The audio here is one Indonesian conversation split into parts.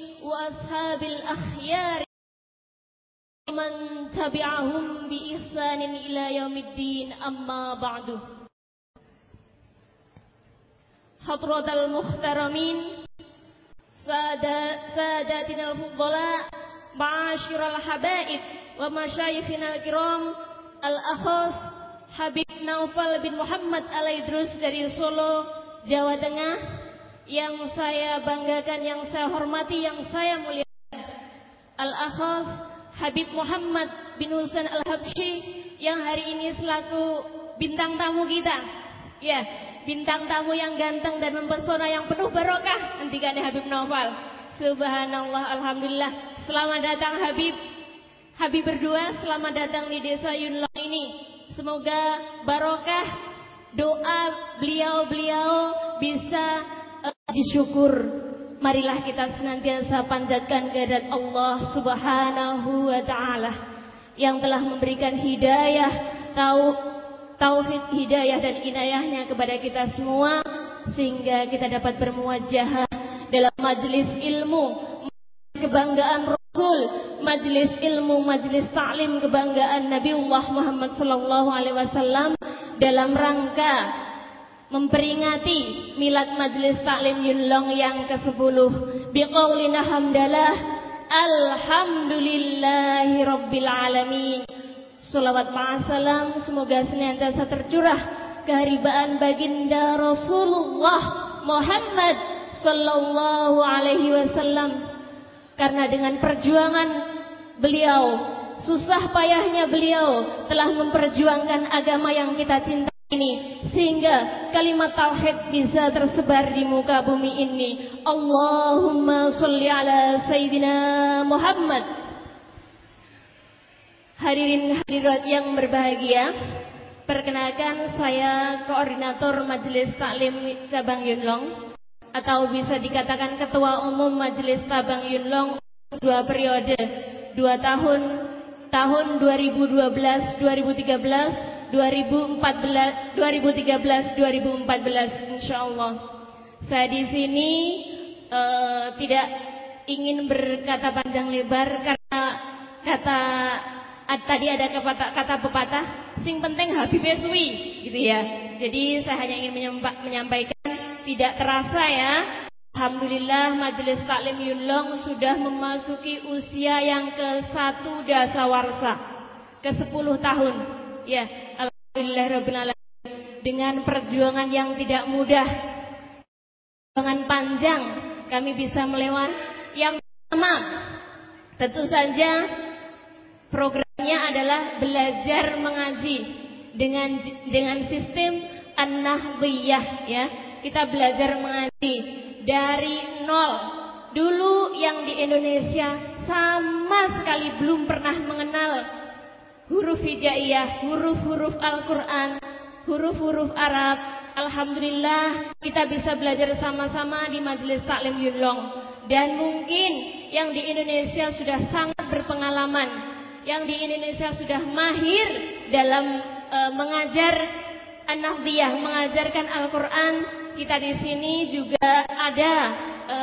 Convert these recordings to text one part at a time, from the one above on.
وأصحاب الأخيار ومن تبعهم بإحسان إلى يوم الدين أما بعد. حضرة المخترمين ساداتنا الفضلاء معاشر الحبائب ومشايخنا الكرام الأخص Habib Naufal bin Muhammad Alaidrus dari Solo, Jawa Tengah yang saya banggakan, yang saya hormati, yang saya muliakan. Al-Akhos Habib Muhammad bin Husain Al-Habsyi yang hari ini selaku bintang tamu kita. Ya, bintang tamu yang ganteng dan mempesona yang penuh barokah hentikan Habib Naufal. Subhanallah, Alhamdulillah. Selamat datang Habib. Habib berdua, selamat datang di desa Yunlong ini. Semoga barokah doa beliau-beliau bisa uh, disyukur. Marilah kita senantiasa panjatkan kehadirat Allah Subhanahu wa taala yang telah memberikan hidayah, tahu tauhid hidayah dan inayahnya kepada kita semua sehingga kita dapat bermuajah dalam majelis ilmu kebanggaan Rasul, majelis ilmu, majelis taklim kebanggaan Nabiullah Muhammad sallallahu alaihi wasallam dalam rangka memperingati milad majelis taklim Yunlong yang ke-10 biqaulina hamdalah alhamdulillahi rabbil alamin. Salawat ma'asalam semoga senantiasa tercurah keharibaan baginda Rasulullah Muhammad sallallahu alaihi wasallam. Karena dengan perjuangan beliau, susah payahnya beliau telah memperjuangkan agama yang kita cintai ini sehingga kalimat tauhid bisa tersebar di muka bumi ini. Allahumma sholli ala sayyidina Muhammad. Hadirin hadirat yang berbahagia, perkenalkan saya koordinator Majelis Taklim Cabang Yunlong atau bisa dikatakan ketua umum Majelis Tabang Yunlong dua periode, dua tahun, tahun 2012, 2013, 2014, 2013, 2014, insya Allah. Saya di sini uh, tidak ingin berkata panjang lebar karena kata tadi ada kata, kata pepatah, sing penting Habib suwi, gitu ya. Jadi saya hanya ingin menyampaikan tidak terasa ya. Alhamdulillah Majelis Taklim Yunlong sudah memasuki usia yang ke satu dasawarsa. Ke sepuluh tahun. Ya, Alhamdulillah Rabbil Dengan perjuangan yang tidak mudah. Perjuangan panjang kami bisa melewati yang pertama. Tentu saja programnya adalah belajar mengaji dengan dengan sistem an-nahdhiyah ya kita belajar mengaji dari nol. Dulu yang di Indonesia sama sekali belum pernah mengenal huruf hijaiyah, huruf-huruf Al-Quran, huruf-huruf Arab. Alhamdulillah kita bisa belajar sama-sama di Majelis Taklim Yunlong. Dan mungkin yang di Indonesia sudah sangat berpengalaman, yang di Indonesia sudah mahir dalam e, mengajar an-nahdiyah, mengajarkan Al-Quran kita di sini juga ada e,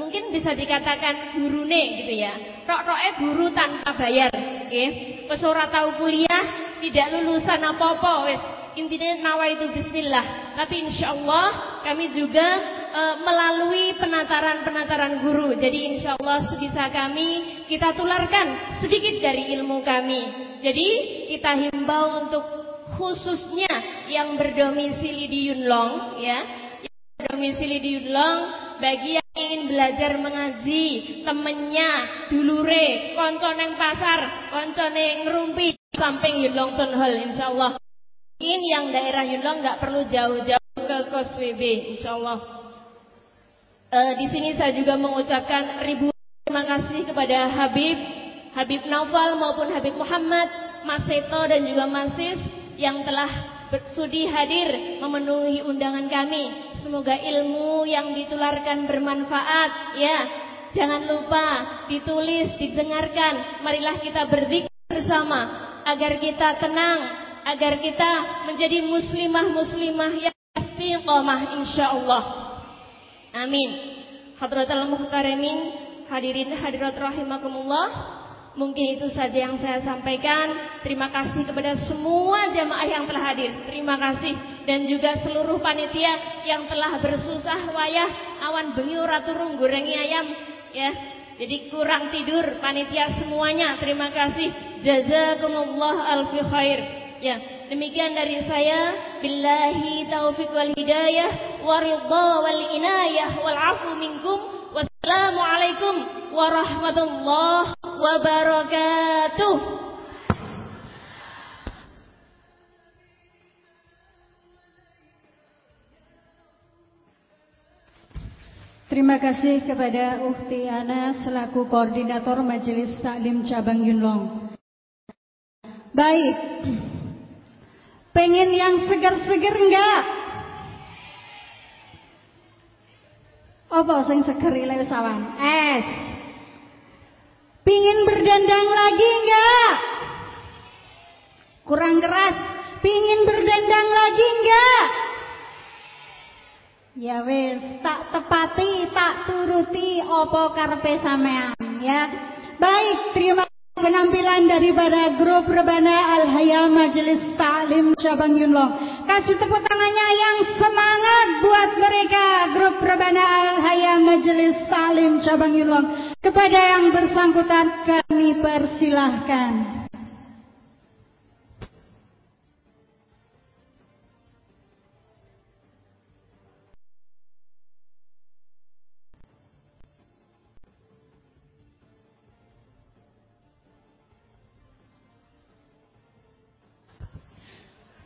mungkin bisa dikatakan gurune gitu ya. Rok-roke guru tanpa bayar, nggih. Ora tau kuliah, tidak lulusan apa-apa wis. Intinya nawa itu bismillah. Tapi insya Allah kami juga e, melalui penataran-penataran guru. Jadi insya Allah sebisa kami kita tularkan sedikit dari ilmu kami. Jadi kita himbau untuk khususnya yang berdomisili di Yunlong ya domisili di Yudlong bagi yang ingin belajar mengaji temennya dulure konco neng pasar konco neng ngerumpi samping Yudlong Town Hall insyaallah ini yang daerah Yudlong nggak perlu jauh-jauh ke kos WB insyaallah e, di sini saya juga mengucapkan ribu terima kasih kepada Habib Habib Naufal maupun Habib Muhammad Mas Seto dan juga Mas Sis yang telah bersudi hadir memenuhi undangan kami. Semoga ilmu yang ditularkan bermanfaat ya. Jangan lupa ditulis, didengarkan. Marilah kita berzikir bersama agar kita tenang, agar kita menjadi muslimah-muslimah yang istiqomah insyaallah. Amin. Hadratul Muhtarimin, hadirin hadirat rahimakumullah. Mungkin itu saja yang saya sampaikan. Terima kasih kepada semua jamaah yang telah hadir. Terima kasih dan juga seluruh panitia yang telah bersusah wayah awan bengi ora turun gorengi ayam ya. Jadi kurang tidur panitia semuanya. Terima kasih. Jazakumullah alfi khair. Ya, demikian dari saya. Billahi taufiq wal hidayah waridha wal inayah wal afu minkum. Wassalamualaikum warahmatullahi wabarakatuh. Terima kasih kepada Ukti Ana selaku koordinator Majelis Taklim Cabang Yunlong. Baik. Pengen yang segar-segar enggak? Apa sing seger ile sawan? Es. Pingin berdendang lagi enggak? Kurang keras. Pingin berdendang lagi enggak? Ya wis, tak tepati, tak turuti opo karpe sampean ya. Baik, terima penampilan daripada grup Rebana Al-Haya Majelis Taklim Cabang Yunlong. Kasih tepuk tangannya yang semangat buat mereka grup Rebana Al-Haya Majelis Taklim Cabang Yunlong. Kepada yang bersangkutan kami persilahkan.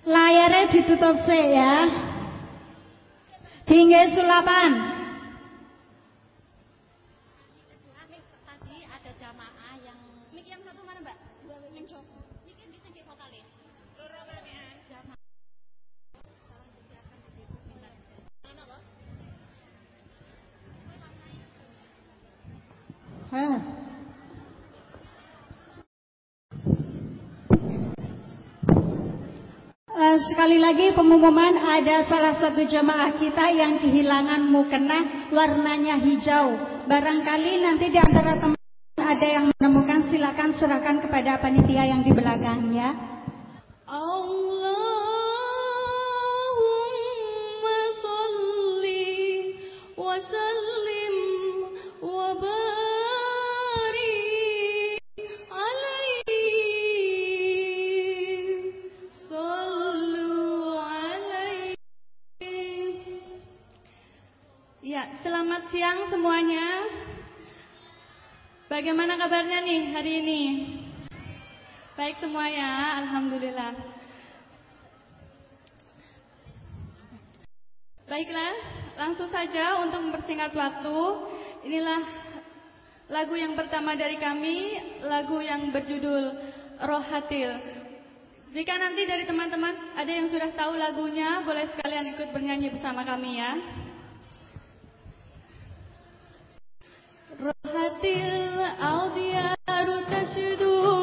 Layarnya ditutup sih ya. Hingga sulapan. Di situ bintang. Mana apa? Hah. Uh, sekali lagi pengumuman ada salah satu jamaah kita yang kehilangan mukena warnanya hijau. Barangkali nanti di antara teman ada yang menemukan silakan serahkan kepada panitia yang di belakang ya. Allahumma salli siang semuanya. Bagaimana kabarnya nih hari ini? Baik semuanya, alhamdulillah. Baiklah, langsung saja untuk mempersingkat waktu, inilah lagu yang pertama dari kami, lagu yang berjudul Rohatil. Jika nanti dari teman-teman ada yang sudah tahu lagunya, boleh sekalian ikut bernyanyi bersama kami ya. راحت الأضيار تشدو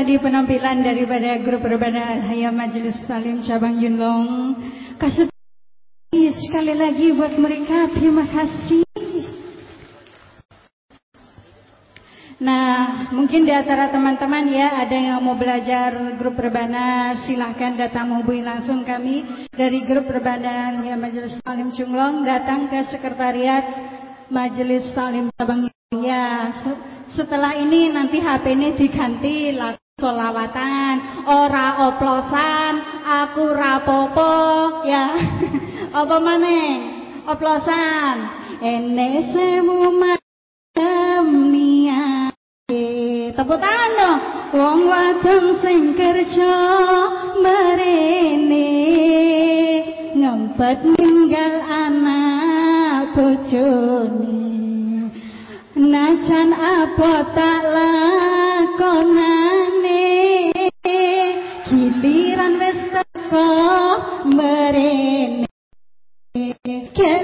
tadi penampilan daripada grup Rebana Hayam Majelis Salim Cabang Yunlong. Kasih sekali lagi buat mereka terima kasih. Nah, mungkin di antara teman-teman ya ada yang mau belajar grup rebana, silahkan datang menghubungi langsung kami dari grup rebana ya Majelis Salim Cunglong datang ke sekretariat Majelis Salim Cabang ya. Setelah ini nanti HP ini diganti solawatan ora oplosan aku rapopo ya. Apa maneh? Oplosan. Ene semu mania tepuk tangan dong. Wong wadon sing kerja merene ngempet ninggal anak bojone. Najan apa tak lah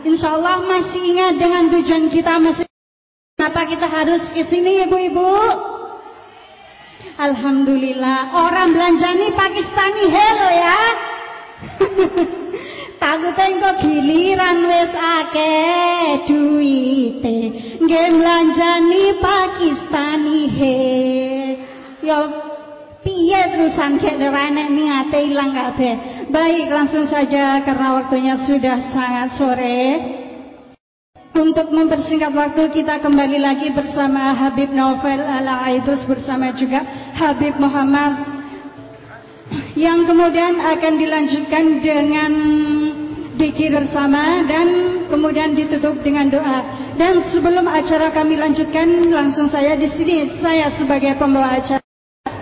Insyaallah masih ingat dengan tujuan kita masih kenapa kita harus ke sini ibu-ibu? Alhamdulillah orang belanjani Pakistani hell ya. Takute engko giliran wis akeh duwite. Nggih mlanjani Pakistani he. Yo piye terusan kek derane niate ilang kabeh. Baik, langsung saja karena waktunya sudah sangat sore. Untuk mempersingkat waktu kita kembali lagi bersama Habib Novel Al-Aidus bersama juga Habib Muhammad yang kemudian akan dilanjutkan dengan dikir bersama dan kemudian ditutup dengan doa. Dan sebelum acara kami lanjutkan, langsung saya di sini saya sebagai pembawa acara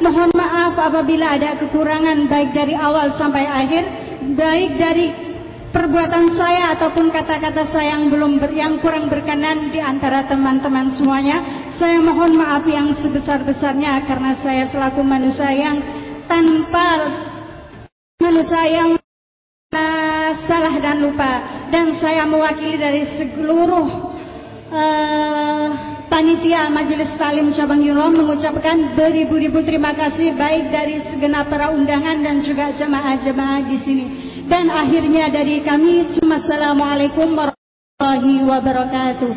mohon maaf apabila ada kekurangan baik dari awal sampai akhir, baik dari perbuatan saya ataupun kata-kata saya yang belum ber, yang kurang berkenan di antara teman-teman semuanya. Saya mohon maaf yang sebesar-besarnya karena saya selaku manusia yang tanpa manusia yang salah dan lupa dan saya mewakili dari seluruh uh, panitia Majelis Talim Cabang Yurom mengucapkan beribu-ribu terima kasih baik dari segenap para undangan dan juga jemaah-jemaah di sini. Dan akhirnya dari kami Assalamualaikum warahmatullahi wabarakatuh.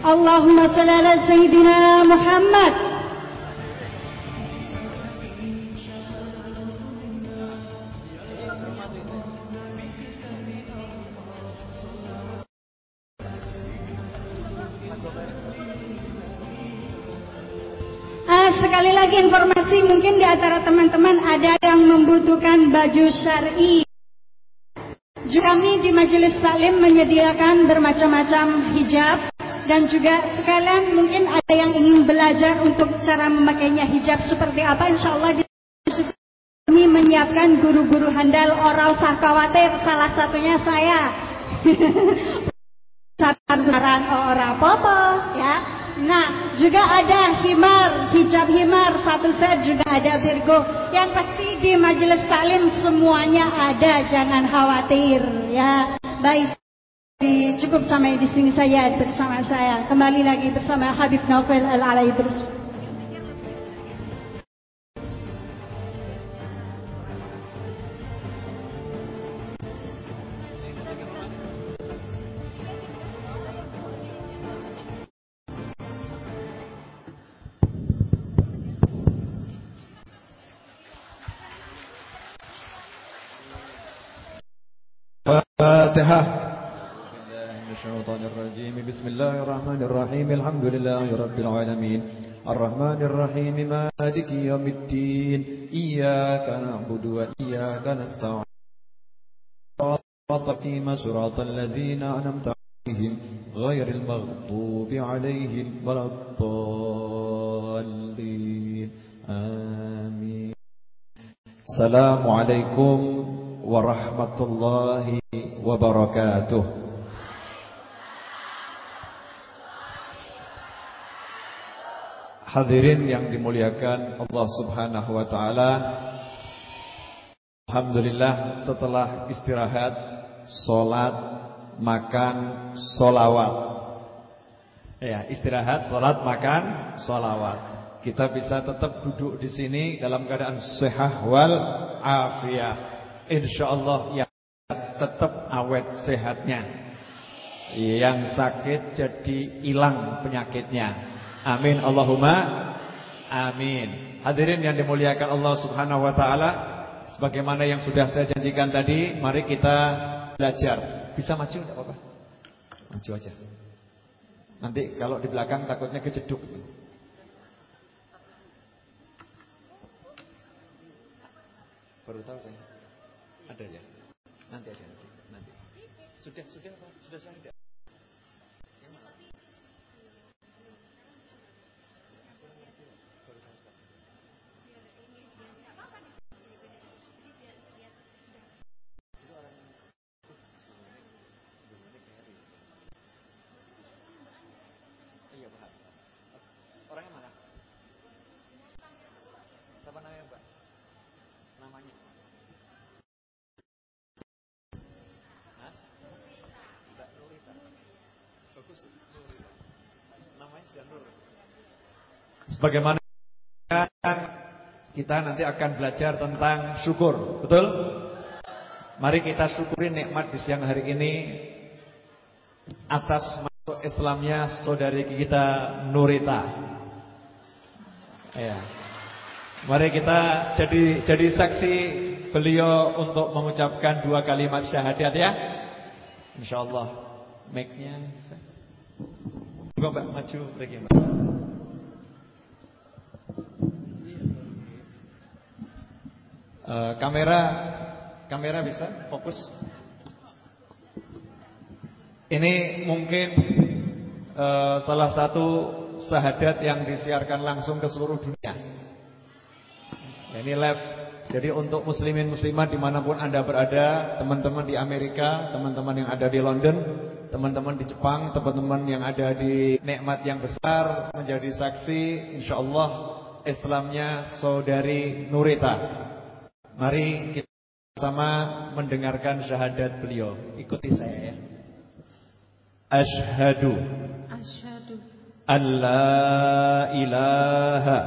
Allahumma salli ala Sayyidina Muhammad sekali lagi informasi mungkin di antara teman-teman ada yang membutuhkan baju syar'i. Kami di Majelis Taklim menyediakan bermacam-macam hijab dan juga sekalian mungkin ada yang ingin belajar untuk cara memakainya hijab seperti apa insya Allah di kami menyiapkan guru-guru handal oral sakawatir salah satunya saya. Saran orang popo ya Nah, juga ada himar, hijab himar, satu set juga ada Virgo. Yang pasti di majelis taklim semuanya ada, jangan khawatir ya. Baik. Cukup sampai di sini saya bersama saya. Kembali lagi bersama Habib Novel Al-Alaidrus. الفاتحة الشيطان الرجيم بسم الله الرحمن الرحيم الحمد لله رب العالمين الرحمن الرحيم مالك يوم الدين إياك نعبد وإياك نستعين فيما صراط الذين أنمت عليهم غير المغضوب عليهم ولا الضالين آمين السلام عليكم ورحمة الله wabarakatuh. Hadirin yang dimuliakan Allah Subhanahu wa taala. Alhamdulillah setelah istirahat, salat, makan, solawat. Ya, istirahat, salat, makan, solawat. Kita bisa tetap duduk di sini dalam keadaan sehat wal afiah. Insyaallah ya tetap awet sehatnya. Yang sakit jadi hilang penyakitnya. Amin Allahumma amin. Hadirin yang dimuliakan Allah Subhanahu wa taala, sebagaimana yang sudah saya janjikan tadi, mari kita belajar. Bisa maju enggak apa-apa? Maju aja. Nanti kalau di belakang takutnya kejeduk. Baru tahu saya. Ada ya? Nanti aja nanti. nanti. Sudah sudah sudah saya Sebagaimana kita nanti akan belajar tentang syukur, betul? Mari kita syukuri nikmat di siang hari ini atas masuk Islamnya saudari kita Nurita. Ya. Mari kita jadi jadi saksi beliau untuk mengucapkan dua kalimat syahadat ya. Insyaallah. Mic-nya Mbak maju lagi Mbak. Uh, kamera kamera bisa fokus. Ini mungkin uh, salah satu sahadat yang disiarkan langsung ke seluruh dunia. Ini live. Jadi untuk muslimin muslimat di mana pun anda berada, teman-teman di Amerika, teman-teman yang ada di London, teman-teman di Jepang, teman-teman yang ada di nikmat yang besar menjadi saksi, insya Allah Islamnya saudari Nurita. Mari kita sama mendengarkan syahadat beliau. Ikuti saya ya. Ashhadu Ashhadu an la ilaha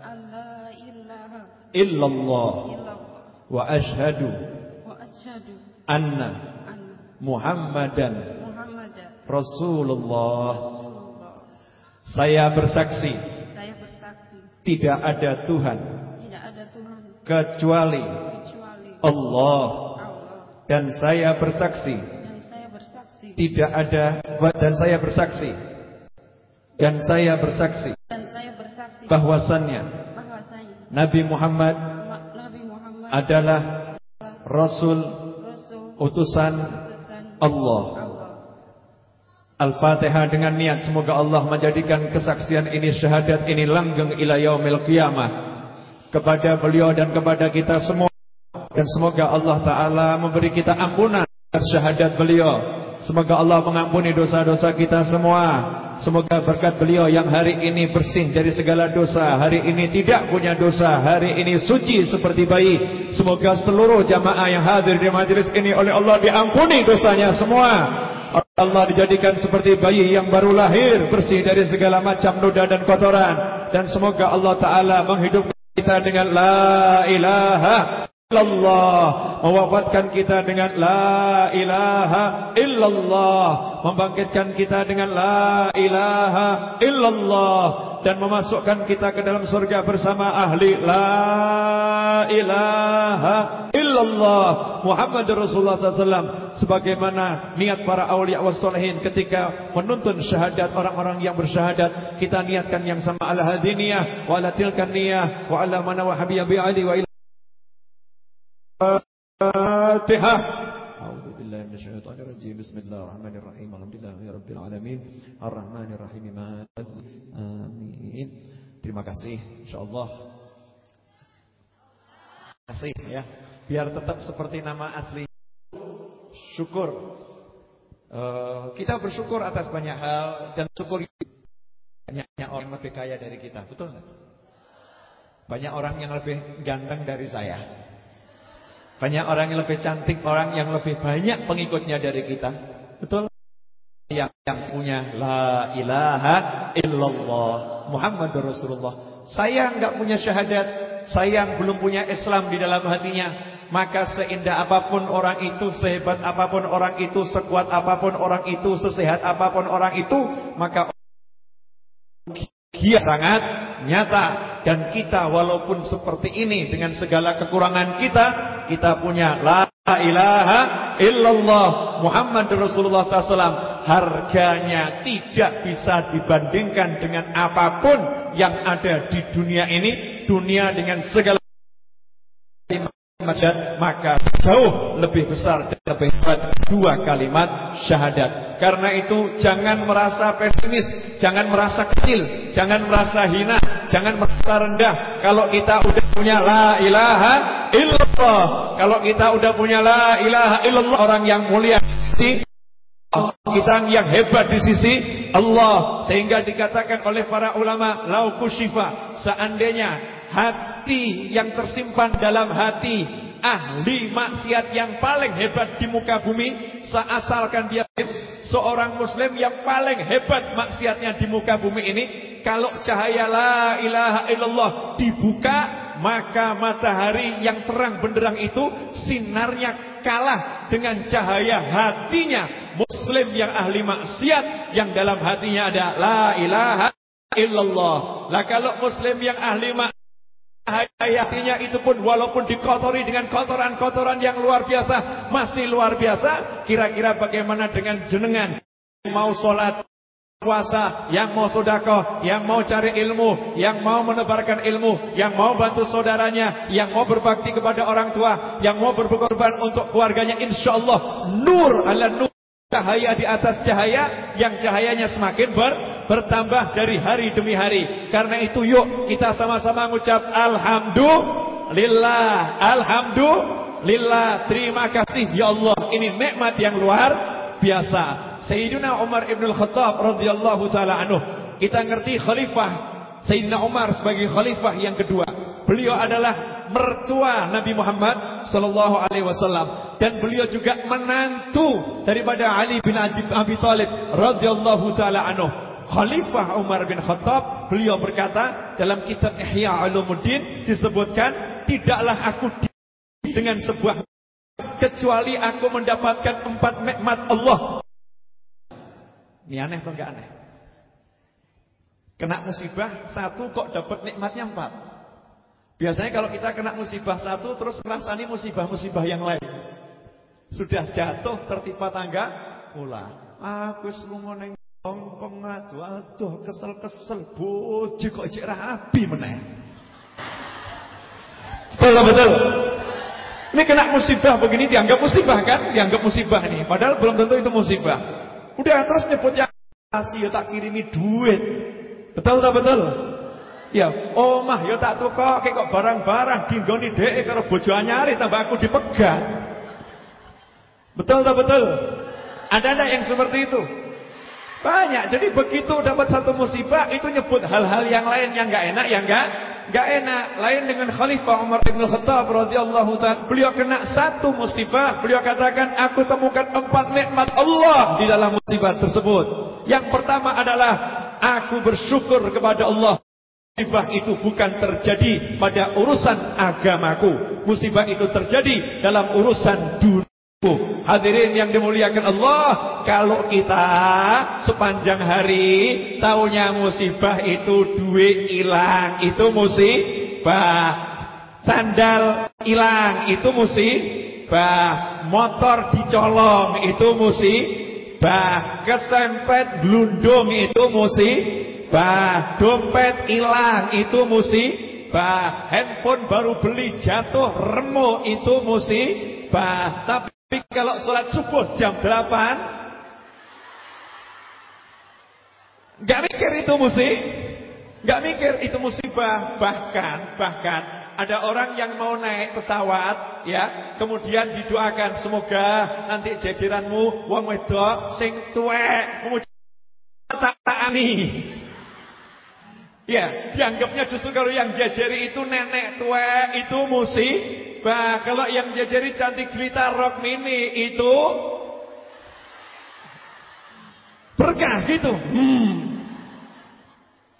alla ilaha illallah illallah wa ashhadu wa ashhadu anna anna Muhammadan Muhammadan Rasulullah. Rasulullah. Saya bersaksi Saya bersaksi tidak ada Tuhan kecuali Allah. Dan saya bersaksi. Tidak ada dan saya bersaksi. Dan saya bersaksi. Bahwasannya Nabi Muhammad adalah Rasul utusan. Allah. Al-Fatihah dengan niat semoga Allah menjadikan kesaksian ini syahadat ini langgeng ila yaumil qiyamah kepada beliau dan kepada kita semua dan semoga Allah taala memberi kita ampunan atas syahadat beliau. Semoga Allah mengampuni dosa-dosa kita semua. Semoga berkat beliau yang hari ini bersih dari segala dosa, hari ini tidak punya dosa, hari ini suci seperti bayi. Semoga seluruh jamaah yang hadir di majelis ini oleh Allah diampuni dosanya semua. Allah dijadikan seperti bayi yang baru lahir, bersih dari segala macam noda dan kotoran. Dan semoga Allah Ta'ala menghidupkan kita dengan La ilaha illallah. Mewafatkan kita dengan La ilaha illallah. Membangkitkan kita dengan La ilaha illallah. Dan memasukkan kita ke dalam surga bersama ahli La ilaha illallah. Muhammad Rasulullah SAW. Sebagaimana niat para awliya wa solehin ketika menuntun syahadat orang-orang yang bersyahadat. Kita niatkan yang sama ala hadiniyah. Wa ala tilkan niyah. Wa ala mana wa habiyah bi'ali wa ila. Fatihah. أعوذ بالله من الشيطان الرجيم بسم الله الرحمن الرحيم الحمد لله رب العالمين الرحمن الرحيم مالك آمين Terima kasih insyaallah kasih ya biar tetap seperti nama asli syukur uh, kita bersyukur atas banyak hal dan syukur banyaknya orang yang lebih kaya dari kita betul nggak banyak orang yang lebih ganteng dari saya banyak orang yang lebih cantik, orang yang lebih banyak pengikutnya dari kita. Betul? Yang, yang punya la ilaha illallah Muhammadur Rasulullah. Saya enggak punya syahadat, saya belum punya Islam di dalam hatinya, maka seindah apa pun orang itu, sehebat apa pun orang itu, sekuat apa pun orang itu, sesehat apa pun orang itu, maka dia sangat nyata dan kita walaupun seperti ini dengan segala kekurangan kita kita punya la ilaha illallah Muhammad Rasulullah SAW harganya tidak bisa dibandingkan dengan apa pun yang ada di dunia ini, dunia dengan segala maka jauh lebih besar dan lebih hebat dua kalimat syahadat. Karena itu jangan merasa pesimis, jangan merasa kecil, jangan merasa hina, jangan merasa rendah. Kalau kita udah punya la ilaha illallah, kalau kita udah punya la ilaha illallah orang yang mulia di sisi kita yang hebat di sisi Allah sehingga dikatakan oleh para ulama lau kushifa seandainya hati yang tersimpan dalam hati. Ahli maksiat yang paling hebat di muka bumi. Seasalkan dia seorang muslim yang paling hebat maksiatnya di muka bumi ini. Kalau cahaya la ilaha illallah dibuka maka matahari yang terang benderang itu sinarnya kalah dengan cahaya hatinya. Muslim yang ahli maksiat yang dalam hatinya ada la ilaha illallah. Lah kalau muslim yang ahli maksiat Hayatinya itu pun walaupun dikotori dengan kotoran-kotoran yang luar biasa, masih luar biasa. Kira-kira bagaimana dengan jenengan mau sholat, puasa, yang mau sodako, yang mau cari ilmu, yang mau menebarkan ilmu, yang mau bantu saudaranya, yang mau berbakti kepada orang tua, yang mau berkorban untuk keluarganya. Insya Allah nur ala nur. Cahaya di atas cahaya yang cahayanya semakin ber, bertambah dari hari demi hari. Karena itu yuk kita sama-sama mengucap Alhamdulillah. Alhamdulillah. Terima kasih ya Allah. Ini nikmat yang luar biasa. Sayyidina Umar ibn al-Khattab radhiyallahu taala anhu. Kita ngerti khalifah Sayyidina Umar sebagai khalifah yang kedua. Beliau adalah mertua Nabi Muhammad sallallahu alaihi wasallam dan beliau juga menantu daripada Ali bin Abi Thalib radhiyallahu taala anhu. Khalifah Umar bin Khattab beliau berkata dalam kitab Ihya Ulumuddin disebutkan tidaklah aku dengan sebuah kecuali aku mendapatkan empat nikmat Allah. Ini aneh atau enggak aneh? Kena musibah satu kok dapat nikmatnya empat. Biasanya kalau kita kena musibah satu terus merasani musibah-musibah yang lain. Sudah jatuh tertimpa tangga pula. Aku semua neng Hongkong aduh kesel-kesel bojo kok cek rabi meneh. Betul betul. Ini kena musibah begini dianggap musibah kan? Dianggap musibah nih. Padahal belum tentu itu musibah. Udah terus nyebut yang kasih ya tak kirimi duit. Betul tak betul? Ya, omah ya tak tukoke kok barang-barang dinggoni dhek karo bojo anyare tambah aku dipegat. Betul tak betul? Ada enggak yang seperti itu? Banyak. Jadi begitu dapat satu musibah itu nyebut hal-hal yang lain yang enggak enak, yang enggak enggak enak. Lain dengan Khalifah Umar bin Khattab radhiyallahu taala. Beliau kena satu musibah, beliau katakan aku temukan empat nikmat Allah di dalam musibah tersebut. Yang pertama adalah aku bersyukur kepada Allah Musibah itu bukan terjadi pada urusan agamaku. Musibah itu terjadi dalam urusan dunia. Hadirin yang dimuliakan Allah, kalau kita sepanjang hari tahunya musibah itu duit hilang, itu musibah. Sandal hilang, itu musibah. Motor dicolong, itu musibah. Kesempet glundung, itu musibah musibah, dompet hilang itu musibah, handphone baru beli jatuh remuk itu musibah. Tapi kalau sholat subuh jam 8 Gak mikir itu musibah Gak mikir itu musibah Bahkan, bahkan ada orang yang mau naik pesawat ya, kemudian didoakan semoga nanti jajaranmu wong wedok sing tuwek, taani. Ya, dianggapnya justru kalau yang jajari itu nenek tua itu musibah. Kalau yang jajari cantik cerita rock mini itu berkah gitu. Hmm.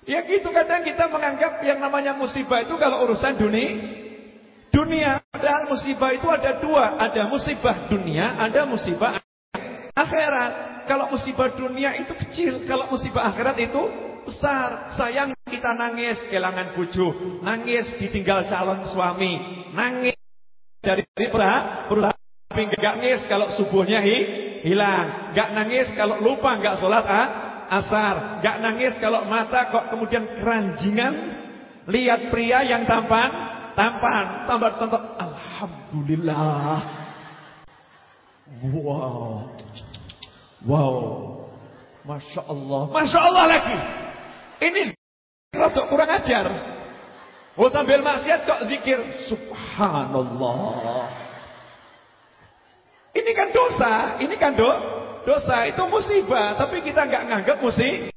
Ya gitu kadang kita menganggap yang namanya musibah itu kalau urusan dunia dunia. Padahal musibah itu ada dua, ada musibah dunia, ada musibah akhirat. Kalau musibah dunia itu kecil, kalau musibah akhirat itu besar. Sayang kita nangis kehilangan buju, nangis ditinggal calon suami, nangis dari perusahaan, perusahaan tapi nangis kalau subuhnya hi, hilang. Gak nangis kalau lupa gak sholat ah, asar. Gak nangis kalau mata kok kemudian keranjingan. Lihat pria yang tampan, tampan, tambah tonton. Alhamdulillah. Wow. Wow. Masya Allah. Masya Allah lagi. Ini rada kurang ajar. Oh sambil maksiat kok zikir subhanallah. Ini kan dosa, ini kan do, dosa, itu musibah, tapi kita nggak nganggap musibah.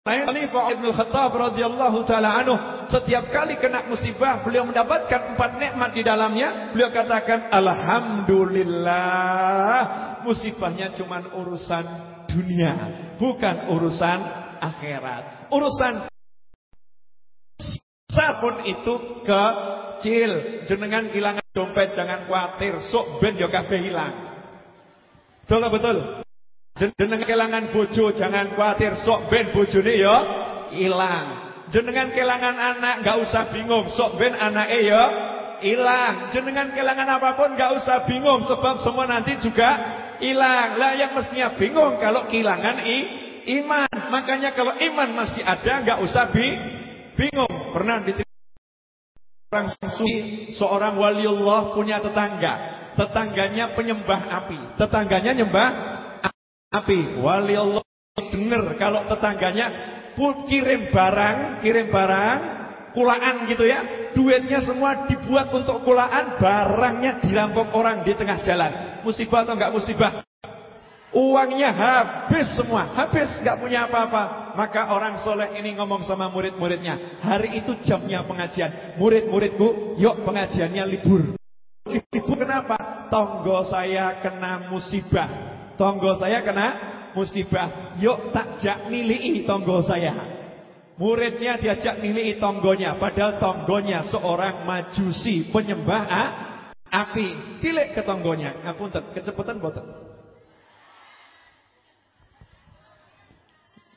Lain Khalifah Ibn Khattab radhiyallahu taala anhu setiap kali kena musibah beliau mendapatkan empat nikmat di dalamnya beliau katakan alhamdulillah musibahnya cuma urusan dunia bukan urusan akhirat urusan Sabun itu kecil. Jenengan kehilangan dompet jangan khawatir, sok ben yo kabeh hilang. Betul betul. Jenengan kehilangan bojo jangan khawatir, sok ben bojone yo hilang. Jenengan kehilangan anak enggak usah bingung, sok ben anake yo hilang. Jenengan kehilangan apa pun enggak usah bingung sebab semua nanti juga hilang. Lah yang mestinya bingung kalau kehilangan i, iman. Makanya kalau iman masih ada enggak usah bi, bingung. Pernah orang suci, seorang waliullah punya tetangga. Tetangganya penyembah api. Tetangganya nyembah api. Waliullah dengar kalau tetangganya kirim barang, kirim barang, kulaan gitu ya. Duitnya semua dibuat untuk kulaan, barangnya dirampok orang di tengah jalan. Musibah atau enggak musibah? Uangnya habis semua, habis nggak punya apa-apa. Maka orang soleh ini ngomong sama murid-muridnya, hari itu jamnya pengajian. Murid-muridku, yuk pengajiannya libur. Libur kenapa? Tonggo saya kena musibah. Tonggo saya kena musibah. Yuk takjak nilii tonggo saya. Muridnya diajak nilii tonggonya, padahal tonggonya seorang majusi penyembah ah, api. Tilik ke tonggonya, ngapunten, kecepatan boten.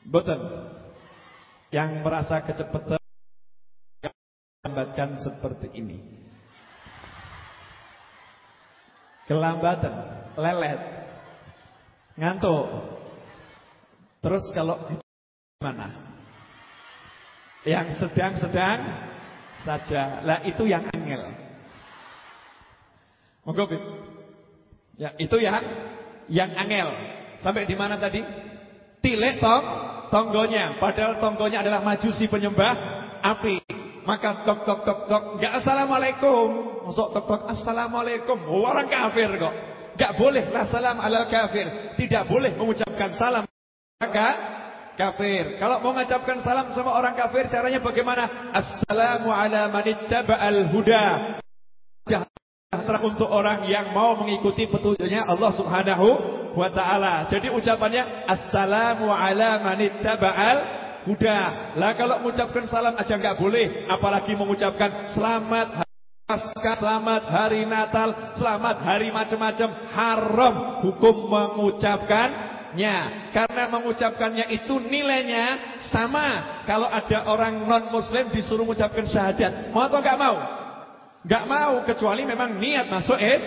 Betul. Yang merasa kecepatan Kelambatan seperti ini. Kelambatan, lelet, ngantuk. Terus kalau mana? Yang sedang-sedang saja. Lah itu yang angel. Monggo, Ya, itu yang yang angel. Sampai di mana tadi? Tilek tong tonggonya. Padahal tonggonya adalah majusi penyembah api. Maka tok tok tok tok. Gak assalamualaikum. Masuk tok tok assalamualaikum. Orang kafir kok. Gak boleh lah salam ala kafir. Tidak boleh mengucapkan salam. Maka kafir. Kalau mau mengucapkan salam sama orang kafir caranya bagaimana? Assalamu ala manittaba'al huda. Sejahtera untuk orang yang mau mengikuti petunjuknya Allah Subhanahu wa taala. Jadi ucapannya assalamu ala manittaba'al huda. Lah kalau mengucapkan salam aja enggak boleh, apalagi mengucapkan selamat Pasca, selamat hari Natal, selamat hari macam-macam, haram hukum mengucapkannya. Karena mengucapkannya itu nilainya sama kalau ada orang non muslim disuruh mengucapkan syahadat. Mau atau enggak mau? Enggak mau kecuali memang niat masuk es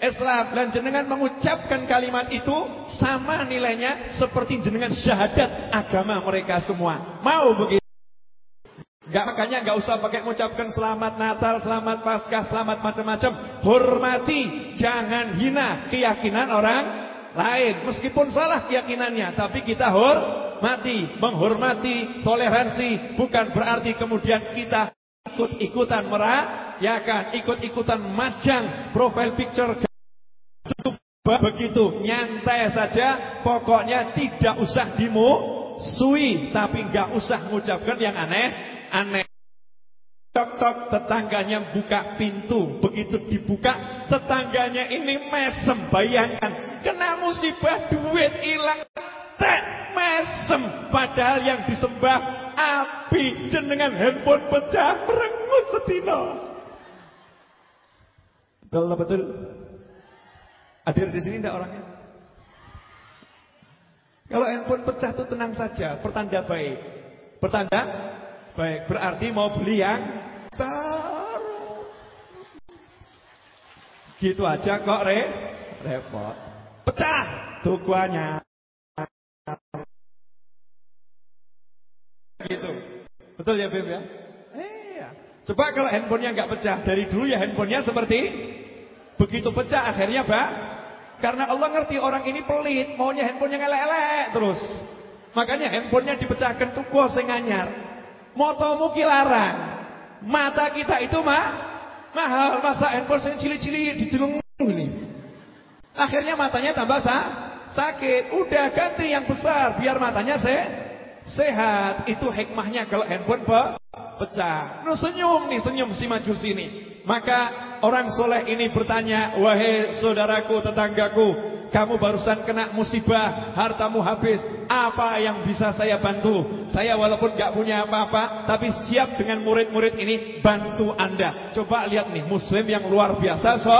Islam dan jenengan mengucapkan kalimat itu sama nilainya seperti jenengan syahadat agama mereka semua. Mau begitu? Gak makanya gak usah pakai mengucapkan selamat Natal, selamat Paskah, selamat macam-macam. Hormati, jangan hina keyakinan orang lain. Meskipun salah keyakinannya, tapi kita hormati, menghormati, toleransi bukan berarti kemudian kita ikut-ikutan merayakan, ikut-ikutan majang profile picture begitu nyantai saja pokoknya tidak usah dimusuhi tapi nggak usah mengucapkan yang aneh-aneh tok-tok tetangganya buka pintu begitu dibuka tetangganya ini mesem bayangkan kena musibah duit hilang tek mesem padahal yang disembah api jenengan handphone pecah merengut setino betul betul Hadir di sini tidak orangnya? Kalau handphone pecah itu tenang saja, pertanda baik. Pertanda baik, berarti mau beli yang baru. Gitu aja kok re repot. Pecah tukuannya. Gitu. Betul ya Beb ya? Iya. Coba kalau handphonenya nggak pecah dari dulu ya handphonenya seperti begitu pecah akhirnya Pak. Karena Allah ngerti orang ini pelit, maunya handphonenya ngelek-elek terus. Makanya handphonenya dipecahkan tuh sing anyar. Motomu kilarang. Mata kita itu mah mahal, masa handphone sing cili-cili dideleng ini. Akhirnya matanya tambah sah, sakit. Udah ganti yang besar biar matanya se sehat. Itu hikmahnya kalau handphone pe pecah. No senyum nih, senyum si majus ini. Maka orang soleh ini bertanya, wahai saudaraku, tetanggaku, kamu barusan kena musibah, hartamu habis. Apa yang bisa saya bantu? Saya walaupun gak punya apa-apa, tapi siap dengan murid-murid ini bantu anda. Coba lihat nih, muslim yang luar biasa, so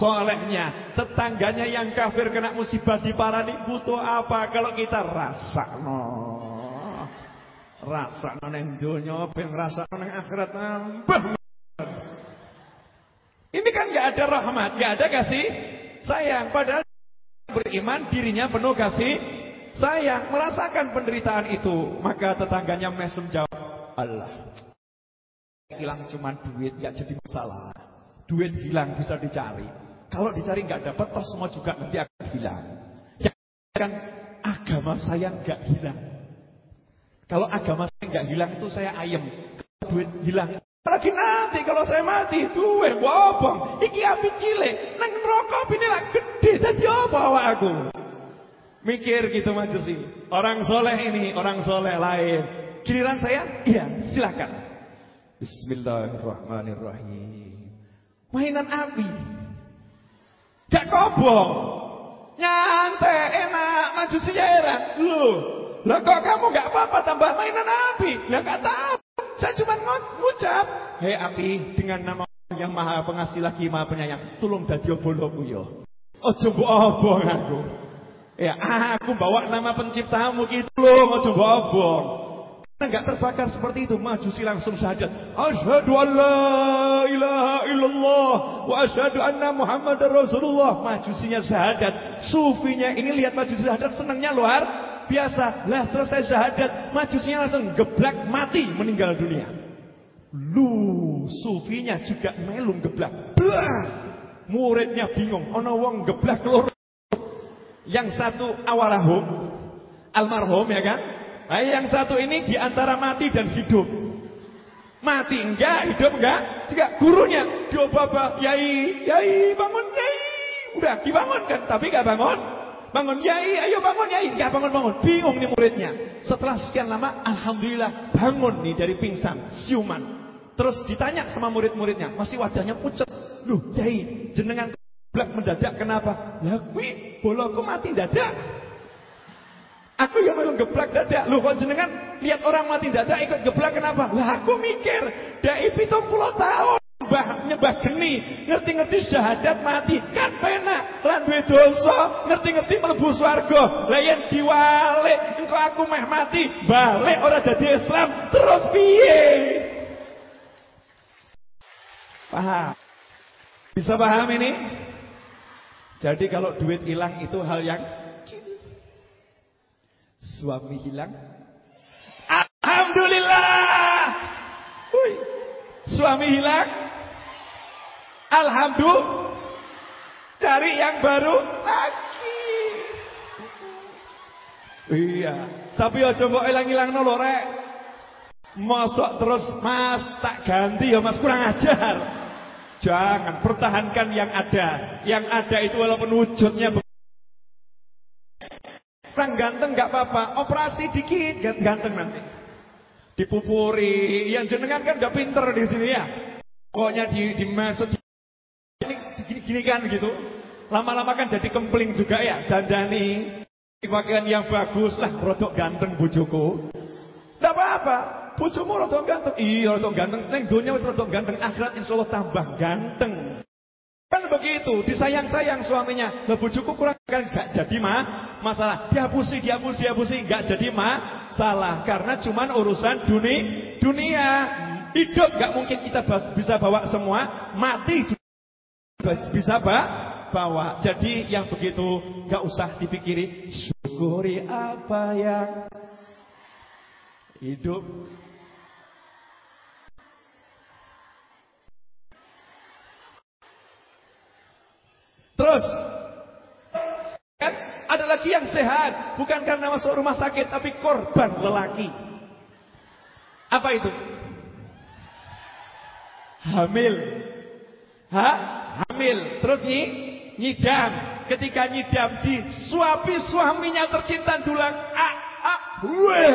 solehnya. Tetangganya yang kafir kena musibah di parani butuh apa? Kalau kita rasa no. Rasa neng dunia, ben rasa no neng akhirat. Ini kan nggak ada rahmat, nggak ada kasih sayang. Padahal beriman dirinya penuh kasih sayang, merasakan penderitaan itu. Maka tetangganya mesum jawab, Allah. Hilang cuma duit, nggak jadi masalah. Duit hilang bisa dicari. Kalau dicari nggak dapat, toh semua juga nanti akan hilang. Yang kan agama saya nggak hilang. Kalau agama saya nggak hilang itu saya ayem. Kalau duit hilang lagi nanti kalau saya mati, duwe bobong. Iki api cilik, nang neraka ini lah gede. Jadi apa aku? Mikir gitu majusi. Orang soleh ini, orang soleh lain. Giliran saya, iya silakan. Bismillahirrahmanirrahim. Mainan api. Gak kobong. Nyantai, enak, majusi heran. Loh, lah kok kamu gak apa-apa tambah mainan api? Lah gak tahu. Saya cuma ngucap, "Hei api, dengan nama yang Maha Pengasih lagi Maha Penyayang, tolong dadi boloku yo." Ojo mbok obong aku. Ya, aku bawa nama penciptamu gitu loh, ojo mbok obong. Karena enggak terbakar seperti itu, majusi langsung syahadat. Asyhadu an la ilaha illallah wa asyhadu anna Muhammadar Rasulullah. Majusinya syahadat. Sufinya ini lihat majusi syahadat senangnya luar biasa. Lah selesai syahadat, majusinya langsung geblak mati meninggal dunia. Lu sufinya juga melung geblak. Blah. Muridnya bingung, ono wong geblak loro. Yang satu awalahum, almarhum ya kan? Nah, yang satu ini di antara mati dan hidup. Mati enggak, hidup enggak. Juga gurunya diobaba, yai, yai bangun yai. Udah dibangunkan, tapi enggak bangun. Bangun yai, ayo bangun yai. Enggak bangun-bangun. Bingung nih muridnya. Setelah sekian lama, alhamdulillah bangun nih dari pingsan, siuman. Terus ditanya sama murid-muridnya, masih wajahnya pucat. Loh, yai, jenengan geblak mendadak kenapa? Lah kuwi boloku mati dadak. Aku yang memang geblak dadak. Loh kok jenengan lihat orang mati dadak ikut geblak kenapa? Lah aku mikir, dai 70 tahun mbah nyembah geni, ngerti-ngerti syahadat mati, kan penak. Lan duwe dosa, ngerti-ngerti mlebu swarga. Lah yen diwalik, engko aku meh mati, balik ora dadi Islam, terus piye? Paham? Bisa paham ini? Jadi kalau duit hilang itu hal yang Suami hilang Alhamdulillah. Suami hilang Alhamdulillah. Cari yang baru lagi. Iya. Tapi ya coba hilang-hilang lho rek. Masuk terus Mas tak ganti ya mas kurang ajar. Jangan pertahankan yang ada. Yang ada itu walaupun wujudnya Kurang ganteng nggak apa-apa, operasi dikit ganteng nanti. Dipupuri, yang jenengan kan udah pinter di sini ya. Pokoknya di di masuk ini gini-gini kan gitu. Lama-lama kan jadi kempling juga ya, dandani pakaian yang bagus lah, rodok ganteng bujuku. Tidak apa-apa, bojomu rodok ganteng. Iya, rodok ganteng. Seneng dunia wis rodok ganteng, akhirat insyaallah tambah ganteng. Kan begitu, disayang-sayang suaminya. Lah bojoku kurang kan gak jadi mah masalah. Dihapusi, dihapusi, dihapusi, gak jadi masalah karena cuman urusan dunia. Dunia hidup gak mungkin kita bisa bawa semua, mati juga bisa bawa bawa. Jadi yang begitu gak usah dipikiri. Syukuri apa yang hidup. Terus kan ada lagi yang sehat, bukan karena masuk rumah sakit tapi korban lelaki. Apa itu? Hamil. Hah? Terus nyi, nyidam. Ketika nyidam disuapi suaminya tercinta dulang. A, a, we.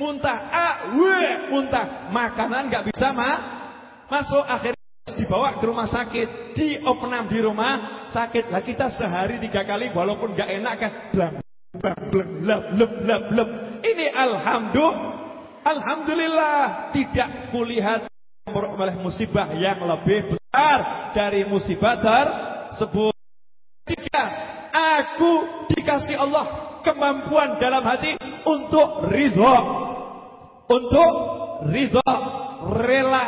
Muntah, a, we. Muntah. Makanan nggak bisa ma masuk. Akhirnya dibawa ke rumah sakit. Di opnam di rumah sakit. Lah kita sehari tiga kali walaupun nggak enak kan. Blam, blam, blam, lep, lep, lep. Ini alhamdulillah. Alhamdulillah tidak kulihat oleh musibah yang lebih besar dari musibah tersebut. Tiga, aku dikasih Allah kemampuan dalam hati untuk ridho. Untuk ridho, rela,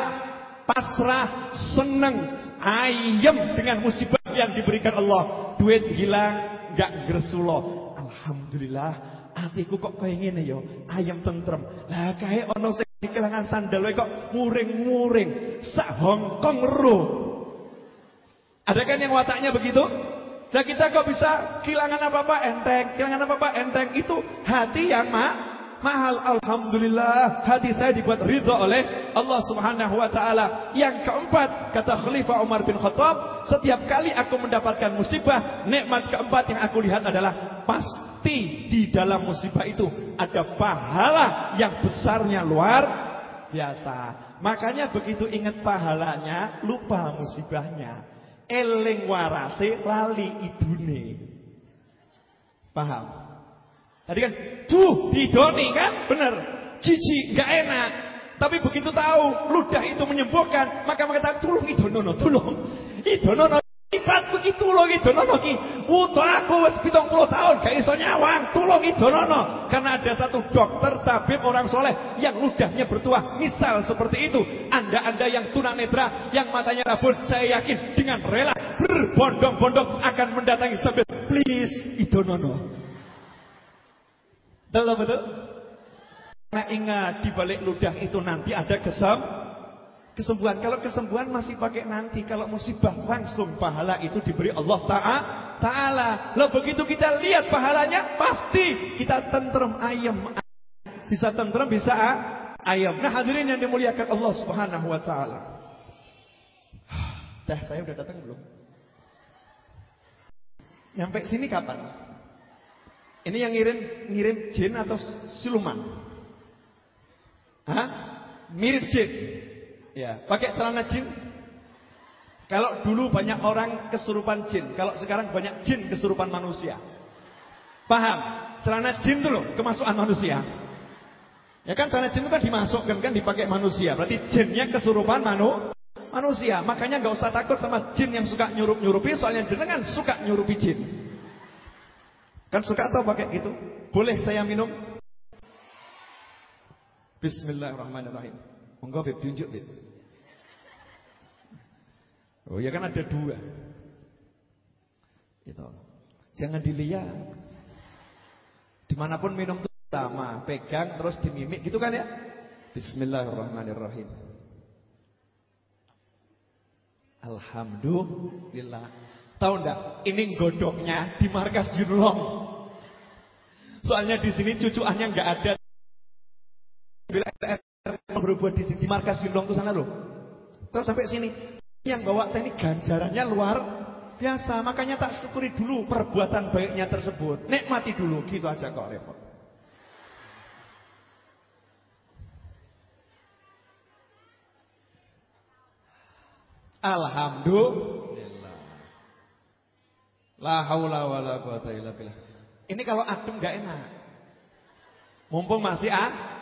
pasrah, senang, ayem dengan musibah yang diberikan Allah. Duit hilang, gak gersulo. Alhamdulillah, hatiku kok kayak gini yo, ayam tentrem. Lah kayak ono sing kehilangan sandal kok muring-muring, sak Hongkong ro. Ada kan yang wataknya begitu? Nah kita kok bisa kehilangan apa-apa enteng, kehilangan apa-apa enteng itu hati yang ma mahal. Alhamdulillah hati saya dibuat ridho oleh Allah Subhanahu Wa Taala. Yang keempat kata Khalifah Umar bin Khattab, setiap kali aku mendapatkan musibah, nikmat keempat yang aku lihat adalah pasti di dalam musibah itu ada pahala yang besarnya luar biasa. Makanya begitu ingat pahalanya, lupa musibahnya. Eling warase lali ibune. Paham? Tadi kan duh didoni kan? Bener. Cici nggak enak. Tapi begitu tahu ludah itu menyembuhkan, maka mengatakan tulung idonono, tulung. Idonono Ibat begitu loh idonono ki. Wuto aku wis 70 tahun gak iso nyawang, tulung idonono. Karena ada satu dokter tabib orang soleh yang ludahnya bertuah. Misal seperti itu. Anda-anda yang tunanetra, yang matanya rabun, saya yakin dengan rela berbondong-bondong akan mendatangi sampai please idonono. Betul betul? Nah ingat di balik ludah itu nanti ada kesem kesembuhan. Kalau kesembuhan masih pakai nanti. Kalau musibah langsung pahala itu diberi Allah Ta'ala. Lalu begitu kita lihat pahalanya, pasti kita tentrem ayam. Bisa tentrem, bisa ayam. Nah hadirin yang dimuliakan Allah Subhanahu Wa Ta'ala. Dah saya udah datang belum? Nyampe sini kapan? Ini yang ngirim ngirim jin atau siluman? Hah? Mirip jin. Ya, pakai celana jin. Kalau dulu banyak orang kesurupan jin, kalau sekarang banyak jin kesurupan manusia. Paham? Celana jin loh kemasukan manusia. Ya kan celana jin itu kan dimasukkan kan dipakai manusia. Berarti jinnya kesurupan manu manusia. Makanya nggak usah takut sama jin yang suka nyurup-nyurupi, soalnya jenengan suka nyurupi jin. Kan suka atau pakai gitu? Boleh saya minum? Bismillahirrahmanirrahim. Monggo Beb tunjuk Beb. Oh ya kan ada dua. Gitu. Jangan dilihat. Di mana pun minum itu sama, pegang terus dimimik gitu kan ya. Bismillahirrahmanirrahim. Alhamdulillah. Tahu enggak? Ini godoknya di markas Junlong. Soalnya di sini cucuannya enggak ada. Bila berbuat di sini di markas Junlong itu sana loh. Terus sampai sini yang bawa teknik ganjarannya luar biasa. Makanya tak syukuri dulu perbuatan baiknya tersebut. Nikmati dulu. Gitu aja kok repot. Alhamdulillah. La haula wala quwata illa billah. Ini kalau adem enggak enak. Mumpung masih ah.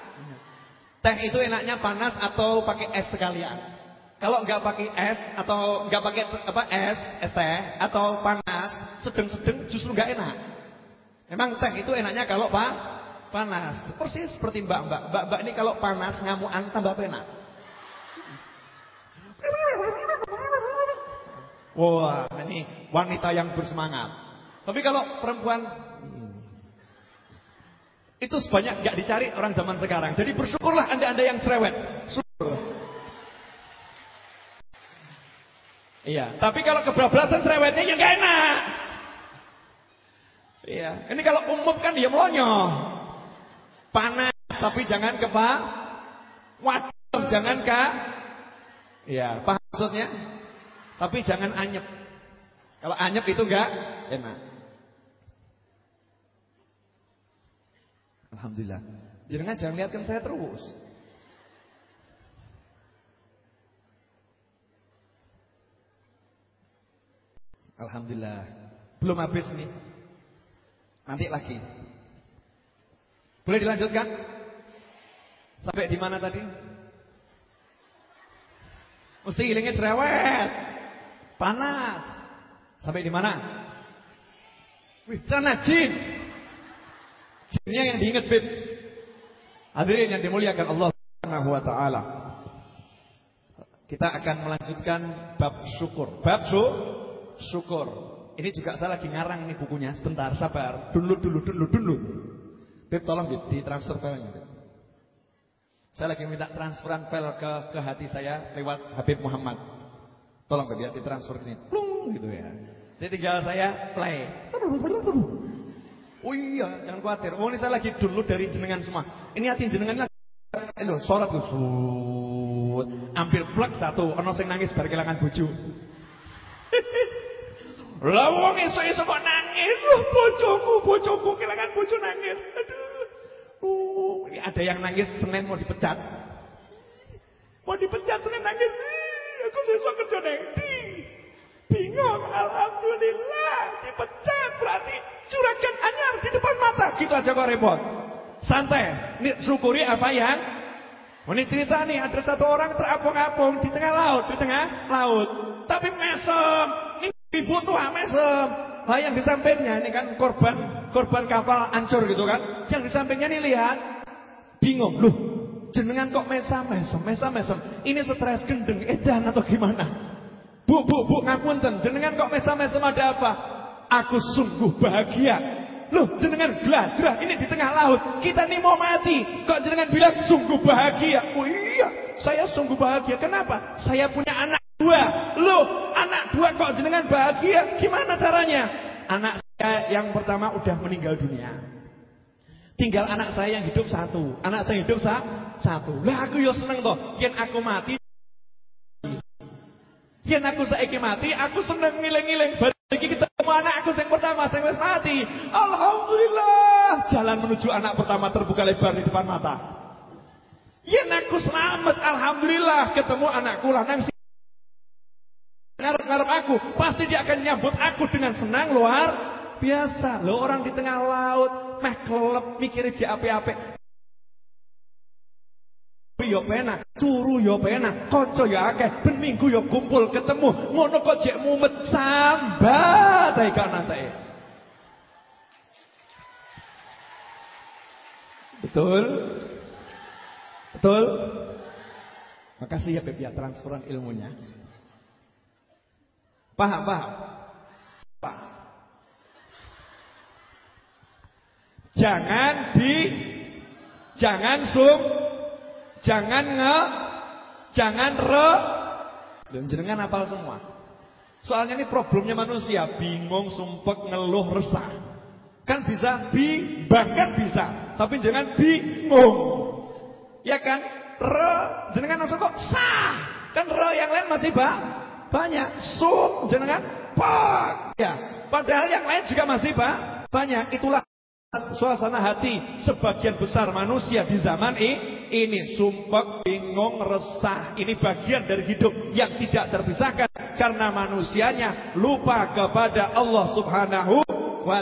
Teh itu enaknya panas atau pakai es sekalian? Kalau nggak pakai es atau nggak pakai apa es, es teh atau panas, sedang-sedang justru nggak enak. Memang teh itu enaknya kalau pak panas. Persis seperti mbak-mbak. Mbak-mbak ini kalau panas ngamuan tambah enak. Wah, ini wanita yang bersemangat. Tapi kalau perempuan itu sebanyak gak dicari orang zaman sekarang. Jadi bersyukurlah anda-anda yang cerewet. Syukur. Iya, tapi kalau kebablasan cerewetnya ya gak enak. Iya, ini kalau umum kan dia melonyo. Panas, tapi jangan kepa. Waduh, jangan kak. Iya, paham maksudnya? Tapi jangan anyep. Kalau anyep itu enggak enak. Alhamdulillah. Jangan jangan lihatkan saya terus. Alhamdulillah. Belum habis nih. Nanti lagi. Boleh dilanjutkan? Sampai di mana tadi? Mesti hilangnya cerewet. Panas. Sampai di mana? Wih, celana jin. Jinnya yang diingat, Bib. Hadirin yang dimuliakan Allah Subhanahu wa taala. Kita akan melanjutkan bab syukur. Bab su syukur. Ini juga saya lagi ngarang nih bukunya. Sebentar, sabar. Dulu dulu dulu dulu. Bib tolong Bib ditransfer filenya. Saya lagi minta transferan file ke ke hati saya lewat Habib Muhammad. Tolong Bib ya ditransfer ini. Plung gitu ya. Jadi tinggal saya play. Oh iya, jangan khawatir. Oh ini saya lagi dulu dari jenengan semua. Ini hati jenengan lagi. Loh, sholat tuh. Hampir plek satu. Ono sing nangis bar kelangan bojo. Lah wong iso-iso kok nangis. Loh, bojoku, bojoku kelangan bojo nangis. Aduh. Uh, ini ada yang nangis Senin mau dipecat. Mau dipecat Senin nangis. Aku sesuk kerja nang Bingung, alhamdulillah dipecat berarti juragan anyar di depan mata. Gitu aja kok repot. Santai. Ini syukuri apa yang ini cerita nih ada satu orang terapung-apung di tengah laut, di tengah laut. Tapi mesem, ini ibu tua mesem. Lah yang di sampingnya ini kan korban korban kapal hancur gitu kan. Yang di sampingnya nih lihat bingung, loh jenengan kok mesem mesem mesem mesem. Ini stres gendeng edan atau gimana? Bu, bu, bu, ngapunten, jenengan kok mesam-mesam ada apa? Aku sungguh bahagia. Loh, jenengan belajar ini di tengah laut. Kita nih mau mati. Kok jenengan bilang sungguh bahagia? Oh iya, saya sungguh bahagia. Kenapa? Saya punya anak dua. Loh, anak dua kok jenengan bahagia? Gimana caranya? Anak saya yang pertama udah meninggal dunia. Tinggal anak saya yang hidup satu. Anak saya hidup satu. Lah aku yo seneng toh. Yen aku mati Yen aku saiki mati, aku seneng ngiling-ngiling. Bagi kita semua anak aku yang pertama, yang wis mati. Alhamdulillah, jalan menuju anak pertama terbuka lebar di depan mata. Yen aku selamat, alhamdulillah, ketemu anakku lanang si ngarep-ngarep aku, pasti dia akan nyambut aku dengan senang luar biasa. Lo orang di tengah laut, meh kelelep mikir aja ape-ape yo penak, turu yo penak, kanca yo akeh, ben minggu yo kumpul ketemu. Ngono kok jek mumet sambat ae tae. Betul? Betul? Makasih ya Beb ya transferan ilmunya. Paham? Paham. Jangan di jangan sum Jangan nge jangan re dan jenengan apal semua. Soalnya ini problemnya manusia, bingung, sumpek, ngeluh, resah. Kan bisa bi, bahkan bisa, tapi jangan bingung. Ya kan? Re, jenengan langsung kok sah. Kan re yang lain masih ba, banyak. Sum, jenengan pak. Ya, padahal yang lain juga masih ba, banyak. Itulah suasana hati sebagian besar manusia di zaman ini sumpah, bingung, resah. Ini bagian dari hidup yang tidak terpisahkan karena manusianya lupa kepada Allah Subhanahu wa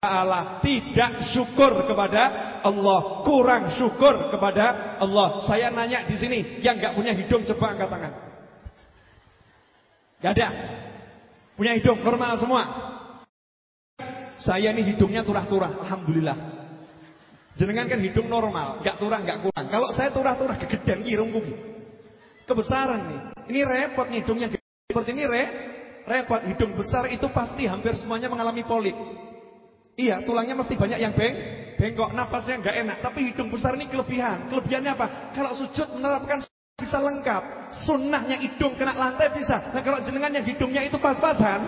taala. Tidak syukur kepada Allah, kurang syukur kepada Allah. Saya nanya di sini, yang nggak punya hidung coba angkat tangan. Gak ada. Punya hidung normal semua. Saya ini hidungnya turah-turah, alhamdulillah. Jenengan kan hidung normal, nggak turah nggak kurang. Kalau saya turah-turah kegedean irung kuki. Kebesaran nih. Ini repot nih hidungnya seperti ini re, repot. Hidung besar itu pasti hampir semuanya mengalami polip. Iya, tulangnya mesti banyak yang beng, bengkok, napasnya nggak enak. Tapi hidung besar ini kelebihan. Kelebihannya apa? Kalau sujud menerapkan bisa lengkap. Sunnahnya hidung kena lantai bisa. Nah kalau jenengan yang hidungnya itu pas-pasan.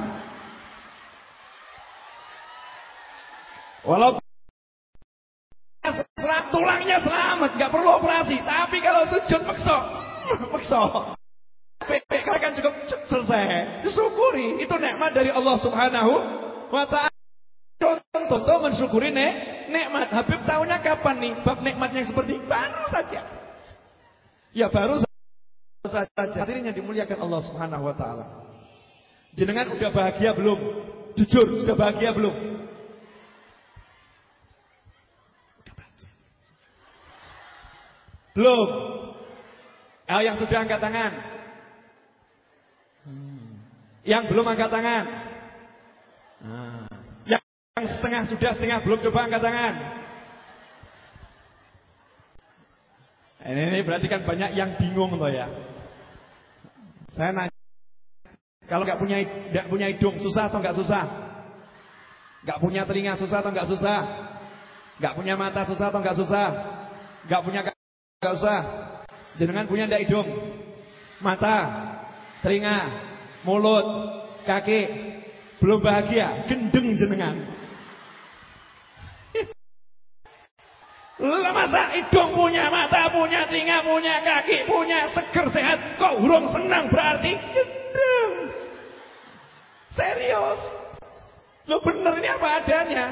Walaupun tulangnya selamat, nggak perlu operasi. Tapi kalau sujud makso, makso. PPK kan cukup selesai. Disyukuri. Itu nikmat dari Allah Subhanahu wa taala. Contoh mensyukuri nek, nikmat. Habib tahunya kapan nih? Bab nikmatnya seperti baru saja. Ya baru saja. Hadirin dimuliakan Allah Subhanahu wa taala. Jenengan udah bahagia belum? Jujur, sudah bahagia belum? Belum. Oh, yang sudah angkat tangan. Hmm. Yang belum angkat tangan. Nah. Yang setengah sudah, setengah belum coba angkat tangan. Ini, ini berarti kan banyak yang bingung toh ya. Saya nanya, kalau nggak punya nggak punya hidung susah atau nggak susah? Nggak punya telinga susah atau nggak susah? Nggak punya mata susah atau nggak susah? Nggak punya Gak usah. Jenengan punya ndak hidung? Mata, telinga, mulut, kaki. Belum bahagia, gendeng jenengan. Lah masa hidung punya, mata punya, telinga punya, kaki punya, seger sehat, kok urung senang berarti gendeng. Serius. Lo bener ini apa adanya.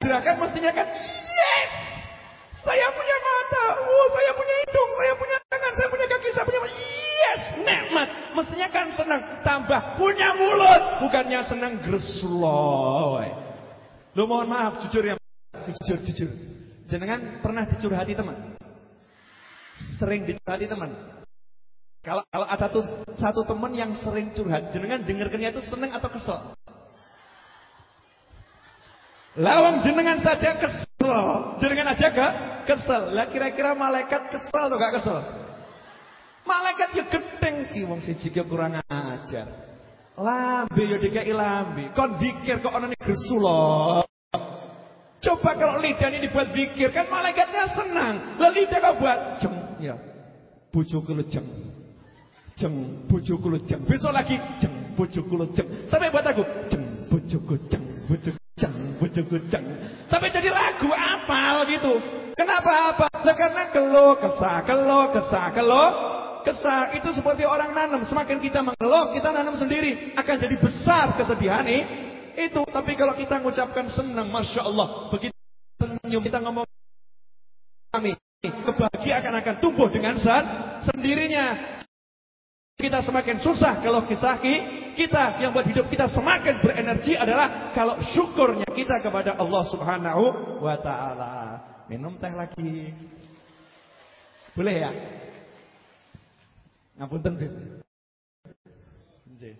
Gerakan mestinya kan yes. Saya punya mata, oh saya punya hidung, saya punya tangan, saya punya kaki, saya punya yes, nikmat. Mestinya kan senang, tambah punya mulut, bukannya senang gresloy. Lu mohon maaf, jujur ya, jujur, jujur. Jenengan pernah dicurhati teman? Sering dicurhati teman? Kalau kalau ada satu satu teman yang sering curhat, jenengan dengarkannya itu senang atau kesel? Lawang jenengan saja kesel. Jenengan aja gak kesel. Lah kira-kira malaikat kesel atau gak kesel? Malaikat ya gedeng ki wong siji ki kurang ajar. Lambe ya dikai lambe. Kon dikir kok ana gersulo. Coba kalau lidah ini dibuat zikir kan malaikatnya senang. Lah lidah kau buat jeng ya. Bojoku lu jeng. Bojoku lu jeng. Besok lagi jeng bojoku lu jeng. Sampai buat aku jeng bojoku jeng bojoku jeng bojoku jeng. Sampai jadi lagu apal gitu. Kenapa apa? Karena keluh kesah, keluh kesah, keluh kesah itu seperti orang nanam. Semakin kita mengeluh, kita nanam sendiri akan jadi besar kesedihan nih. Itu. Tapi kalau kita mengucapkan senang, masya Allah, begitu senyum kita ngomong kami, kebahagiaan akan tumbuh dengan saat sendirinya. Kita semakin susah kalau kisah kita yang buat hidup kita semakin berenergi adalah kalau syukurnya kita kepada Allah Subhanahu wa taala. Minum teh lagi. Boleh ya? Ngapunten, Bib. Nggih.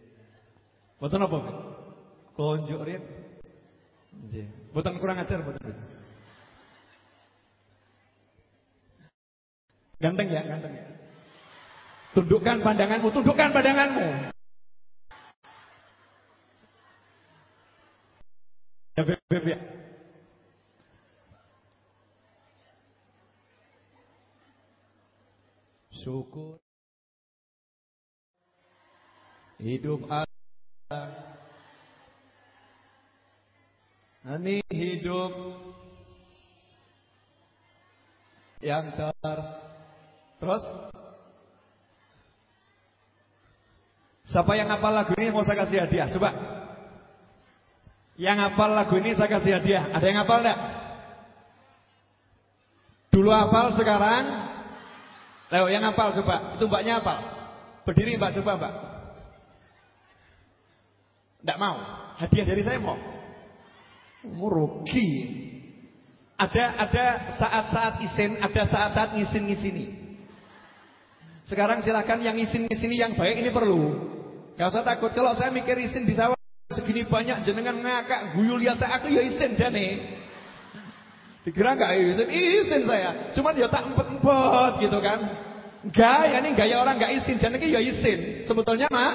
Mboten apa, Bib? Konjuk. Nggih. Mboten kurang ajar mboten, Bib. Ganteng ya, ganteng ya. Tundukkan pandanganmu, tundukkan pandanganmu. Ya, Bib, Bib ya. Syukur hidup ada ini hidup yang ter terus siapa yang hafal lagu ini mau saya kasih hadiah coba yang hafal lagu ini saya kasih hadiah ada yang hafal enggak dulu hafal sekarang Leo yang hafal coba itu mbaknya hafal berdiri mbak coba mbak tidak mau. Hadiah dari saya mau. Merugi. Ada ada saat-saat isin, ada saat-saat ngisin-ngisini. Sekarang silakan yang ngisin-ngisini yang baik ini perlu. Gak usah takut kalau saya mikir isin di sawah segini banyak jenengan ngakak guyu lihat saya aku ya isin jane. Dikira gak isin? Isin saya. Cuman ya tak empet-empet gitu kan. Gaya nih gaya orang nggak izin, jangan ya izin. Sebetulnya mah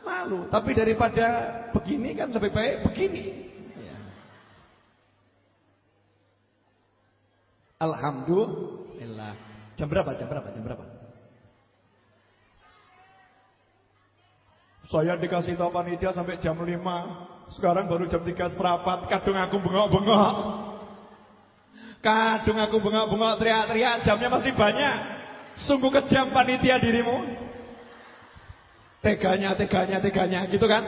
malu, tapi daripada begini kan lebih baik begini. Ya. Alhamdulillah. Jam berapa? Jam berapa? Jam berapa? Saya dikasih tahu panitia sampai jam 5. Sekarang baru jam 3 seperempat. Kadung aku bengok-bengok. Kadung aku bengok-bengok teriak-teriak. Jamnya masih banyak. Sungguh kejam panitia dirimu. Teganya, teganya, teganya. Gitu kan?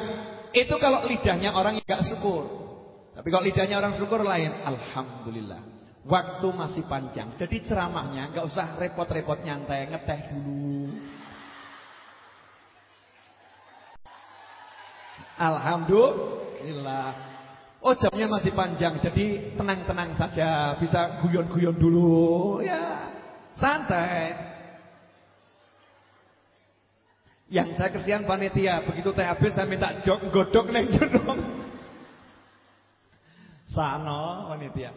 Itu kalau lidahnya orang yang gak syukur. Tapi kalau lidahnya orang syukur lain. Alhamdulillah. Waktu masih panjang. Jadi ceramahnya gak usah repot-repot nyantai. Ngeteh dulu. Alhamdulillah. Oh jamnya masih panjang, jadi tenang-tenang saja, bisa guyon-guyon dulu, ya santai. Yang saya kesian panitia, begitu teh habis saya minta jok godok neng jenong. Sano panitia.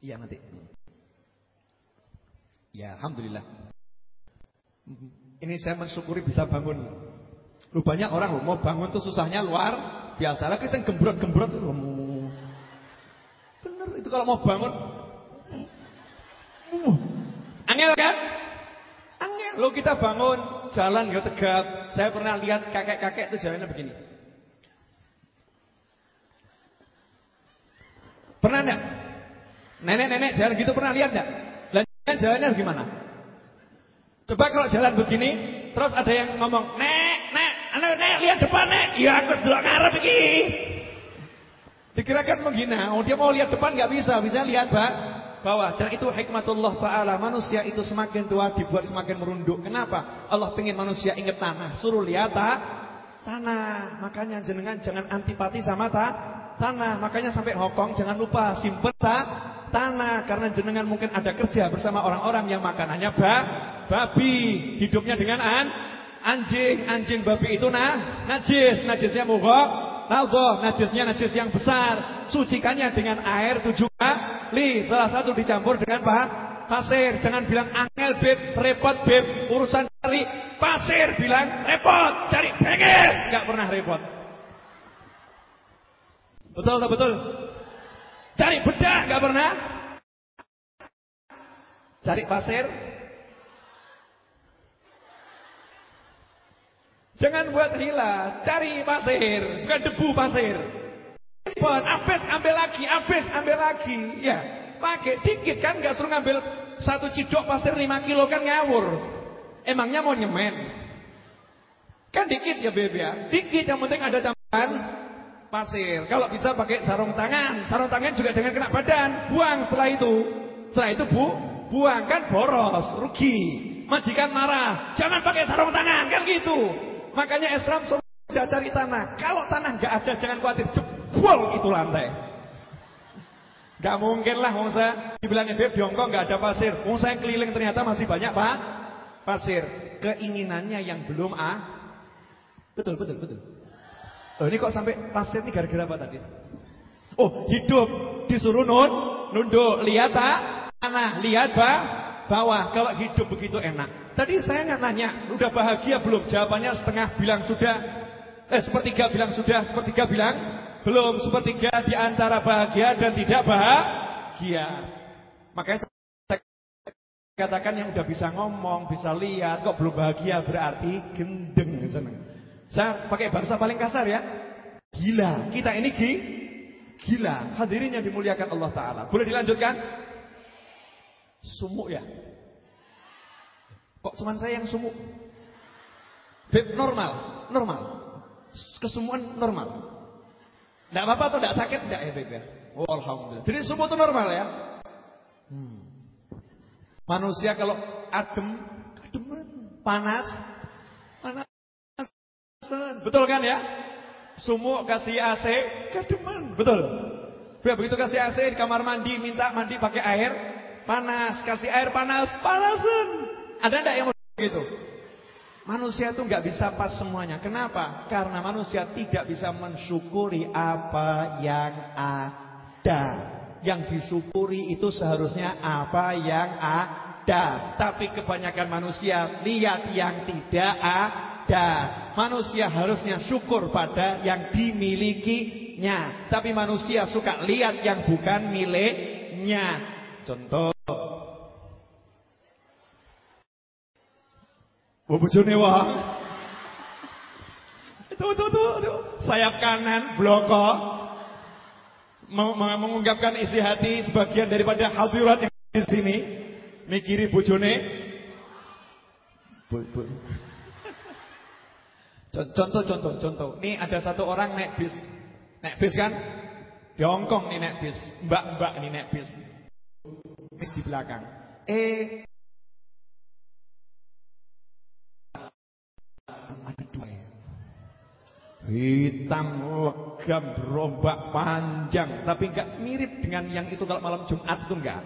Iya nanti. Ya, alhamdulillah. Ini saya mensyukuri bisa bangun. Rupanya orang mau bangun tuh susahnya luar biasa. Lagi saya gembrot-gembrot. Bener itu kalau mau bangun. Angel kan? Angel. Lo kita bangun jalan ya tegap. Saya pernah lihat kakek-kakek itu jalannya begini. Pernah enggak? Nenek-nenek jalan gitu pernah lihat enggak? Kan jalannya gimana? Coba kalau jalan begini, terus ada yang ngomong, "Nek, nek, nek, nek lihat depan, nek." Ya aku delok ngarep iki. Dikirakan menghina. Oh, dia mau lihat depan nggak bisa, bisa lihat, Pak. Bawah. Dan itu hikmatullah taala. Manusia itu semakin tua dibuat semakin merunduk. Kenapa? Allah pengen manusia ingat tanah. Suruh lihat tak? tanah. Makanya jenengan jangan antipati sama ta tanah. Makanya sampai Hongkong jangan lupa simpen tak tanah karena jenengan mungkin ada kerja bersama orang-orang yang makanannya ba, babi, hidupnya dengan an, anjing, anjing babi itu nah, najis, najisnya mughaq, Nalboh, najisnya najis yang besar. Sucikannya dengan air tujuh kali. Salah satu dicampur dengan apa? Pasir. Jangan bilang angel beb, repot beb. Urusan cari pasir bilang repot. Cari bengis. Gak pernah repot. Betul tak betul? Cari bedak gak pernah? Cari pasir? Jangan buat hila, cari pasir, bukan debu pasir. Pon, abis ambil lagi, abis ambil lagi. Ya, pakai dikit kan gak suruh ngambil satu cidok pasir 5 kilo kan ngawur. Emangnya mau nyemen? Kan dikit ya bebe ya, dikit yang penting ada campuran pasir. Kalau bisa pakai sarung tangan. Sarung tangan juga jangan kena badan. Buang setelah itu. Setelah itu bu, buang kan boros, rugi. Majikan marah. Jangan pakai sarung tangan kan gitu. Makanya Islam sudah cari tanah. Kalau tanah nggak ada jangan khawatir. Jebol itu lantai. Gak mungkin lah wong saya Beb di Hongkong nggak ada pasir. Wong saya keliling ternyata masih banyak Pak pasir. Keinginannya yang belum ah. Betul betul betul. Oh, ini kok sampai pasir ini gara-gara apa tadi? Oh, hidup disuruh nun, nunduk, lihat tak? Tanah, lihat bah, bawah. Kalau hidup begitu enak. Tadi saya nggak nanya, udah bahagia belum? Jawabannya setengah bilang sudah. Eh, sepertiga bilang sudah, sepertiga bilang belum. Sepertiga di antara bahagia dan tidak bahagia. Makanya saya katakan yang udah bisa ngomong, bisa lihat, kok belum bahagia berarti gendeng seneng. Saya pakai bahasa paling kasar ya. Gila. Kita ini gi, gila. Hadirin yang dimuliakan Allah Ta'ala. Boleh dilanjutkan? Sumuk ya? Kok cuma saya yang sumuk? Beb normal. Normal. Kesumuan normal. Tidak apa-apa atau tidak sakit? Tidak ya Beb ya? Oh Alhamdulillah. Jadi sumuk itu normal ya? Hmm. Manusia kalau adem, panas, panas. Betul kan ya? Sumuk kasih AC, kedemen. Betul. Ya, begitu kasih AC di kamar mandi, minta mandi pakai air panas, kasih air panas, panasan. Ada enggak yang begitu? Manusia itu nggak bisa pas semuanya. Kenapa? Karena manusia tidak bisa mensyukuri apa yang ada. Yang disyukuri itu seharusnya apa yang ada. Tapi kebanyakan manusia lihat yang tidak ada. Manusia harusnya syukur pada yang dimilikinya. Tapi manusia suka lihat yang bukan miliknya. Contoh. Bojone wah. Tuh, tuh, tuh, tuh. Sayap kanan, bloko mengungkapkan isi hati sebagian daripada hadirat yang di sini mikiri bojone contoh contoh contoh. Ini ada satu orang naik bis. Naik bis kan? Di Hongkong nih naik bis. Mbak-mbak nih naik bis. Bis di belakang. Eh. Ada dua ya. Hitam legam berombak panjang. Tapi enggak mirip dengan yang itu kalau malam Jumat tuh enggak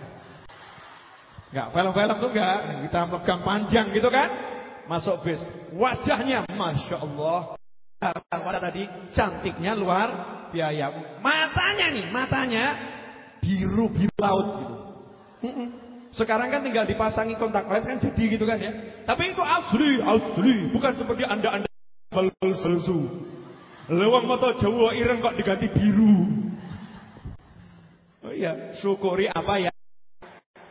enggak film-film tuh enggak hitam legam panjang gitu kan masuk bis. Wajahnya Masya Allah. Pada tadi cantiknya luar biaya. Matanya nih matanya biru biru laut gitu. Sekarang kan tinggal dipasangi kontak lens kan jadi gitu kan ya. Tapi itu asli asli. Bukan seperti anda anda palsu Lewang mata Jawa ireng kok diganti biru. Oh iya, syukuri apa ya?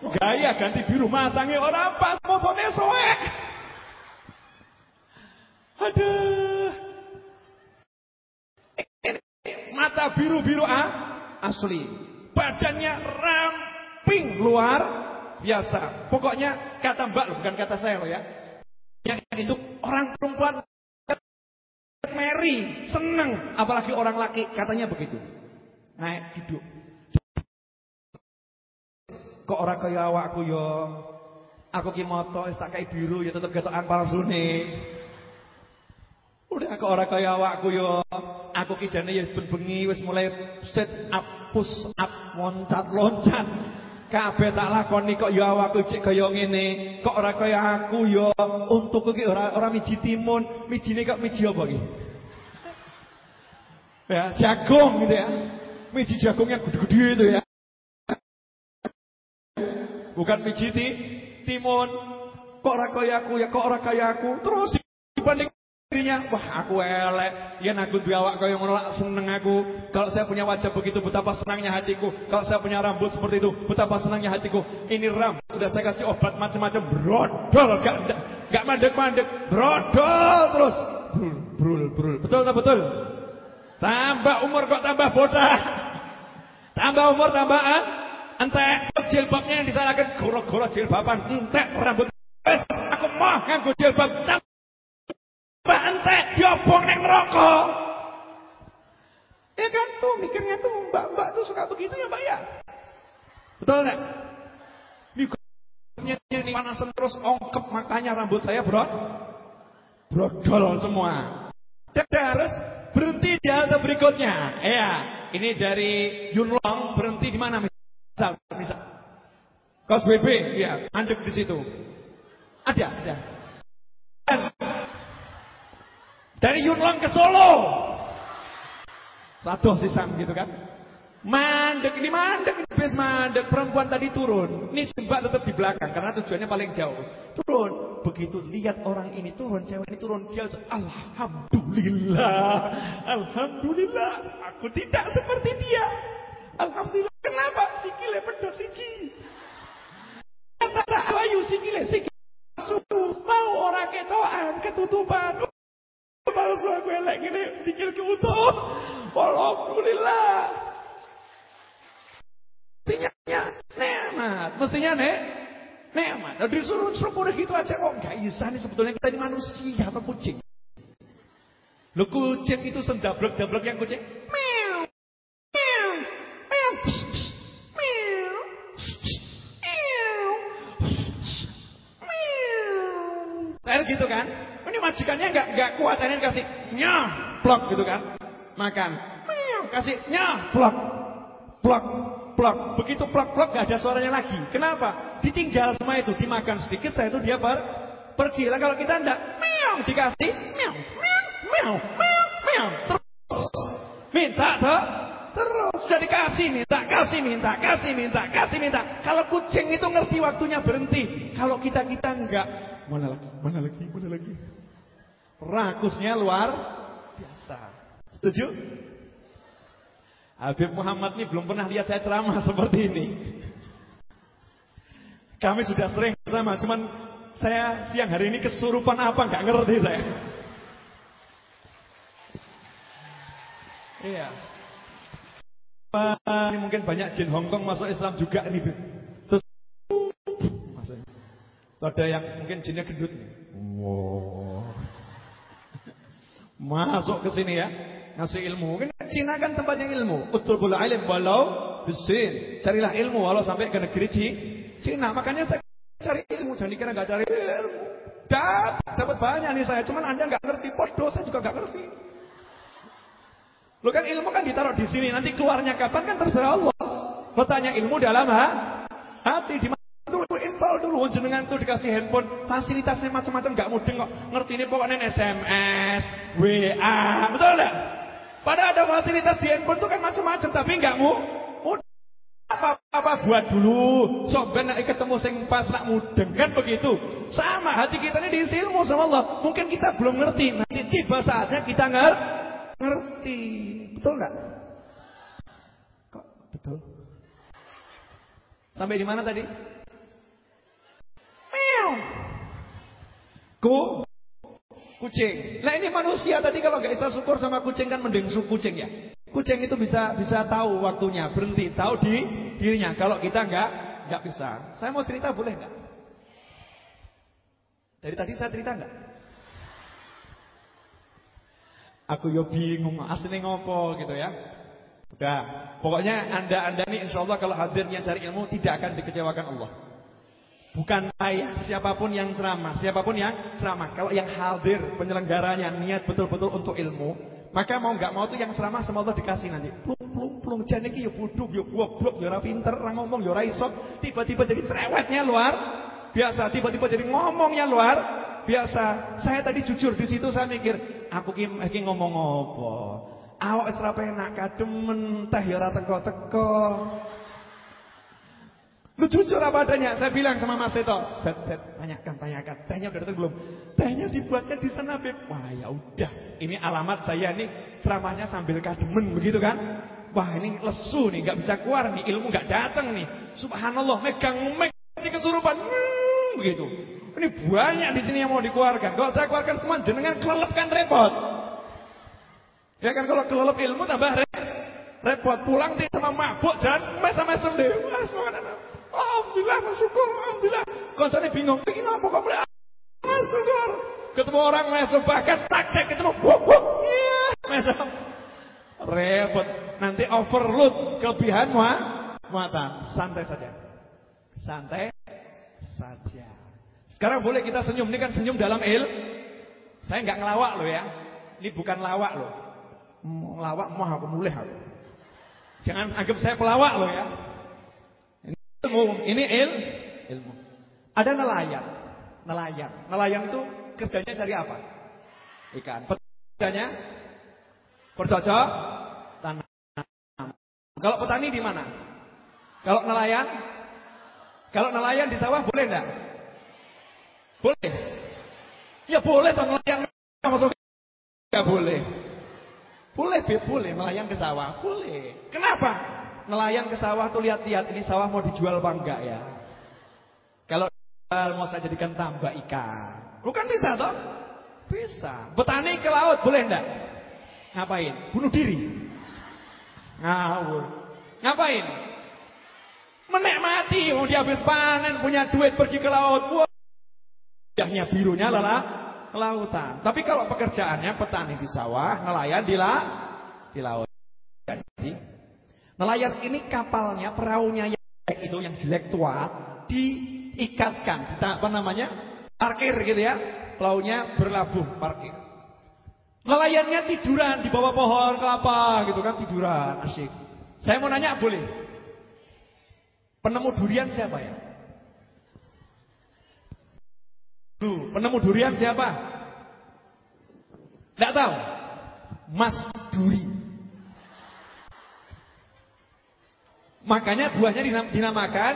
Gaya ganti biru. Masangi orang pas motone soek. Aduh. Mata biru-biru ah, asli. Badannya ramping luar biasa. Pokoknya kata Mbak bukan kata saya loh ya. Yang itu orang perempuan Mary, seneng, apalagi orang laki, katanya begitu. Naik duduk. Kok orang kaya awakku yo? Aku ki moto wis tak biru ya tetep ketokan palsune. Udah kok orang kaya awakku yo. Aku ki jane ya bengi wis mulai set up push up loncat-loncat. Kabeh tak lakoni kok ya awakku cek kaya ngene. Kok ora kaya aku yo. Untukku ki ora ora miji timun, mijine kok miji apa ki? Ya, jagung gitu ya. Miji jagung yang gede-gede itu ya. Bukan miji ti, timun. Kok ora kaya aku ya, kok ora kaya aku. Terus dibanding dirinya, wah aku elek. Ya aku duwe awak kaya ngono seneng aku. Kalau saya punya wajah begitu betapa senangnya hatiku. Kalau saya punya rambut seperti itu, betapa senangnya hatiku. Ini rambut udah saya kasih obat macam-macam brodol gak gak mandek-mandek, brodol terus. Brul, brul, brul. Betul tak betul? Tambah umur kok tambah bodoh. Tambah umur tambah ah? entek jilbabnya yang disalahkan goro-goro jilbaban entek rambut aku mau nganggo jilbab tambah entek diobong ning neraka. Ya kan tuh mikirnya tuh mbak-mbak tuh suka begitu ya Mbak ya. Betul enggak? Mikirnya ini panasan terus ongkep makanya rambut saya bro. Brodol semua. Dan harus berhenti di halte berikutnya. Ya, ini dari Yunlong berhenti di mana misal? Misal. Kos BB, ya, andek di situ. Ada, ada. Dan dari Yunlong ke Solo. Satu sisan gitu kan. Mandek ini mandek ini bis mandek perempuan tadi turun. Ini sebab tetap di belakang karena tujuannya paling jauh. Turun. Begitu lihat orang ini turun, cewek ini turun, dia alhamdulillah. Alhamdulillah, aku tidak seperti dia. Alhamdulillah. Kenapa? Sikile pedot siji. Kata ayu sikile sikile mau orang ketoan ketutupan. Palsu aku elek gini sikil keutuh. Alhamdulillah. Mestinya nikmat. Mestinya nek nikmat. Nah, disuruh syukur gitu aja kok enggak bisa nih sebetulnya kita ini manusia atau kucing. Lo kucing itu sendablek-dablek yang kucing. Meow. Meow. Meow. Meow. Meow. gitu kan. Ini majikannya enggak kuat ini kasih nyah, plok gitu kan. Makan. Meow. Kasih nyah, plok. Plok plok. Begitu plok-plok gak ada suaranya lagi. Kenapa? Ditinggal semua itu, dimakan sedikit, saya itu dia per pergi. Lah kalau kita enggak, meow dikasih, meow, meow, meow, meow, meow. Terus minta tuh, terus sudah dikasih kasih minta, kasih minta, kasih minta, kasih minta. Kalau kucing itu ngerti waktunya berhenti. Kalau kita-kita enggak. Mana lagi, mana lagi, mana lagi. Rakusnya luar biasa. Setuju? Habib Muhammad ini belum pernah lihat saya ceramah seperti ini. Kami sudah sering bersama, cuman saya siang hari ini kesurupan apa nggak ngerti saya. Iya. Ini mungkin banyak jin Hongkong masuk Islam juga nih. Terus masuk. Ada yang mungkin jinnya gendut. Wow. Masuk ke sini ya. Ngasih ilmu. Mungkin Cina kan tempatnya ilmu. Utlubul alim walau bisin. Carilah ilmu walau sampai ke negeri Cina. Makanya saya cari ilmu. Jangan dikira nggak cari ilmu. Dapat, dapat banyak nih saya. Cuman anda nggak ngerti. Podo saya juga nggak ngerti. Lo kan ilmu kan ditaruh di sini. Nanti keluarnya kapan kan terserah Allah. Lo tanya ilmu dalam ha? hati. Di install dulu jenengan tuh dikasih handphone fasilitasnya macam-macam nggak mudeng kok ngerti ini pokoknya SMS WA betul enggak pada ada fasilitas di handphone tuh kan macam-macam tapi nggak mu apa-apa buat dulu. Sok ben ketemu sing pas nak mudeng kan begitu. Sama hati kita ini diisi ilmu sama Allah. Mungkin kita belum ngerti. Nanti tiba saatnya kita nger ngerti. Betul nggak? Kok betul? Sampai di mana tadi? Meow. Ku kucing. Nah ini manusia tadi kalau nggak bisa syukur sama kucing kan mending kucing ya. Kucing itu bisa bisa tahu waktunya berhenti, tahu di dirinya. Kalau kita nggak nggak bisa. Saya mau cerita boleh nggak? Dari tadi saya cerita nggak? Aku yo bingung aslinya ngopo gitu ya. Udah, pokoknya anda-anda nih insya Allah kalau hadirnya cari ilmu tidak akan dikecewakan Allah. Bukan saya, siapa pun yang ceramah, siapa pun yang ceramah. Kalau yang hadir penyelenggaranya niat betul-betul untuk ilmu, maka mau nggak mau tuh yang ceramah sama Allah dikasih nanti. Plung plung plung jan iki ya bodho, ya goblok, ya ora pinter, ora ngomong, ya ora iso. Tiba-tiba jadi cerewetnya luar biasa, tiba-tiba jadi ngomongnya luar biasa. Saya tadi jujur di situ saya mikir, aku ki iki ngomong apa? Awak wis ora penak kademen, teh ya ora teko-teko. Lu jujur apa adanya. Saya bilang sama Mas Seto, set, set, tanyakan, tanyakan. Tehnya udah datang belum? Tehnya dibuatnya di sana, Beb. Wah, ya udah. Ini alamat saya nih ceramahnya sambil kademen begitu kan? Wah, ini lesu nih, nggak bisa keluar nih, ilmu nggak datang nih. Subhanallah, megang meg di kesurupan. Hmm, begitu. Ini banyak di sini yang mau dikeluarkan. Kalau saya keluarkan semua jenengan kelelep kan repot. Ya kan kalau kelelep ilmu tambah repot. Pulang di sama mabuk jangan mesam-mesem deh. Wah. Alhamdulillah bersyukur, alhamdulillah. Koncone bingung, iki apa kok boleh bersyukur. Ketemu orang mesum bahkan praktek ketemu buk. Iya, mesum. Repot. Nanti overload kelebihan mata. Santai saja. Santai saja. Sekarang boleh kita senyum. Ini kan senyum dalam il. Saya nggak ngelawak loh ya. Ini bukan lawak loh. Lawak mau aku mulai. Jangan anggap saya pelawak loh ya. Ilmu, ini il, ilmu. Ada nelayan. Nelayan. Nelayan itu kerjanya cari apa? Ikan. Kerjanya bercocok tanam. Kalau petani di mana? Kalau nelayan? Kalau nelayan di sawah boleh enggak? Boleh. Ya boleh toh nelayan masuk enggak boleh. Boleh, boleh nelayan ke sawah, boleh. Kenapa? Nelayan ke sawah tuh lihat-lihat ini sawah mau dijual apa enggak ya. Kalau mau saya jadikan tambak ikan. Bukan bisa toh? Bisa. Petani ke laut boleh enggak? Ngapain? Bunuh diri. Ngawur. Ngapain? Menikmati, mau dia habis panen, punya duit pergi ke laut. Wah. Birunya lala lautan. Tapi kalau pekerjaannya petani di sawah, nelayan di la di laut. Nelayan ini kapalnya, perahunya yang itu yang jelek tua diikatkan, apa namanya? Parkir gitu ya. Perahunya berlabuh, parkir. Nelayannya tiduran di bawah pohon kelapa gitu kan tiduran, asyik. Saya mau nanya boleh? Penemu durian siapa ya? Tuh, penemu durian siapa? Tidak tahu. Mas Duri. Makanya buahnya dinamakan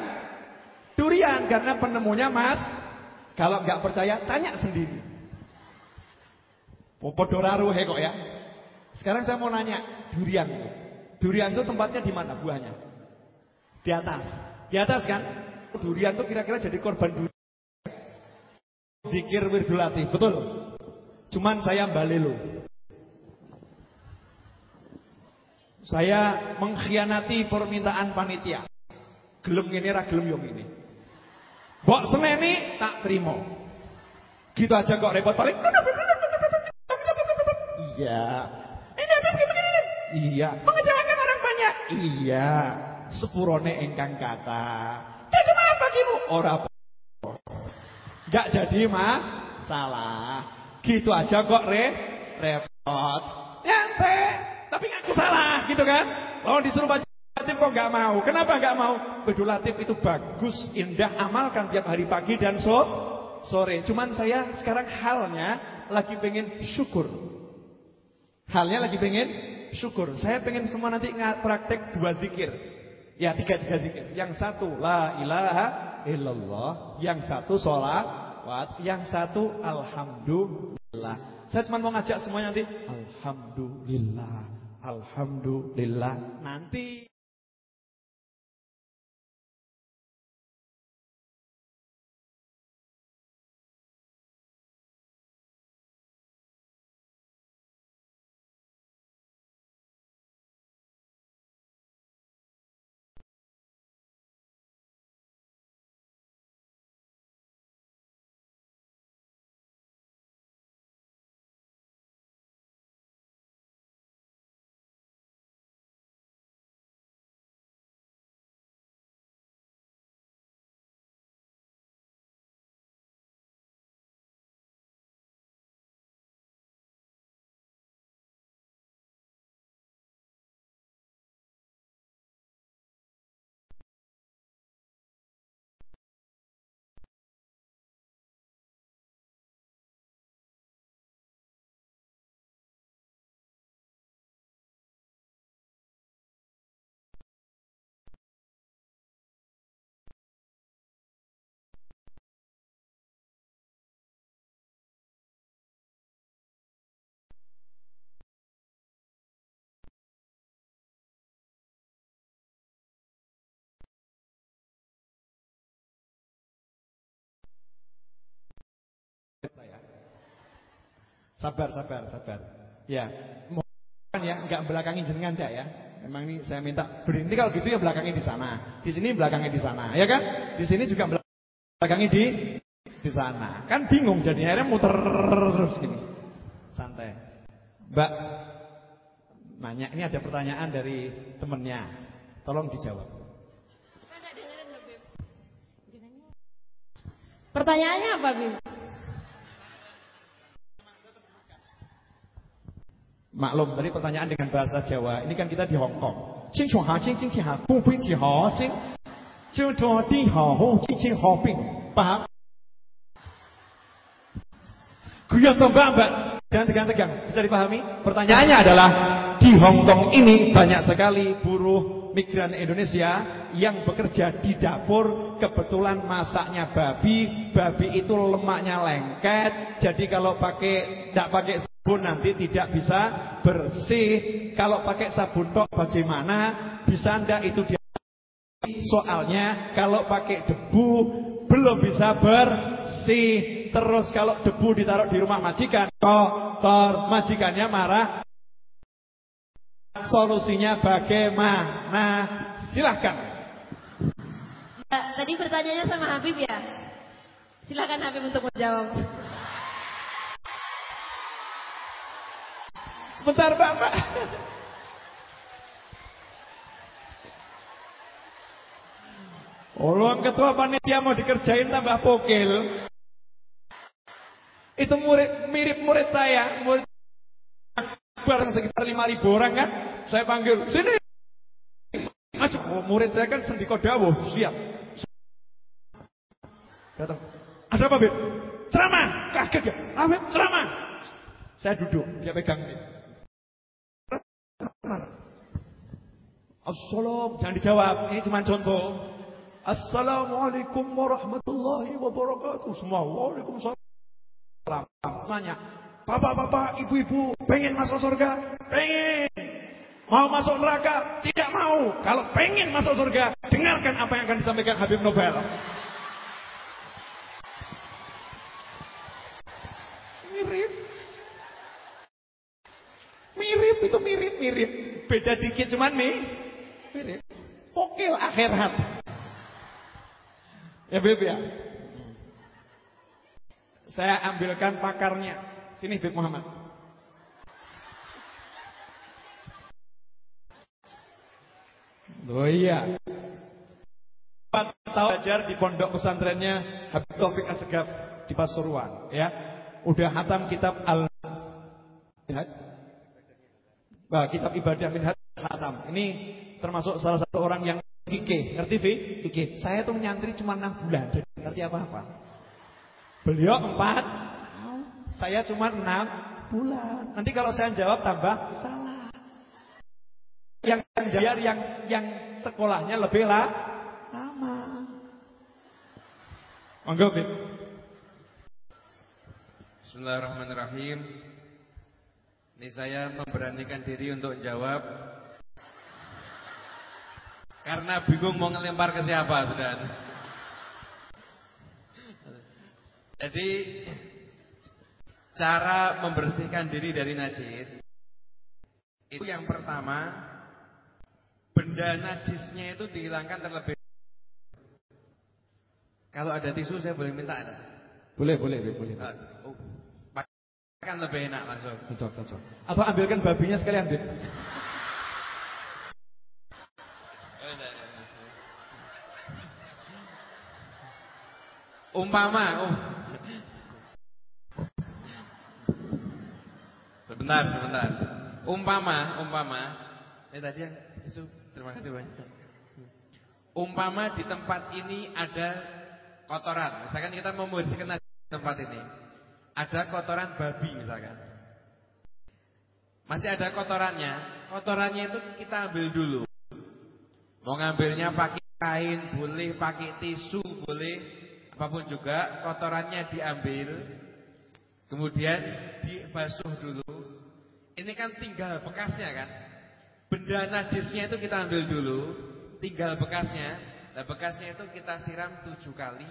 durian karena penemunya Mas. Kalau nggak percaya tanya sendiri. Popodoraru he kok ya. Sekarang saya mau nanya, durian. Durian itu tempatnya di mana buahnya? Di atas. Di atas kan? Durian itu kira-kira jadi korban durian. Dikir wirdulati, betul. Cuman saya balelo. Saya mengkhianati permintaan panitia. Gelem ini ra gelem yo ini. Mbok semeni tak terima. Gitu aja kok repot paling. Iya. Iya. Mengecewakan orang banyak. Iya. Sepurone engkang kata. Jadi apa kimu? Ora Gak jadi mah salah. Gitu aja kok re repot. Nyampe. Tapi ngaku salah gitu kan. Kalau disuruh baca Latif kok gak mau. Kenapa gak mau? Bedul Latif itu bagus, indah, amalkan tiap hari pagi dan so, sore. Cuman saya sekarang halnya lagi pengen syukur. Halnya lagi pengen syukur. Saya pengen semua nanti praktek dua zikir. Ya tiga tiga zikir. Yang satu la ilaha illallah. Yang satu sholat. Yang satu alhamdulillah. Saya cuma mau ngajak semuanya nanti alhamdulillah. Alhamdulillah. Nanti Sabar, sabar, sabar. Ya, mohon ya, enggak belakangi jenengan enggak ya. Memang ini saya minta berhenti kalau gitu ya belakangi di sana. Di sini belakangi di sana, ya kan? Di sini juga belakangi di di sana. Kan bingung jadi akhirnya muter terus gini. Santai. Mbak nanya, ini ada pertanyaan dari temennya. Tolong dijawab. Pertanyaannya apa, Bim? Maklum tadi pertanyaan dengan bahasa Jawa. Ini kan kita di Hong Kong. Cing chong ha cing cing ha bu pui ji ha sing. Zhe zuo di ha hu cing cing ha ping. Paham? Guyang tombak mbak. Jangan tegang-tegang. Bisa dipahami? Pertanyaannya adalah di Hong Kong ini banyak sekali buruh migran Indonesia yang bekerja di dapur kebetulan masaknya babi, babi itu lemaknya lengket. Jadi kalau pakai tidak pakai sabun nanti tidak bisa bersih. Kalau pakai sabun tok bagaimana? Bisa ndak itu dia? Soalnya kalau pakai debu belum bisa bersih. Terus kalau debu ditaruh di rumah majikan kotor, majikannya marah. Solusinya bagaimana? Silahkan. tadi pertanyaannya sama Habib ya. Silahkan Habib untuk menjawab. Sebentar Bapak. Orang ketua panitia mau dikerjain tambah pokil. Itu murid mirip murid saya, murid bareng sekitar 5000 orang kan. Saya panggil, "Sini." Maju, oh, murid saya kan sendiko dawuh, siap. Datang. Ada apa, Beb? Ceramah. Kaget ya. Habib ceramah. Saya duduk, dia pegang. Assalamualaikum jangan dijawab. Ini cuma contoh. Assalamualaikum warahmatullahi wabarakatuh. Semua waalaikumsalam. Tanya, bapak-bapak, ibu-ibu, pengen masuk surga? Pengen. Mau masuk neraka? Tidak mau. Kalau pengen masuk surga, dengarkan apa yang akan disampaikan Habib Novel. Mirip. Mirip itu mirip-mirip. Beda dikit cuman nih. Mirip. Kokil akhirat. Ya Bib ya. Saya ambilkan pakarnya. Sini Bib Muhammad. Oh iya. Empat tahun belajar di pondok pesantrennya Habib Taufik Asegaf di Pasuruan, ya. Udah hatam kitab Al Minhaj. Bah, kitab ibadah Minhaj hatam. Ini termasuk salah satu orang yang fikih, ngerti fi? Fikih. Saya tuh nyantri cuma 6 bulan, jadi ngerti apa-apa. Beliau 4, saya cuma 6 bulan. Nanti kalau saya jawab tambah salah. Yang jayar yang yang sekolahnya lebih lah lama. Monggo. Bismillahirrahmanirrahim. Ini saya memberanikan diri untuk jawab karena bingung mau ngelempar ke siapa, sudah. Jadi cara membersihkan diri dari najis itu yang pertama benda najisnya itu dihilangkan terlebih Kalau ada tisu saya boleh minta ada? Boleh, boleh, boleh. Uh, oh, kan lebih enak langsung. Cocok, cocok. Atau ambilkan babinya sekalian, Bib. Umpama, um. Sebentar, sebentar. Umpama, umpama. Eh tadi yang tisu Terima kasih banyak. Umpama di tempat ini ada kotoran, misalkan kita membersihkan tempat ini, ada kotoran babi misalkan. Masih ada kotorannya, kotorannya itu kita ambil dulu. Mau ngambilnya pakai kain, boleh pakai tisu, boleh apa pun juga, kotorannya diambil, kemudian dibasuh dulu. Ini kan tinggal bekasnya kan. Benda najisnya itu kita ambil dulu, tinggal bekasnya. Nah bekasnya itu kita siram tujuh kali.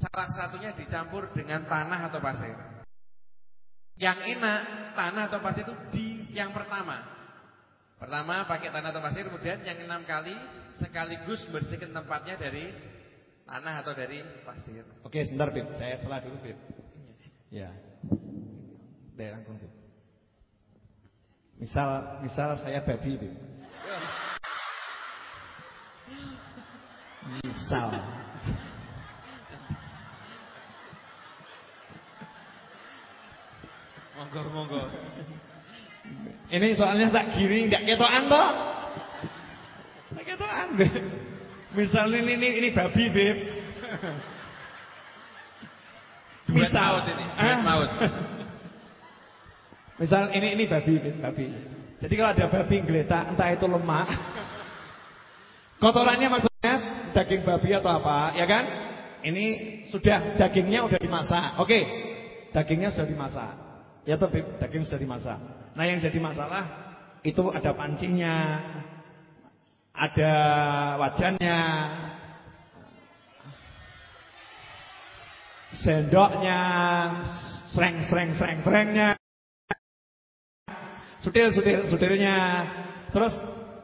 Salah satunya dicampur dengan tanah atau pasir. Yang enak tanah atau pasir itu di yang pertama. Pertama pakai tanah atau pasir, kemudian yang enam kali sekaligus bersihkan tempatnya dari tanah atau dari pasir. Oke, sebentar Bib, saya salah dulu Bib. Ya. Daerah Bib. Misal misal saya babi itu. Misal. Monggo monggo. Ini soalnya tak gini enggak ketokan toh. Enggak ketokan. Misal ini ini ini babi, Beb. Misal ini, ah. maut. Misal ini ini babi, babi. Jadi kalau ada babi geletak, entah itu lemak, kotorannya maksudnya daging babi atau apa, ya kan? Ini sudah dagingnya sudah dimasak. Oke, dagingnya sudah dimasak. Ya tapi daging sudah dimasak. Nah yang jadi masalah itu ada pancinya, ada wajannya, sendoknya, sereng sereng sereng serengnya. Sutil-sutil sutilnya. Terus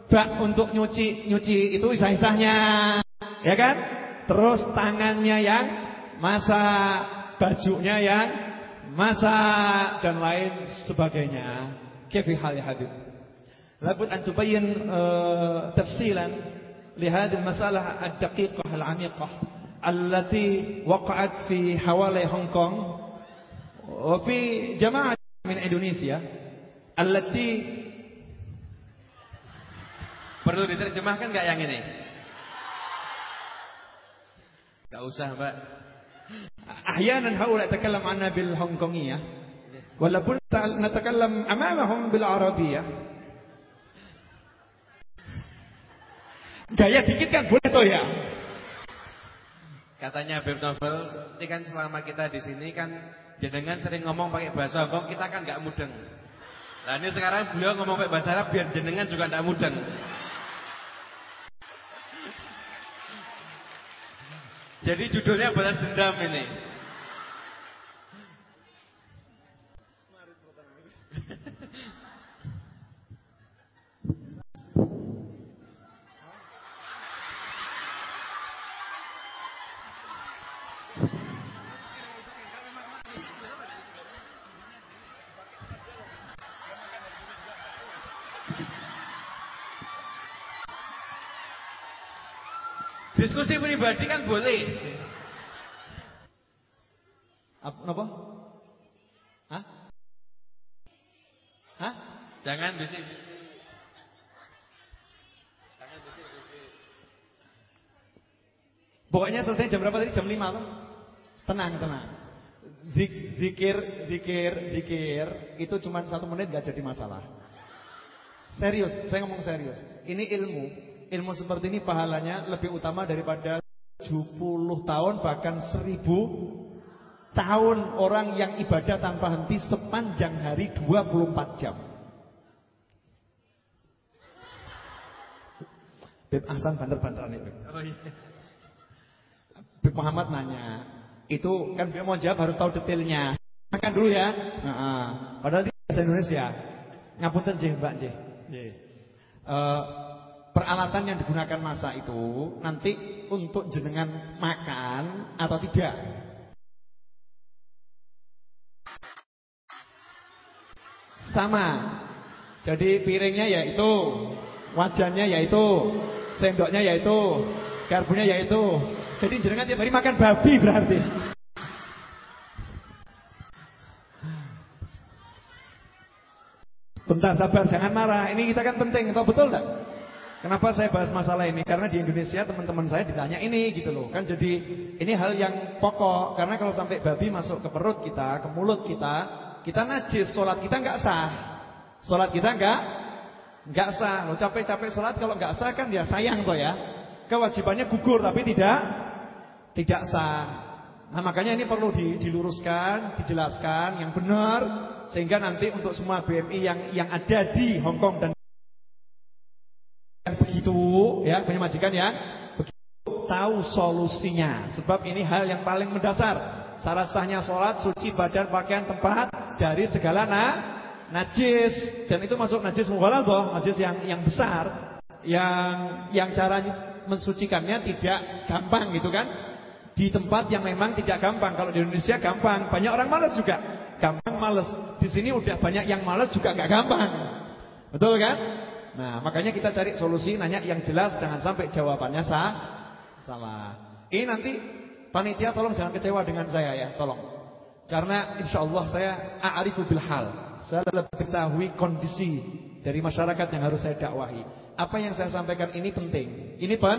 bak untuk nyuci nyuci itu isah-isahnya. Ya kan? Terus tangannya yang masak, bajunya yang masak dan lain sebagainya. Kefi hal ya Habib? Labut an tubayyin eh, tafsilan li hadhihi al-masalah ad-daqiqah al-'amiqah allati waqa'at fi hawali Hong Kong wa fi jama'ah min Indonesia allati Perlu diterjemahkan nggak yang ini? Gak usah, Mbak. Takallam anna bil Hongkongiyah. Walaupun natakallam amamahum bil Arabiyah. Gaya dikit kan boleh toh ya. Katanya Habib Novel, ini kan selama kita di sini kan jenengan sering ngomong pakai bahasa Hongkong, kita kan nggak mudeng. Nah ini sekarang beliau ngomong pakai bahasa Arab biar jenengan juga nggak mudeng. Jadi judulnya balas dendam ini. Diskusi pribadi kan boleh. Apa? Apa? Hah? Hah? Jangan bisik-bisik. Jangan bisik-bisik. Pokoknya selesai jam berapa tadi? Jam 5 tuh. Tenang, tenang. Zik, zikir, zikir, zikir itu cuma satu menit gak jadi masalah. Serius, saya ngomong serius. Ini ilmu, ilmu seperti ini pahalanya lebih utama daripada 70 tahun bahkan 1000 tahun orang yang ibadah tanpa henti sepanjang hari 24 jam. Beb Hasan banter-banteran itu. Oh iya. Beb Muhammad nanya, itu kan dia mau jawab harus tahu detailnya. Makan dulu ya. Nah, padahal di bahasa Indonesia. Ngapunten nggih, Mbak nggih. Nggih. Eh, peralatan yang digunakan masa itu nanti untuk jenengan makan atau tidak? Sama. Jadi piringnya yaitu, wajannya yaitu, sendoknya yaitu, garpunya yaitu. Jadi jenengan tiap hari makan babi berarti. Bentar sabar, jangan marah. Ini kita kan penting, tahu betul enggak? Kenapa saya bahas masalah ini? Karena di Indonesia teman-teman saya ditanya ini gitu loh. Kan jadi ini hal yang pokok. Karena kalau sampai babi masuk ke perut kita, ke mulut kita, kita najis, sholat kita nggak sah. Sholat kita nggak nggak sah. Lo capek-capek sholat kalau nggak sah kan dia sayang toh ya. Kewajibannya gugur tapi tidak tidak sah. Nah makanya ini perlu diluruskan, dijelaskan yang benar sehingga nanti untuk semua BMI yang yang ada di Hong Kong dan yang begitu ya punya majikan yang begitu tahu solusinya. Sebab ini hal yang paling mendasar. Syarat sahnya sholat, suci badan, pakaian, tempat dari segala na, najis dan itu masuk najis mughaladzah, najis yang yang besar yang yang cara mensucikannya tidak gampang gitu kan di tempat yang memang tidak gampang. Kalau di Indonesia gampang, banyak orang malas juga. Gampang malas. Di sini udah banyak yang malas juga gak gampang. Betul kan? Nah, makanya kita cari solusi nanya yang jelas jangan sampai jawabannya sah salah. Ini nanti panitia tolong jangan kecewa dengan saya ya, tolong. Karena insya Allah saya a'arifu bil hal. Saya lebih mengetahui kondisi dari masyarakat yang harus saya dakwahi. Apa yang saya sampaikan ini penting. Ini pen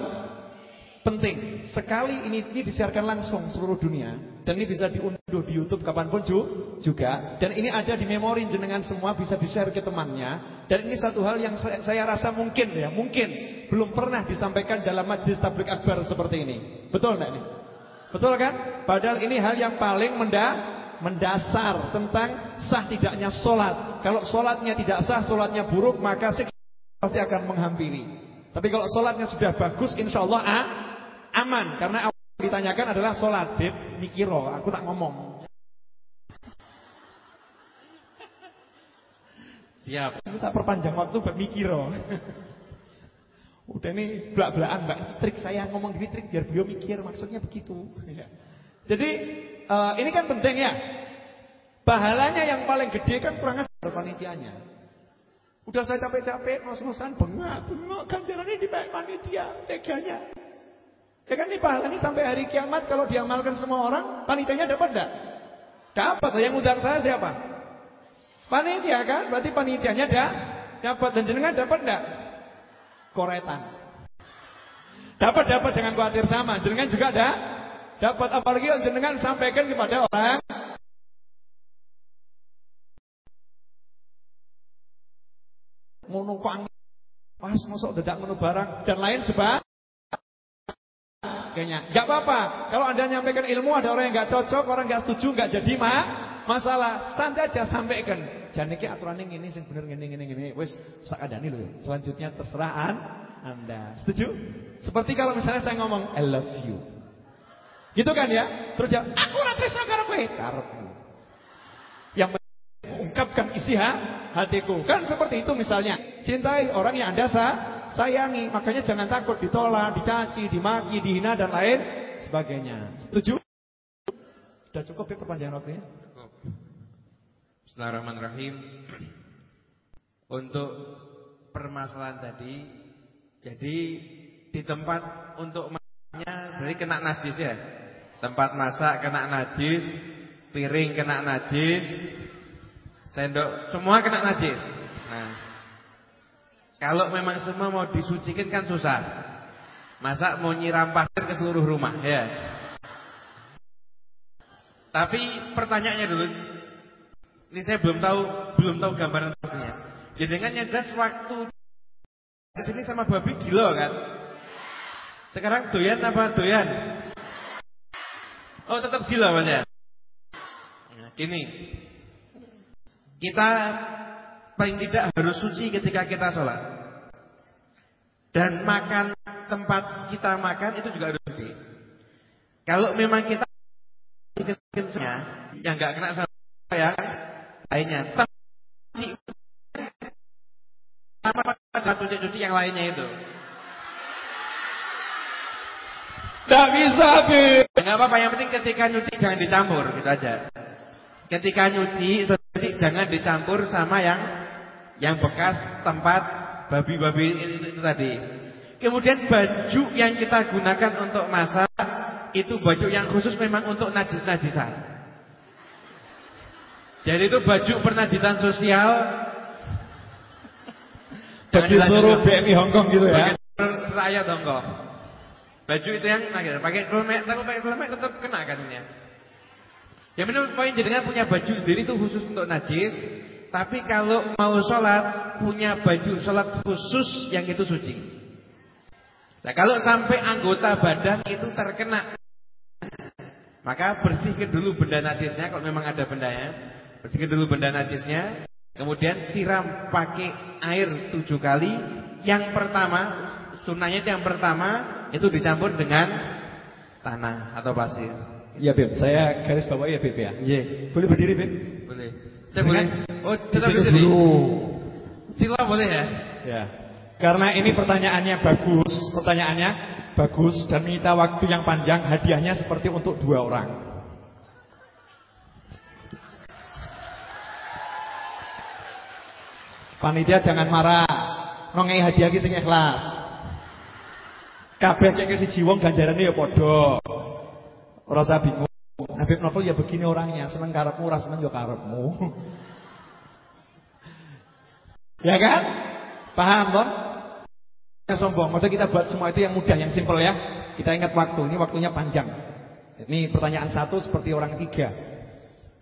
penting. Sekali ini, ini disiarkan langsung seluruh dunia dan ini bisa diunduh di YouTube kapan pun juga dan ini ada di memori jenengan semua bisa di-share ke temannya dan ini satu hal yang saya, saya rasa mungkin ya, mungkin belum pernah disampaikan dalam majlis tablik akbar seperti ini. Betul enggak ini? Betul kan? Padahal ini hal yang paling menda mendasar tentang sah tidaknya solat. Kalau solatnya tidak sah, solatnya buruk, maka siksa pasti akan menghampiri. Tapi kalau solatnya sudah bagus, insya Allah ah, aman karena yang ditanyakan adalah sholat. Beb mikiro aku tak ngomong. Siap. Ini tak perpanjang waktu buat mikiro. Udah ini belak-belakan mbak. Trik saya ngomong gini trik biar beliau mikir maksudnya begitu. Ya. jadi uh, ini kan penting ya. Pahalanya yang paling gede kan kurang ajar panitianya. Udah saya capek-capek ngos-ngosan bengak bengak ganjarannya di panitia teganya Ya kan ini pahala ini sampai hari kiamat kalau diamalkan semua orang, panitianya dapat enggak? Dapat. Yang undang saya siapa? Panitia kan? Berarti panitianya ada dapat dan jenengan dapat enggak? Koretan. Dapat dapat jangan khawatir sama. Jenengan juga ada dapat apalagi yang jenengan sampaikan kepada orang ngono Pas mosok dedak ngono barang dan lain sebagainya. Enggak apa-apa. Kalau Anda nyampaikan ilmu ada orang yang enggak cocok, orang enggak setuju, enggak jadi ma masalah. Santai aja sampaikan. Jangan iki aturane ngene sing bener ngene ngene ngene. Wis sakadane lho. Selanjutnya terserah Anda. Setuju? Seperti kalau misalnya saya ngomong I love you. Gitu kan ya? Terus ya, aku ora tresno karo kowe. Yang mengungkapkan isi hatiku. Kan seperti itu misalnya. Cintai orang yang Anda sah sayangi. Makanya jangan takut ditolak, dicaci, dimaki, dihina dan lain sebagainya. Setuju? Sudah cukup ya perpanjangan waktunya? Cukup. Bismillahirrahmanirrahim. Untuk permasalahan tadi, jadi di tempat untuk masaknya berarti kena najis ya. Tempat masak kena najis, piring kena najis, sendok semua kena najis. Nah, kalau memang semua mau disucikan kan susah. Masa mau nyiram pasir ke seluruh rumah, ya. Tapi pertanyaannya dulu, ini saya belum tahu belum tahu gambaran pastinya. Yang jelas waktu di sini sama babi gila kan? Sekarang doyan apa doyan? Oh tetap gila banyak. Nah, gini, kita paling tidak harus suci ketika kita sholat. Dan makan tempat kita makan itu juga harus suci. Kalau memang kita yang nggak kena sama ya lainnya, sama pada cuci-cuci yang lainnya itu. Tidak bisa, Bi. Apa-apa, yang penting ketika nyuci jangan dicampur, gitu aja. Ketika nyuci, jangan dicampur sama yang yang bekas tempat babi-babi itu, itu tadi. Kemudian baju yang kita gunakan untuk masak itu baju yang khusus memang untuk najis-najisan. Jadi itu baju pernajisan sosial bagi seluruh BMI Hongkong gitu ya. Bagi rakyat Hongkong. Baju itu yang nah, gitu. pakai kelemek, tapi pakai kelemek tetap kena kan ini. Yang benar poin jenengan punya baju sendiri itu khusus untuk najis, tapi kalau mau sholat punya baju sholat khusus yang itu suci. Nah kalau sampai anggota badan itu terkena, maka bersihkan dulu benda najisnya kalau memang ada bendanya, bersihkan dulu benda najisnya, kemudian siram pakai air tujuh kali. Yang pertama, sunnahnya yang pertama itu dicampur dengan tanah atau pasir. Iya Beb, saya garis bawah ya Beb ya. Iya. Boleh berdiri Beb? Boleh. Saya boleh. Oh, tetap di sini. Sila boleh ya? Ya. Karena ini pertanyaannya bagus, pertanyaannya bagus dan menyita waktu yang panjang, hadiahnya seperti untuk dua orang. Panitia jangan marah. Nongei hadiah ki sing ikhlas. Kabeh kek siji wong ganjarane ya padha. Ora usah bingung. Habib Novel ya begini orangnya, seneng karepmu, ora seneng ya karepmu. ya kan? Paham, Bang? Yang sombong. Maksudnya kita buat semua itu yang mudah, yang simpel ya. Kita ingat waktu, ini waktunya panjang. Ini pertanyaan satu seperti orang tiga.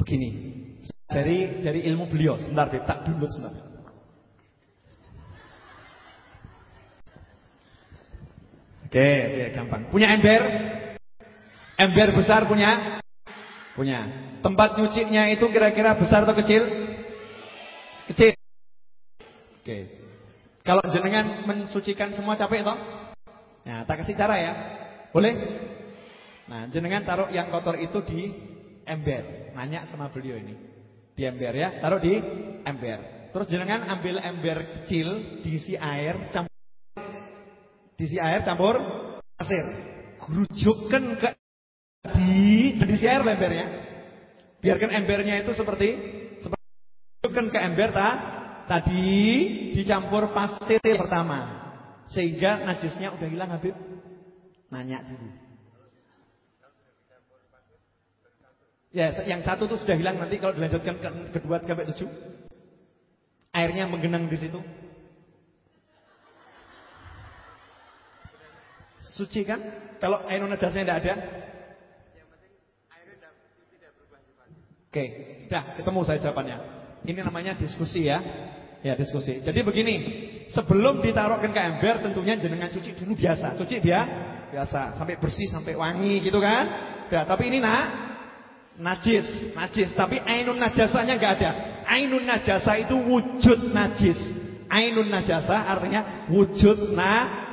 Begini. Dari dari ilmu beliau, sebentar deh, tak dulu sebentar. Oke, oke, gampang. Punya ember? Ember besar punya? Punya. Tempat nyucinya itu kira-kira besar atau kecil? Kecil. Oke. Kalau jenengan mensucikan semua capek toh? Nah, tak kasih cara ya. Boleh? Nah, jenengan taruh yang kotor itu di ember. Nanya sama beliau ini. Di ember ya, taruh di ember. Terus jenengan ambil ember kecil, diisi air, campur diisi air campur pasir. Gerujukkan ke di diisi air embernya. Biarkan embernya itu seperti seperti gerujukkan ke ember ta, tadi dicampur pasir pertama. Sehingga najisnya udah hilang Habib. Nanya dulu. Ya, yang satu tuh sudah hilang nanti kalau dilanjutkan ke kedua sampai tujuh. Airnya menggenang di situ. Suci kan? Kalau air najasnya tidak ada? Oke, sudah ketemu saya jawabannya. Ini namanya diskusi ya. Ya, diskusi. Jadi begini, sebelum ditaruhkan ke ember tentunya jenengan cuci dulu biasa. Cuci dia biasa sampai bersih sampai wangi gitu kan. Ya, tapi ini nak najis, najis tapi ainun najasanya enggak ada. Ainun najasa itu wujud najis. Ainun najasa artinya wujud najis.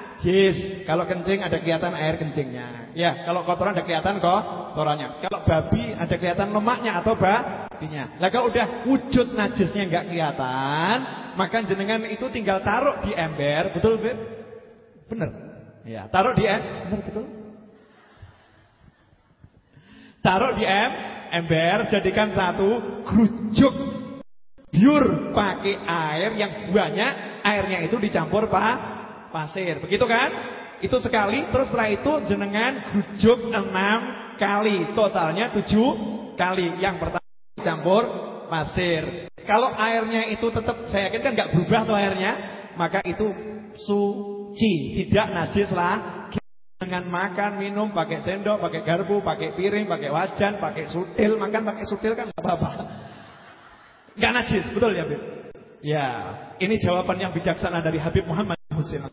Kalau kencing ada kelihatan air kencingnya. Ya, kalau kotoran ada kelihatan kotorannya. Kalau babi ada kelihatan lemaknya atau babinya. Lah kalau udah wujud najisnya enggak kelihatan, maka jenengan itu tinggal taruh di ember, betul, Beb? Bener. Ya, taruh di ember, bener betul? Taruh di em, ember, jadikan satu grujuk biur pakai air yang banyak, airnya itu dicampur pak pasir. Begitu kan? Itu sekali, terus setelah itu jenengan grujuk enam kali, totalnya tujuh kali. Yang pertama dicampur pasir. Kalau airnya itu tetap saya yakin kan nggak berubah tuh airnya, maka itu suci, tidak najis lah. Dengan makan, minum, pakai sendok, pakai garpu, pakai piring, pakai wajan, pakai sutil, makan pakai sutil kan nggak apa-apa. Nggak najis, betul ya, Bib? Ya, ini jawaban yang bijaksana dari Habib Muhammad Husain.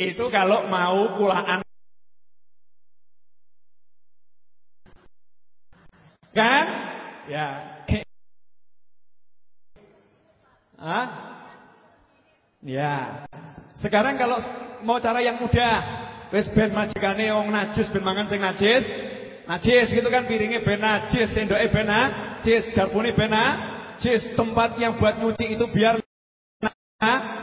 Itu kalau mau pulaan Kan? Ya. Hah? Ya. Sekarang kalau mau cara yang mudah, wis ben majikane wong najis ben mangan sing najis, najis gitu kan piringnya ben najis, sendoke ben najis, garpune ben najis, tempat yang buat nyuci itu biar najis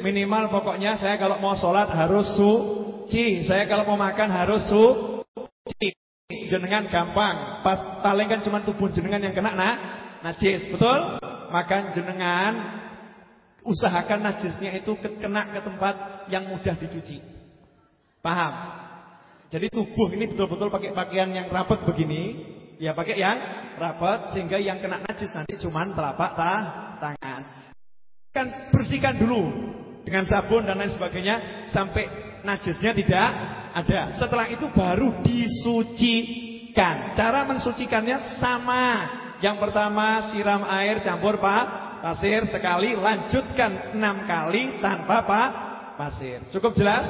minimal pokoknya saya kalau mau sholat harus suci, saya kalau mau makan harus suci. Jenengan gampang, pas paling kan cuma tubuh jenengan yang kena nah, najis, betul? Maka jenengan usahakan najisnya itu kena ke tempat yang mudah dicuci. Paham? Jadi tubuh ini betul-betul pakai pakaian yang rapat begini, ya pakai yang rapat sehingga yang kena najis nanti cuma telapak ta tangan. Kan bersihkan dulu dengan sabun dan lain sebagainya sampai najisnya tidak ada. Setelah itu baru disucikan. Cara mensucikannya sama. Yang pertama siram air campur pak pasir sekali, lanjutkan enam kali tanpa pak pasir. Cukup jelas?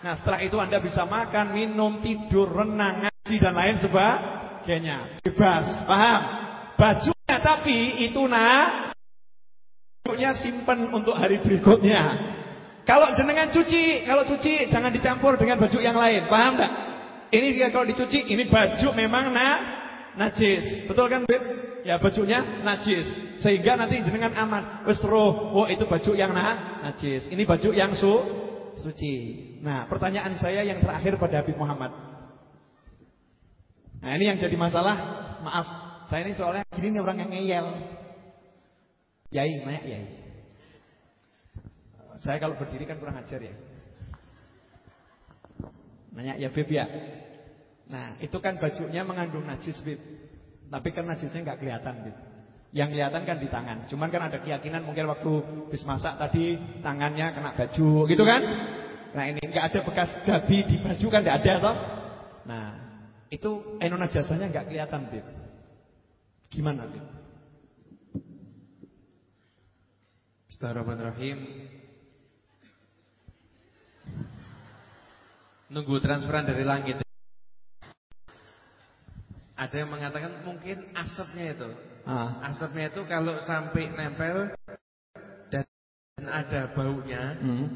Nah setelah itu anda bisa makan, minum, tidur, renang, ngaji dan lain sebagainya. Bebas, paham? Bajunya tapi itu nah bajunya simpen untuk hari berikutnya. Kalau jenengan cuci, kalau cuci jangan dicampur dengan baju yang lain. Paham enggak? Ini dia kalau dicuci, ini baju memang na najis. Betul kan, Beb? Ya bajunya najis. Sehingga nanti jenengan aman. Wis roh, oh itu baju yang na najis. Ini baju yang su suci. Nah, pertanyaan saya yang terakhir pada Habib Muhammad. Nah, ini yang jadi masalah. Maaf, saya ini soalnya gini nih orang yang ngeyel. Yai, banyak yai. Saya kalau berdiri kan kurang ajar ya. Nanya ya Beb ya. Nah itu kan bajunya mengandung najis Beb. Tapi kan najisnya nggak kelihatan Beb. Yang kelihatan kan di tangan. Cuman kan ada keyakinan mungkin waktu bis masak tadi tangannya kena baju gitu kan. Nah ini nggak ada bekas gabi di baju kan nggak ada toh. Nah itu eno najasanya nggak kelihatan Beb. Gimana Beb? Bismillahirrahmanirrahim. Nunggu transferan dari langit. Ada yang mengatakan mungkin asapnya itu. Ah. Asapnya itu kalau sampai nempel dan ada baunya, hmm.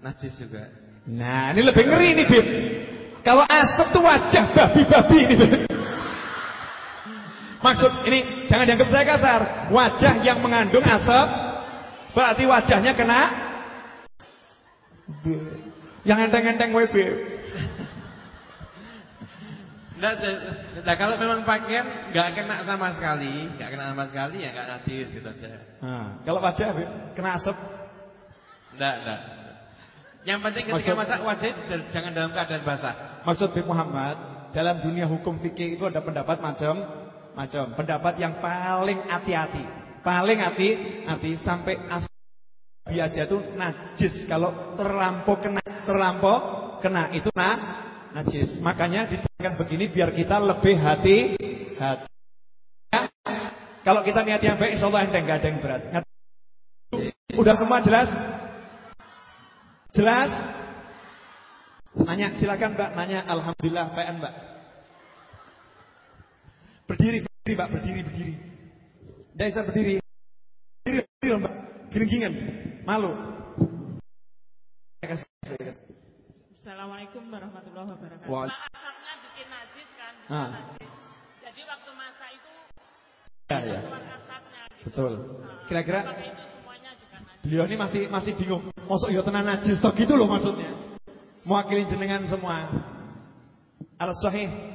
najis juga. Nah, ini lebih ngeri nih, Bib. Kalau asap tuh wajah babi-babi ini, Bib. Maksud ini jangan dianggap saya kasar. Wajah yang mengandung asap berarti wajahnya kena yang enteng-enteng WB. Nah, nah, kalau memang pakaian nggak kena sama sekali, nggak kena sama sekali ya nggak najis gitu aja. Nah, kalau wajah kena asap? Enggak, enggak. Yang penting ketika Maksud, masak wajah jangan dalam keadaan basah. Maksud Bib Muhammad, dalam dunia hukum fikih itu ada pendapat macam-macam. Pendapat yang paling hati-hati, paling hati-hati sampai asap biasa itu najis kalau terlampau kena terlampau kena itu nah najis. Makanya diterangkan begini biar kita lebih hati hati. Kalau kita niat yang baik, insya Allah enteng, gak ada yang berat. Udah semua jelas? Jelas? Nanya, silakan Mbak. Nanya, Alhamdulillah, PN Mbak. Berdiri, berdiri Mbak, berdiri, berdiri. Bisa berdiri. Berdiri, berdiri Mbak. Giring-giringan. Malu. Assalamualaikum warahmatullahi wabarakatuh. Wa Asapnya bikin najis kan, Ah. najis. Jadi waktu masak itu Ya, ya. asapnya gitu. Betul. Nah, Kira-kira apakah itu semuanya juga najis? beliau ini masih masih bingung. Masuk yo tenan najis toh gitu loh maksudnya. Mewakili jenengan semua. Al sahih,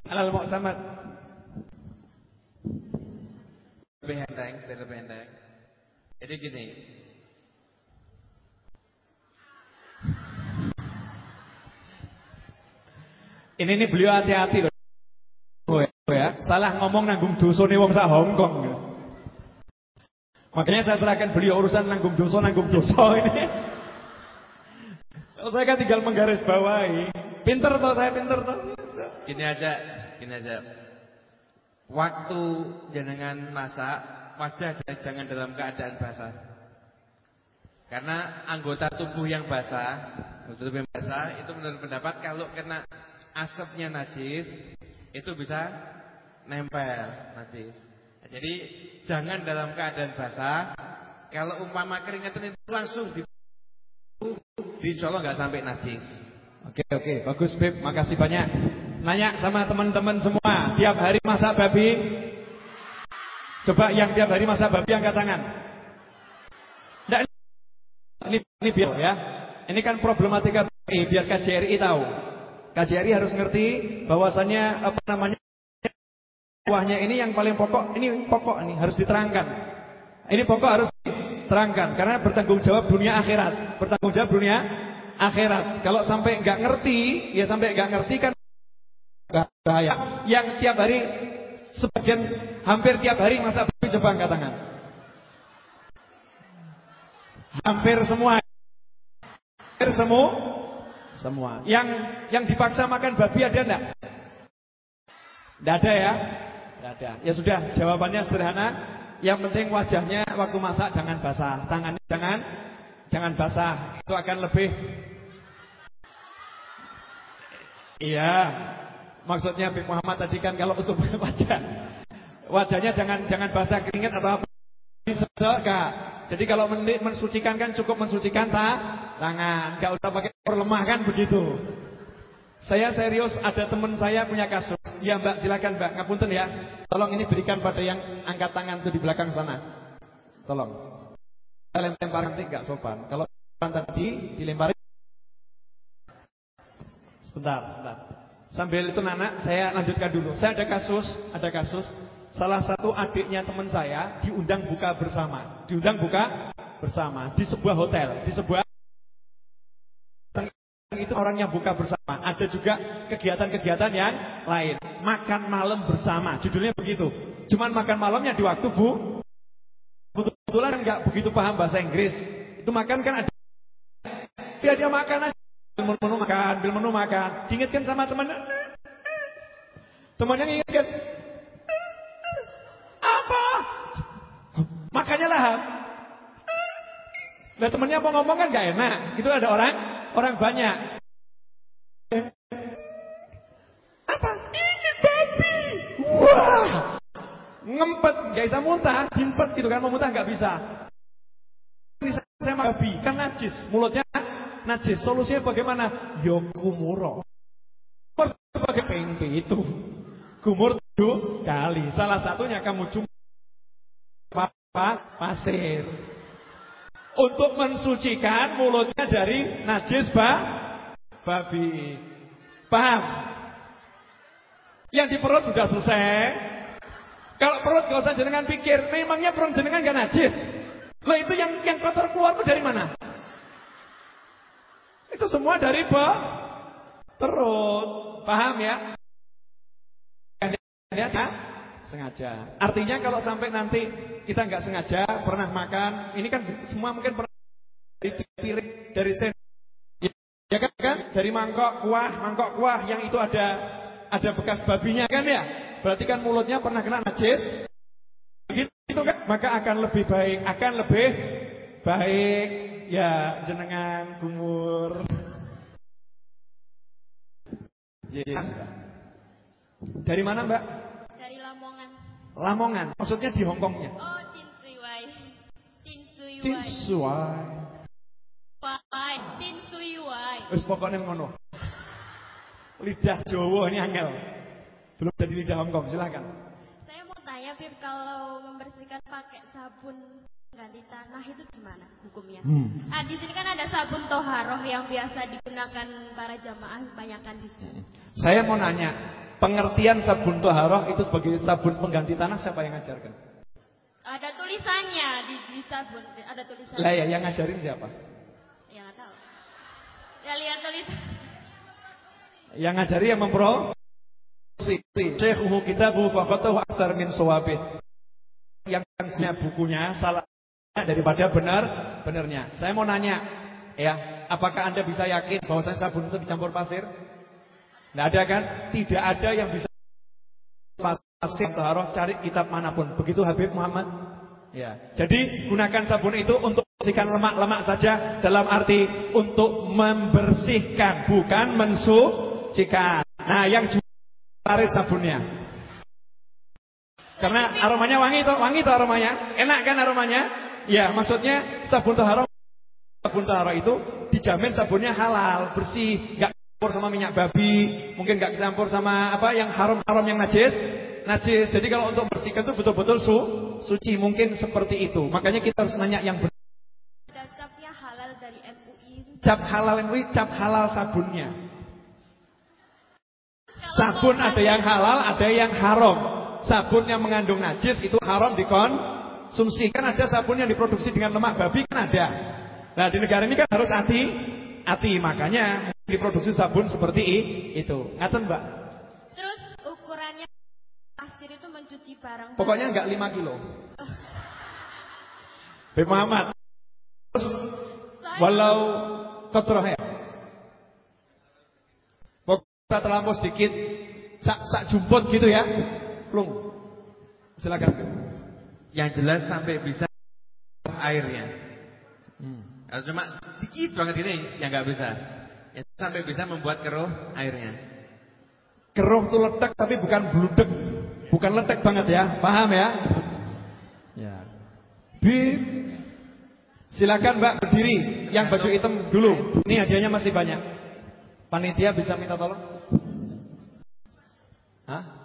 enteng, lebih enteng. Jadi gini. Ini nih beliau hati-hati loh. Oh ya, salah ngomong nanggung dosone wong sak Hongkong. Makanya saya serahkan beliau urusan nanggung dosa nanggung dosa ini. Kalau saya kan tinggal menggaris bawahi. Pinter toh saya pinter toh. Gini aja, gini aja. Waktu jenengan masak, wajah jangan dalam keadaan basah. Karena anggota tubuh yang basah, anggota tubuh yang basah itu menurut pendapat kalau kena asapnya najis itu bisa nempel najis. Jadi jangan dalam keadaan basah. Kalau umpama keringatan itu langsung di Insya Allah nggak sampai najis. Oke oke bagus Beb, makasih banyak. Nanya sama teman-teman semua, tiap hari masak babi? Coba yang tiap hari masak babi angkat tangan. Nggak, ini ini biar ya. Ini kan problematika BI, biar KJRI tahu. KJRI harus ngerti bahwasannya apa namanya kuahnya ini yang paling pokok, ini pokok ini harus diterangkan. Ini pokok harus diterangkan karena bertanggung jawab dunia akhirat, bertanggung jawab dunia akhirat. Kalau sampai nggak ngerti, ya sampai nggak ngerti kan bahaya. Yang tiap hari sebagian hampir tiap hari masak babi coba angkat tangan. Hampir semua. Hampir semua. Semua. Yang yang dipaksa makan babi ada enggak? Enggak ada ya? Enggak ada. Ya sudah, jawabannya sederhana. Yang penting wajahnya waktu masak jangan basah, tangannya jangan jangan basah. Itu akan lebih Iya. Maksudnya Bik Muhammad tadi kan kalau untuk wajah wajahnya jangan jangan basah keringat atau apa. Enggak? Jadi kalau mensucikan kan cukup mensucikan ta, tangan, enggak usah pakai perlemah kan begitu. Saya serius ada teman saya punya kasus. Ya Mbak silakan Mbak, ngapunten ya. Tolong ini berikan pada yang angkat tangan tuh di belakang sana. Tolong. Saya lempar nanti enggak sopan. Kalau tadi dilempari Sebentar, sebentar. Sambil itu Nana, saya lanjutkan dulu. Saya ada kasus, ada kasus. Salah satu adiknya teman saya diundang buka bersama. Diundang buka bersama di sebuah hotel, di sebuah itu orangnya buka bersama. Ada juga kegiatan-kegiatan yang lain. Makan malam bersama. Judulnya begitu. Cuman makan malamnya di waktu bu. Kebetulan nggak begitu paham bahasa Inggris. Itu makan kan ada. Dia dia makan aja. Menu makan, bil menu makan. Diingatkan sama temannya. Temannya ingatkan. Apa? Makanya lahap. Nah temennya mau ngomong kan gak enak. Itu ada orang, orang banyak. Apa? Ini babi. Wah. Ngempet, gak bisa muntah, dimpet gitu kan mau muntah gak bisa. Ini saya babi, kan najis, mulutnya najis. Solusinya bagaimana? Yokumuro. Pakai pengpe itu. Kumur tujuh kali. Salah satunya kamu cuma apa? Pasir. Untuk mensucikan mulutnya dari najis ba babi. Paham? Yang di perut sudah selesai. Kalau perut gak usah jenengan pikir, memangnya perut jenengan gak najis. Loh itu yang yang kotor keluar itu dari mana? Itu semua dari ba perut. Paham ya? Ya, sengaja. Artinya kalau sampai nanti kita nggak sengaja pernah makan, ini kan semua mungkin pernah dari piring, dari sen, ya, kan, kan? Dari mangkok kuah, mangkok kuah yang itu ada ada bekas babinya kan ya? Berarti kan mulutnya pernah kena najis. Begitu maka akan lebih baik, akan lebih baik ya jenengan kumur. Ya. Dari mana Mbak? Dari Lamongan. Lamongan, maksudnya di Hongkongnya. Oh, Tin Sui Wai. Tin Sui Tin Wai. Suai. Wai. Tin Sui Wai. Wis pokoknya ngono. Lidah Jawa ini angel. Belum jadi lidah Hongkong, silahkan. Saya mau tanya, Bib, kalau membersihkan pakai sabun ganti tanah itu gimana hukumnya? Hmm. Ah, di sini kan ada sabun toharoh yang biasa digunakan para jamaah kebanyakan di sini. Saya mau nanya, pengertian sabun toharoh itu sebagai sabun pengganti tanah siapa yang ngajarkan? Ada tulisannya di, di sabun, ada tulisannya. Lah ya, yang ngajarin siapa? Ya nggak tahu. Ya lihat tulisan. Yang ngajari yang mempro Syekhuhu kitabu faqatahu aktar min suwabih. Yang punya bukunya salah daripada benar benarnya. Saya mau nanya, ya, apakah Anda bisa yakin bahwa sabun itu dicampur pasir? Tidak ada kan? Tidak ada yang bisa pasir taruh cari kitab mana pun. Begitu Habib Muhammad. Ya. Jadi gunakan sabun itu untuk membersihkan lemak-lemak saja dalam arti untuk membersihkan bukan mensucikan. Nah, yang tarik sabunnya. Karena aromanya wangi itu, wangi itu aromanya. Enak kan aromanya? Ya, maksudnya sabun taharah sabun taharah itu dijamin sabunnya halal, bersih, enggak campur sama minyak babi, mungkin enggak campur sama apa yang haram-haram yang najis. Najis. Jadi kalau untuk bersihkan itu betul-betul su suci, mungkin seperti itu. Makanya kita harus nanya yang benar. Dan capnya halal dari MUI. Cap halal MUI, cap halal sabunnya. Sabun ada yang halal, ada yang haram. Sabun yang mengandung najis itu haram dikonsumsi. Kan ada sabun yang diproduksi dengan lemak babi kan ada. Nah di negara ini kan harus hati, hati makanya diproduksi sabun seperti itu. Ngaten mbak? Terus ukurannya pasir itu mencuci barang. Pokoknya enggak 5 kilo. Beb Muhammad. Terus walau kotroh ya. Pokoknya terlampau sedikit sak sak jumput gitu ya. Plung. Silakan. Yang jelas sampai bisa airnya. Hmm. Kalau cuma dikit banget ini yang nggak bisa. Ya, sampai bisa membuat keruh airnya. Keruh tuh letek tapi bukan bludek. Bukan letek banget ya. Paham ya? Ya. Bi Silakan Mbak berdiri yang baju hitam dulu. Ini hadiahnya masih banyak. Panitia bisa minta tolong? Hah?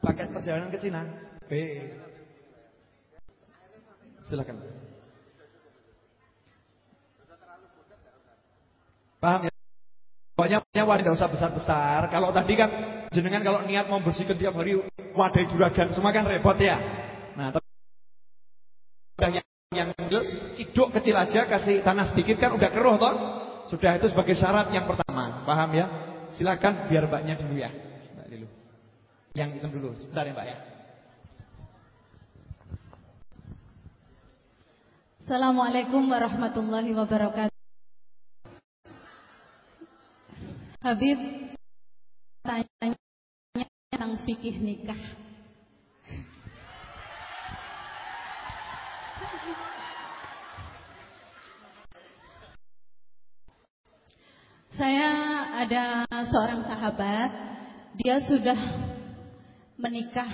Paket perjalanan ke Cina. B. Silakan. Paham ya? Pokoknya wadah tidak usah besar-besar. Kalau tadi kan jenengan kalau niat mau bersihkan tiap hari wadah juragan semua kan repot ya. Nah, tapi yang yang ciduk kecil aja kasih tanah sedikit kan udah keruh toh. Sudah itu sebagai syarat yang pertama. Paham ya? Silakan biar mbaknya dulu ya. Yang itu dulu. Sebentar ya, Mbak ya. Assalamualaikum warahmatullahi wabarakatuh. Habib tanya tentang fikih nikah. Saya ada seorang sahabat, dia sudah menikah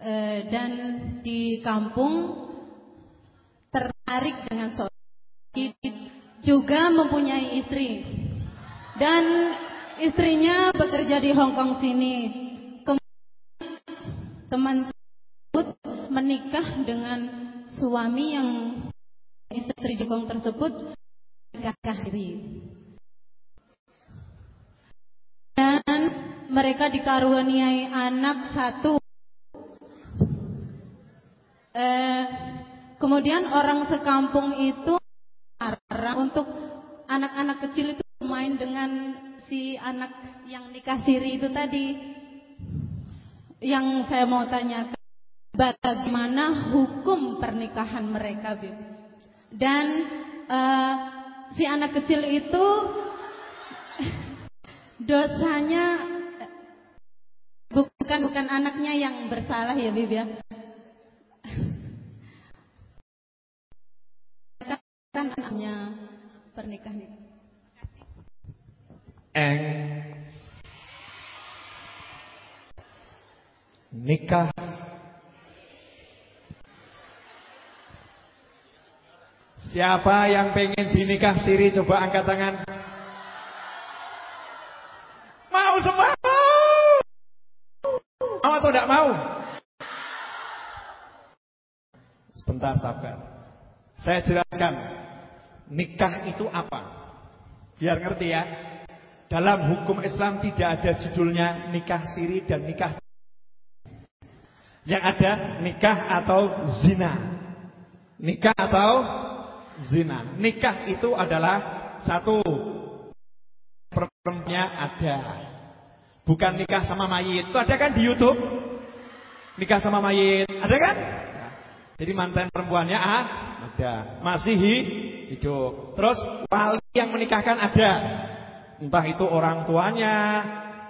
eh, dan di kampung tertarik dengan seorang juga mempunyai istri dan istrinya bekerja di Hong Kong sini. Kemudian teman tersebut menikah dengan suami yang istri di Hong Kong tersebut menikah diri. Dan mereka dikaruniai anak satu. Eh, kemudian orang sekampung itu larang untuk anak-anak kecil itu main dengan si anak yang nikah siri itu tadi. Yang saya mau tanyakan, bagaimana hukum pernikahan mereka, Bib? Dan uh, si anak kecil itu dosanya bukan bukan anaknya yang bersalah ya Bib ya. kan anaknya pernikahan itu. Eng nikah Siapa yang pengen dinikah siri coba angkat tangan Mau semua Atau tidak mau? Sebentar sabar. Saya jelaskan Nikah itu apa? Biar ngerti ya. Dalam hukum Islam tidak ada judulnya Nikah siri dan nikah Yang ada nikah atau zina. Nikah atau zina. Nikah itu adalah Satu Perempuannya ada Bukan nikah sama mayit. Itu ada kan di Youtube? Nikah sama mayit. Ada kan? Jadi mantan perempuannya ah, ada. Masih hidup. Terus wali yang menikahkan ada. Entah itu orang tuanya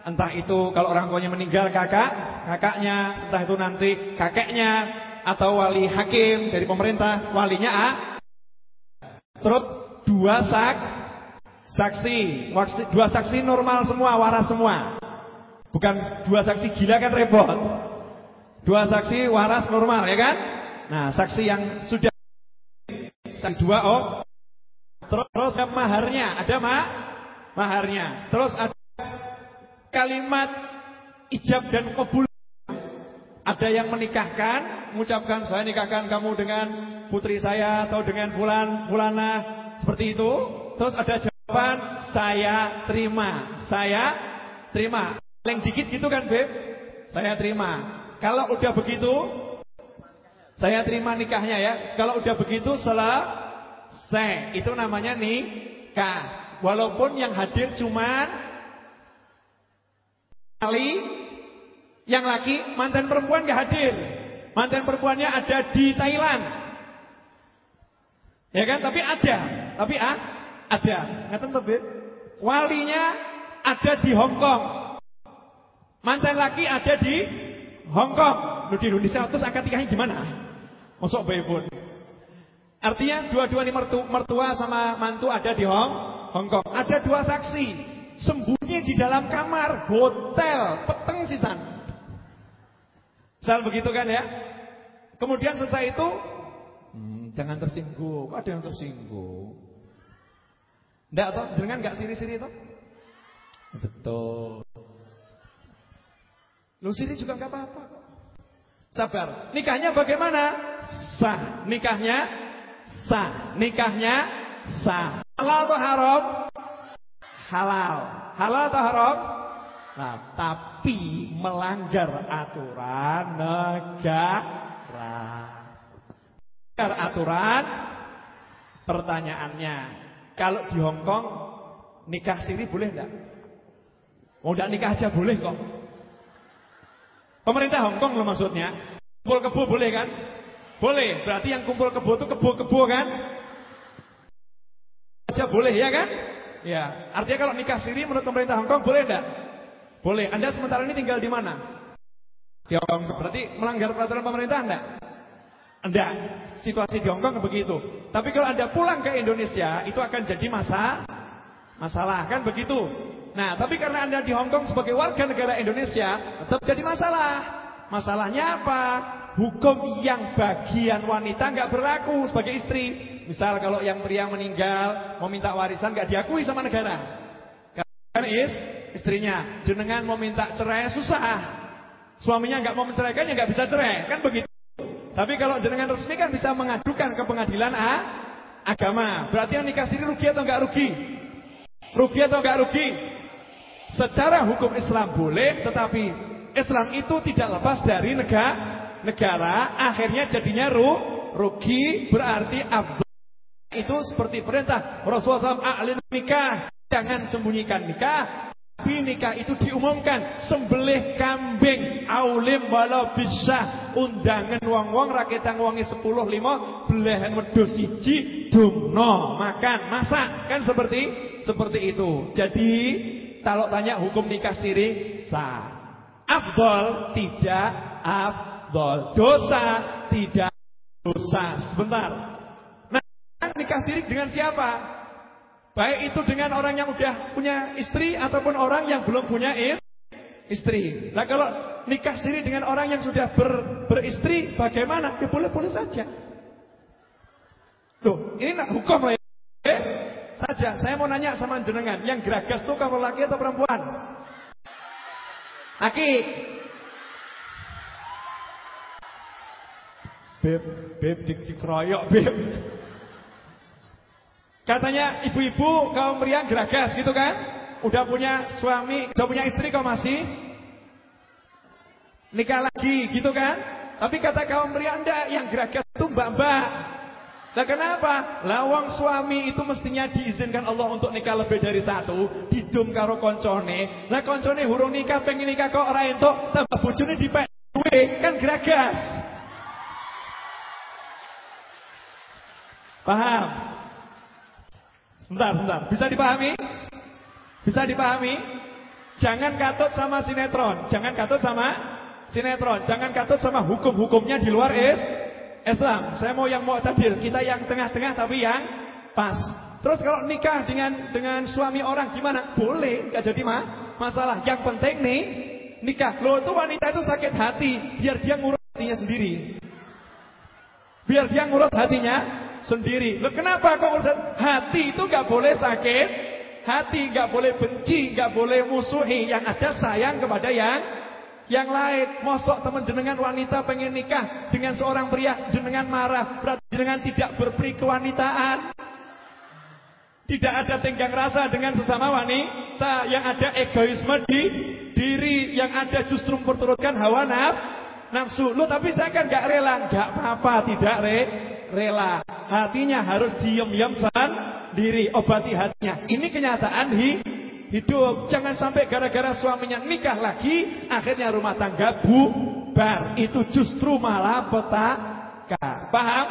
Entah itu kalau orang tuanya meninggal kakak Kakaknya Entah itu nanti kakeknya Atau wali hakim dari pemerintah Walinya A Terus dua sak Saksi Dua saksi normal semua Waras semua Bukan dua saksi gila kan repot Dua saksi waras normal ya kan Nah saksi yang sudah Saksi dua oh Terus, terus maharnya Ada mak maharnya. Terus ada kalimat ijab dan kabul. Ada yang menikahkan, mengucapkan saya nikahkan kamu dengan putri saya atau dengan fulan fulana seperti itu. Terus ada jawaban saya terima. Saya terima. Paling dikit gitu kan, Beb? Saya terima. Kalau udah begitu saya terima nikahnya ya. Kalau udah begitu selesai. Itu namanya nikah. Walaupun yang hadir cuma kali yang laki mantan perempuan gak hadir. Mantan perempuannya ada di Thailand. Ya kan? Tapi ada. Tapi ah, ada. Ngaten to, Walinya ada di Hong Kong. Mantan laki ada di Hong Kong. Lu di Indonesia terus angkat nikahnya gimana? Masuk pun. Artinya dua-dua ini mertua sama mantu ada di Hong Hong Kong. Ada dua saksi sembunyi di dalam kamar hotel, peteng sisan. Misal begitu kan ya. Kemudian selesai itu hmm, jangan tersinggung. Ada yang tersinggung. Enggak toh? Jangan enggak siri-siri toh? Betul. Lu siri juga enggak apa-apa Sabar. Nikahnya bagaimana? Sah. Nikahnya sah. Nikahnya sah. Halal atau haram? Halal. Halal atau haram? Nah, tapi melanggar aturan negara. Melanggar aturan pertanyaannya. Kalau di Hong Kong nikah siri boleh enggak? Mau nikah aja boleh kok. Pemerintah Hong Kong loh maksudnya. Kumpul kebo boleh kan? Boleh. Berarti yang kumpul kebo itu kebo-kebo kan? saja boleh ya kan? Ya, artinya kalau nikah siri menurut pemerintah Hong Kong boleh enggak? Boleh. Anda sementara ini tinggal di mana? Di Hong Kong. Berarti melanggar peraturan pemerintah enggak? Enggak. Situasi di Hong Kong begitu. Tapi kalau Anda pulang ke Indonesia, itu akan jadi masa masalah kan begitu. Nah, tapi karena Anda di Hong Kong sebagai warga negara Indonesia, tetap jadi masalah. Masalahnya apa? Hukum yang bagian wanita enggak berlaku sebagai istri. Misal kalau yang pria meninggal mau minta warisan gak diakui sama negara. Kan is istrinya jenengan mau minta cerai susah. Suaminya nggak mau menceraikan ya nggak bisa cerai, kan begitu. Tapi kalau jenengan resmi kan bisa mengadukan ke pengadilan A, agama. Berarti yang nikah sini rugi atau nggak rugi? Rugi atau nggak rugi? Secara hukum Islam boleh, tetapi Islam itu tidak lepas dari negara. Negara. Akhirnya jadinya ru, rugi berarti abdul itu seperti perintah Rasulullah SAW a'lin nikah. Jangan sembunyikan nikah. Tapi nikah itu diumumkan. Sembelih kambing. Aulim walau bisa. Undangan wong-wong raketang wongi 10 lima belahan wedhus siji dumno. Makan masak. Kan seperti seperti itu. Jadi kalau tanya hukum nikah siri sah Afdol tidak afdol. Dosa tidak dosa. Sebentar. Nah, nikah sirik dengan siapa? Baik itu dengan orang yang udah punya istri ataupun orang yang belum punya istri. Nah kalau nikah siri dengan orang yang sudah ber, beristri bagaimana? Ya boleh-boleh saja. Loh, ini nak hukum ya? Eh, saja. Saya mau nanya sama jenengan, yang geragas tuh kamu laki atau perempuan? Laki. Beb, beb dik dikeroyok, beb. Katanya ibu-ibu kaum pria geragas gitu kan? Udah punya suami, udah punya istri kau masih nikah lagi gitu kan? Tapi kata kaum pria anda yang geragas itu mbak-mbak. Lah kenapa? Lawang suami itu mestinya diizinkan Allah untuk nikah lebih dari satu, didum karo koncone. Lah koncone hurung nikah pengen nikah kok ora entuk, tambah bojone dipek duwe, kan geragas. Paham? Sebentar, sebentar. Bisa dipahami? Bisa dipahami? Jangan katut sama sinetron. Jangan katut sama sinetron. Jangan katut sama hukum-hukumnya di luar is Islam. Saya mau yang mau tadil. Kita yang tengah-tengah tapi yang pas. Terus kalau nikah dengan dengan suami orang gimana? Boleh, nggak jadi mah masalah. Yang penting nih nikah. Loh itu wanita itu sakit hati, biar dia ngurus hatinya sendiri. Biar dia ngurus hatinya sendiri. Loh kenapa kok urusan hati itu nggak boleh sakit, hati nggak boleh benci, nggak boleh musuhi. Yang ada sayang kepada yang yang lain. Mosok teman jenengan wanita pengen nikah dengan seorang pria, jenengan marah, berarti jenengan tidak berperi kewanitaan. Tidak ada tenggang rasa dengan sesama wanita Yang ada egoisme di diri Yang ada justru memperturutkan hawa nafsu Lu tapi saya kan gak rela Gak apa-apa tidak re, rela hatinya harus diam-diam sendiri, obati hatinya. Ini kenyataan hi, hidup. Jangan sampai gara-gara suaminya nikah lagi, akhirnya rumah tangga bubar. Itu justru malah petaka. Paham?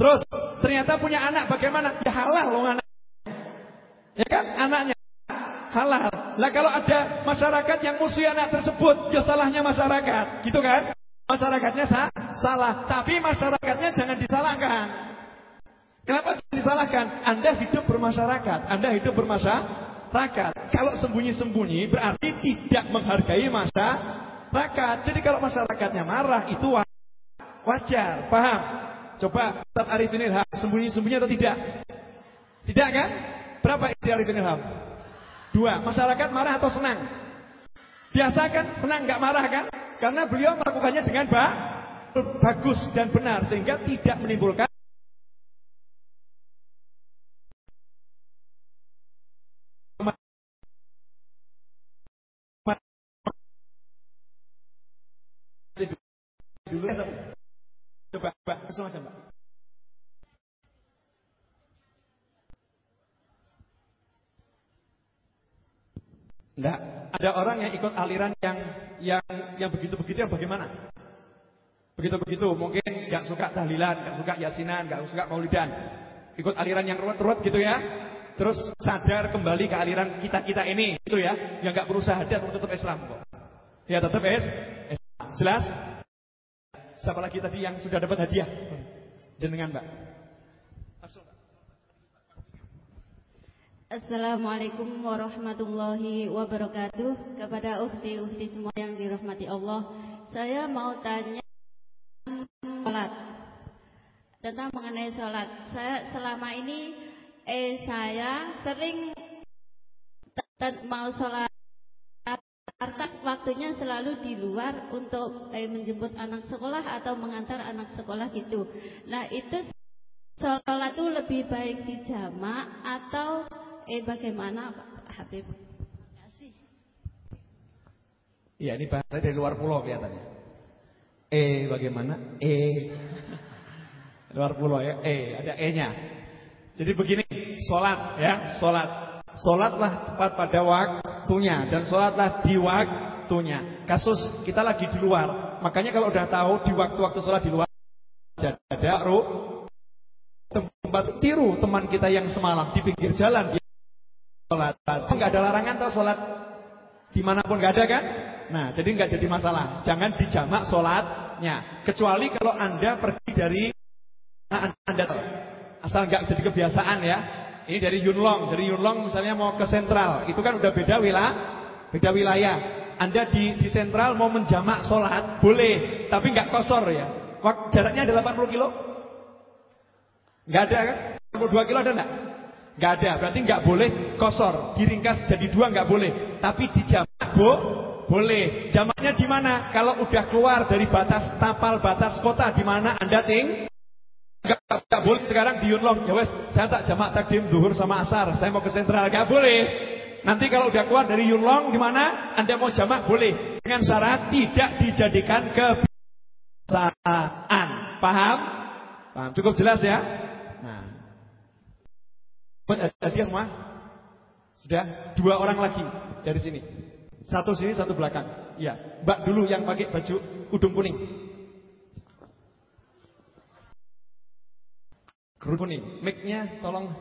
Terus ternyata punya anak bagaimana? Ya halal loh anak. Ya kan? Anaknya halal. Lah kalau ada masyarakat yang musuh anak tersebut, ya salahnya masyarakat, gitu kan? Masyarakatnya sah, salah, tapi masyarakatnya jangan disalahkan. Kenapa jangan disalahkan? Anda hidup bermasyarakat, Anda hidup bermasyarakat. Kalau sembunyi-sembunyi berarti tidak menghargai masyarakat. Jadi kalau masyarakatnya marah itu wajar, paham? Coba Ustaz Arifin Ilham sembunyi-sembunyi atau tidak? Tidak kan? Berapa istri Arifin Ilham? Dua. Masyarakat marah atau senang? Biasa kan senang nggak marah kan? Karena beliau melakukannya dengan ba bagus dan benar sehingga tidak menimbulkan dulu coba coba langsung aja mbak Enggak. Ada orang yang ikut aliran yang yang yang begitu-begitu yang bagaimana? Begitu-begitu, mungkin enggak suka tahlilan, enggak suka yasinan, enggak suka maulidan. Ikut aliran yang ruwet-ruwet gitu ya. Terus sadar kembali ke aliran kita-kita ini gitu ya, yang enggak berusaha dia tetap Islam kok. Ya tetap es. Jelas? Siapa lagi tadi yang sudah dapat hadiah? Jenengan, Mbak. Assalamualaikum warahmatullahi wabarakatuh Kepada uhti-uhti semua yang dirahmati Allah Saya mau tanya Sholat Tentang mengenai sholat Saya selama ini Eh saya sering Mau sholat Waktunya selalu di luar Untuk eh, menjemput anak sekolah Atau mengantar anak sekolah gitu Nah itu Sholat itu lebih baik di jamak Atau eh bagaimana Pak Habib? Iya, ini bahasa dari luar pulau kelihatannya. Eh bagaimana? Eh luar pulau ya. Eh ada e-nya. Jadi begini, sholat ya, sholat. Sholatlah tepat pada waktunya dan sholatlah di waktunya. Kasus kita lagi di luar, makanya kalau udah tahu di waktu-waktu sholat di luar, ada ru tempat tiru teman kita yang semalam di pinggir jalan sholat. Enggak ada larangan atau sholat di mana pun enggak ada kan? Nah, jadi nggak jadi masalah. Jangan dijamak sholatnya. Kecuali kalau anda pergi dari anda asal nggak jadi kebiasaan ya. Ini dari Yunlong, dari Yunlong misalnya mau ke sentral, itu kan udah beda wilayah, beda wilayah. Anda di di sentral mau menjamak sholat boleh, tapi nggak kosor ya. Jaraknya ada 80 kilo? Nggak ada kan? 82 kilo ada nggak? Nggak ada, berarti nggak boleh kosor, diringkas jadi dua nggak boleh, tapi dijamak bo, boleh. Jamaknya di mana? Kalau udah keluar dari batas tapal batas kota di mana Anda ting Enggak, enggak boleh sekarang di Yunlong. Ya wes, saya tak jamak takdim duhur sama asar. Saya mau ke sentral, enggak boleh. Nanti kalau udah keluar dari Yunlong di mana Anda mau jamak boleh dengan syarat tidak dijadikan kebiasaan. Paham? Paham? Cukup jelas ya? Nah. Hadiah semua? Sudah dua orang lagi dari sini. Satu sini, satu belakang. Iya, Mbak dulu yang pakai baju udung kuning. Kuning. Mic-nya tolong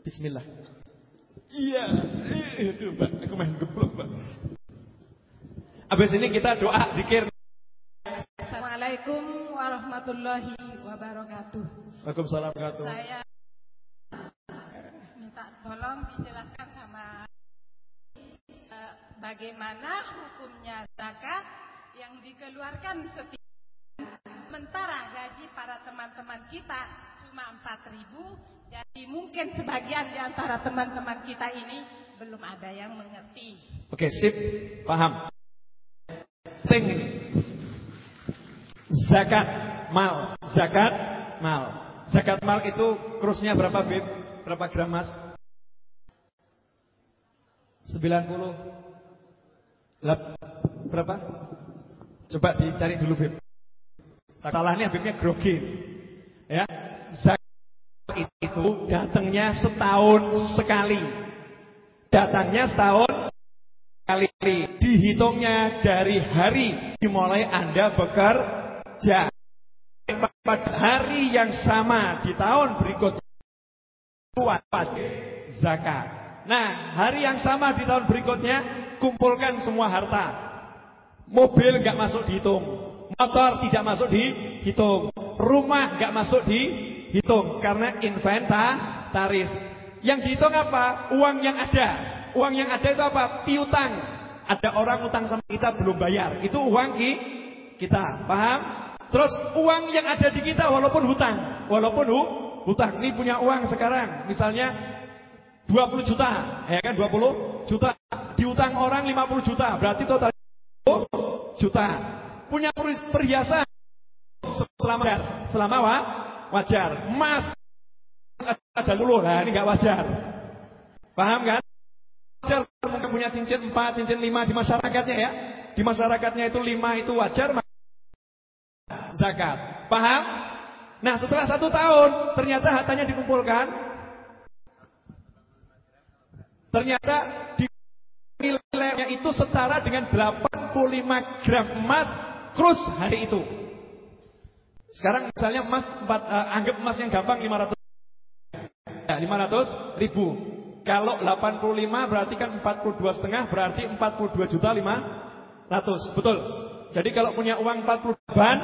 Bismillah. Iya, itu Mbak, aku main geblok, Mbak. Habis ini kita doa zikir. Assalamualaikum warahmatullahi wabarakatuh. Waalaikumsalam warahmatullahi Saya minta tolong dijelaskan sama uh, bagaimana hukumnya zakat yang dikeluarkan setiap Sementara gaji para teman-teman kita cuma 4 ribu Jadi mungkin sebagian di antara teman-teman kita ini Belum ada yang mengerti Oke sip, paham Ting Zakat mal Zakat mal Zakat mal itu krusnya berapa Bib? Berapa gram mas? 90 Lep, Berapa? Coba dicari dulu Bib Salahnya Habibnya grogi. Ya. Zakat itu datangnya setahun sekali. Datangnya setahun sekali. Dihitungnya dari hari dimulai Anda bekerja. Pada hari yang sama di tahun berikutnya wajib zakat. Nah, hari yang sama di tahun berikutnya kumpulkan semua harta. Mobil nggak masuk dihitung. Motor tidak masuk dihitung. Rumah nggak masuk dihitung karena inventaris. Yang dihitung apa? Uang yang ada. Uang yang ada itu apa? Piutang. Ada orang utang sama kita belum bayar. Itu uang ki kita. Paham? Terus uang yang ada di kita walaupun hutang. Walaupun hu, hutang. Ini punya uang sekarang. Misalnya 20 juta. Ya kan 20 juta. Diutang orang 50 juta. Berarti total juta punya perhiasan selama selama wa, wajar. Emas ada dulu, nah ini nggak wajar. Paham kan? Wajar mungkin punya cincin 4, cincin 5 di masyarakatnya ya. Di masyarakatnya itu 5 itu wajar zakat. Paham? Nah setelah satu tahun ternyata hartanya dikumpulkan. Ternyata di nilainya itu setara dengan 85 gram emas krus hari itu. Sekarang misalnya emas 4, uh, anggap emas yang gampang 500 ya, 500 ribu. Kalau 85 berarti kan 42 setengah berarti 42 juta 500. Betul. Jadi kalau punya uang 40 ban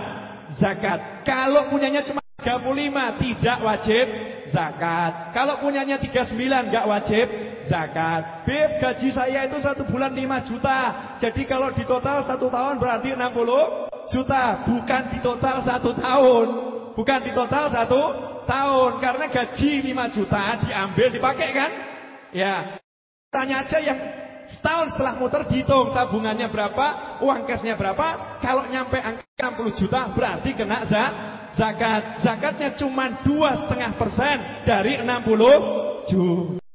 zakat. Kalau punyanya cuma 35 tidak wajib zakat. Kalau punyanya 39 enggak wajib zakat. Beb gaji saya itu satu bulan 5 juta. Jadi kalau di total satu tahun berarti 60 juta. Bukan di total satu tahun. Bukan di total satu tahun. Karena gaji 5 juta diambil dipakai kan? Ya. Tanya aja yang setahun setelah muter dihitung tabungannya berapa, uang cashnya berapa. Kalau nyampe angka 60 juta berarti kena zakat. Zakatnya cuma dua setengah persen dari 60 juta.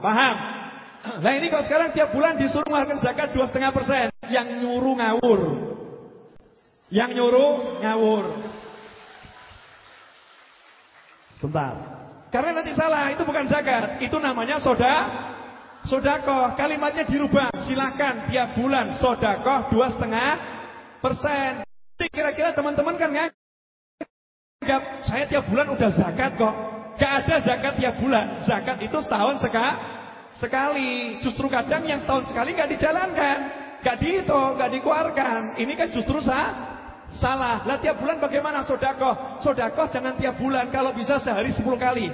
Paham? Nah ini kok sekarang tiap bulan disuruh mengeluarkan zakat dua setengah persen, yang nyuruh ngawur, yang nyuruh ngawur. Bentar. Karena nanti salah, itu bukan zakat, itu namanya soda, sodako. Kalimatnya dirubah, silakan tiap bulan sodako dua setengah persen. Kira-kira teman-teman kan nggak? Saya tiap bulan udah zakat kok. Gak ada zakat tiap bulan. Zakat itu setahun seka, sekali. Justru kadang yang setahun sekali gak dijalankan. Gak dihitung, gak dikeluarkan. Ini kan justru sah. Salah. Lah tiap bulan bagaimana sodakoh? Sodakoh jangan tiap bulan. Kalau bisa sehari 10 kali.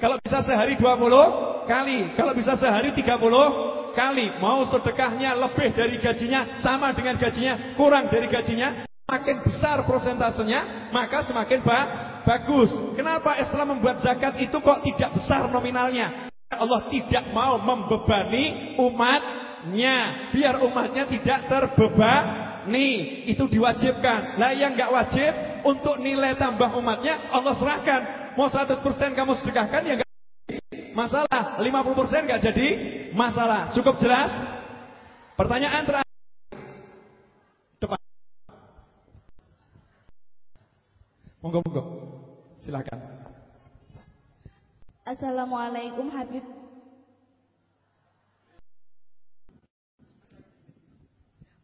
Kalau bisa sehari 20 kali. Kalau bisa sehari 30 kali. Mau sedekahnya lebih dari gajinya. Sama dengan gajinya. Kurang dari gajinya. Makin besar prosentasenya. Maka semakin ba bagus. Kenapa Islam membuat zakat itu kok tidak besar nominalnya? Allah tidak mau membebani umatnya. Biar umatnya tidak terbebani itu diwajibkan. Lah yang nggak wajib untuk nilai tambah umatnya Allah serahkan. Mau 100% kamu sedekahkan ya enggak masalah. 50% nggak jadi masalah. Cukup jelas? Pertanyaan terakhir. Monggo monggo. Silakan. Assalamualaikum Habib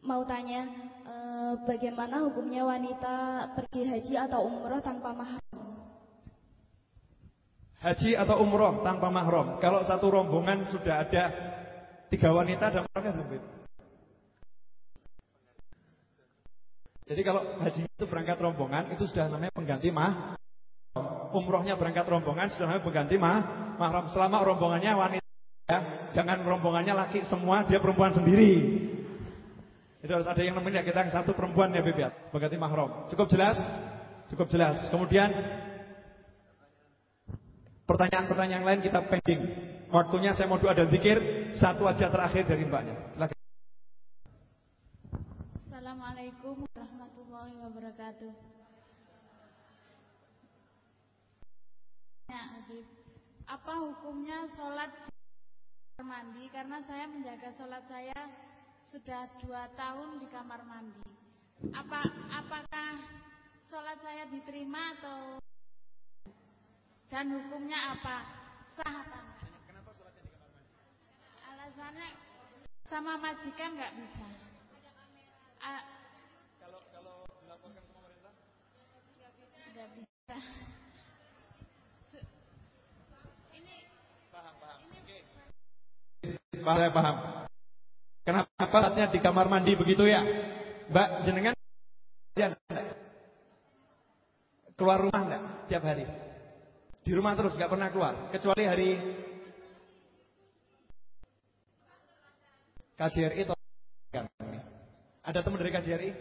mau tanya e, bagaimana hukumnya wanita pergi haji atau umroh tanpa mahram? Haji atau umroh tanpa mahram. Kalau satu rombongan sudah ada tiga wanita ada mahramnya belum? Jadi kalau haji itu berangkat rombongan itu sudah namanya pengganti mah. Umrohnya berangkat rombongan sudah pengganti mah. Mahram selama rombongannya wanita ya. Jangan rombongannya laki semua, dia perempuan sendiri. Itu harus ada yang nemenin ya kita yang satu perempuan ya Beb ya, sebagai mahram. Cukup jelas? Cukup jelas. Kemudian pertanyaan-pertanyaan lain kita pending. Waktunya saya mau doa dan pikir satu aja terakhir dari Mbaknya. Silakan. Assalamualaikum warahmatullahi wabarakatuh. Ya, Habib. Apa hukumnya sholat mandi? Karena saya menjaga sholat saya sudah dua tahun di kamar mandi. Apa apakah sholat saya diterima atau dan hukumnya apa? Sah apa Kenapa sholatnya di kamar mandi? Alasannya sama majikan nggak bisa. A kalau kalau dilaporkan ke pemerintah? Nggak bisa paham paham. Ini paham paham. Kenapa salatnya di kamar mandi begitu ya? Mbak jenengan keluar rumah enggak tiap hari? Di rumah terus enggak pernah keluar kecuali hari KJRI Ada teman dari KJRI?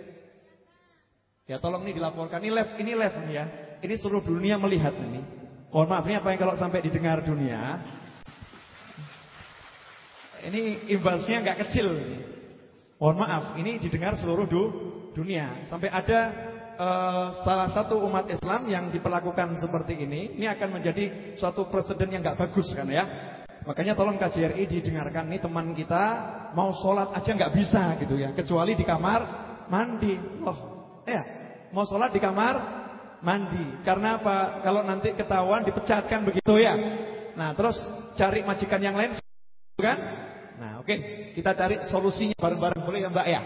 Ya tolong nih dilaporkan. Ini live, ini live nih ya. Ini seluruh dunia melihat ini. Mohon maaf ini apa yang kalau sampai didengar dunia ini imbasnya nggak kecil. Mohon maaf, ini didengar seluruh du dunia. Sampai ada uh, salah satu umat Islam yang diperlakukan seperti ini, ini akan menjadi suatu presiden yang nggak bagus kan ya. Makanya tolong KJRI didengarkan nih teman kita mau sholat aja nggak bisa gitu ya, kecuali di kamar mandi. Loh, ya mau sholat di kamar mandi. Karena apa? Kalau nanti ketahuan dipecatkan begitu ya. Nah terus cari majikan yang lain, kan? Nah, oke, okay. kita cari solusinya bareng-bareng boleh ya Mbak ya.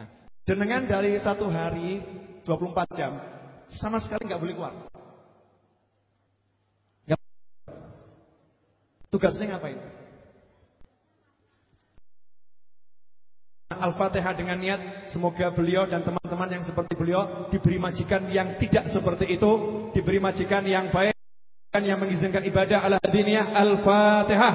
Nah, jenengan dari satu hari 24 jam sama sekali nggak boleh keluar. Gak. Tugasnya ngapain? Al-Fatihah dengan niat semoga beliau dan teman-teman yang seperti beliau diberi majikan yang tidak seperti itu, diberi majikan yang baik dan yang mengizinkan ibadah ala diniyah Al-Fatihah.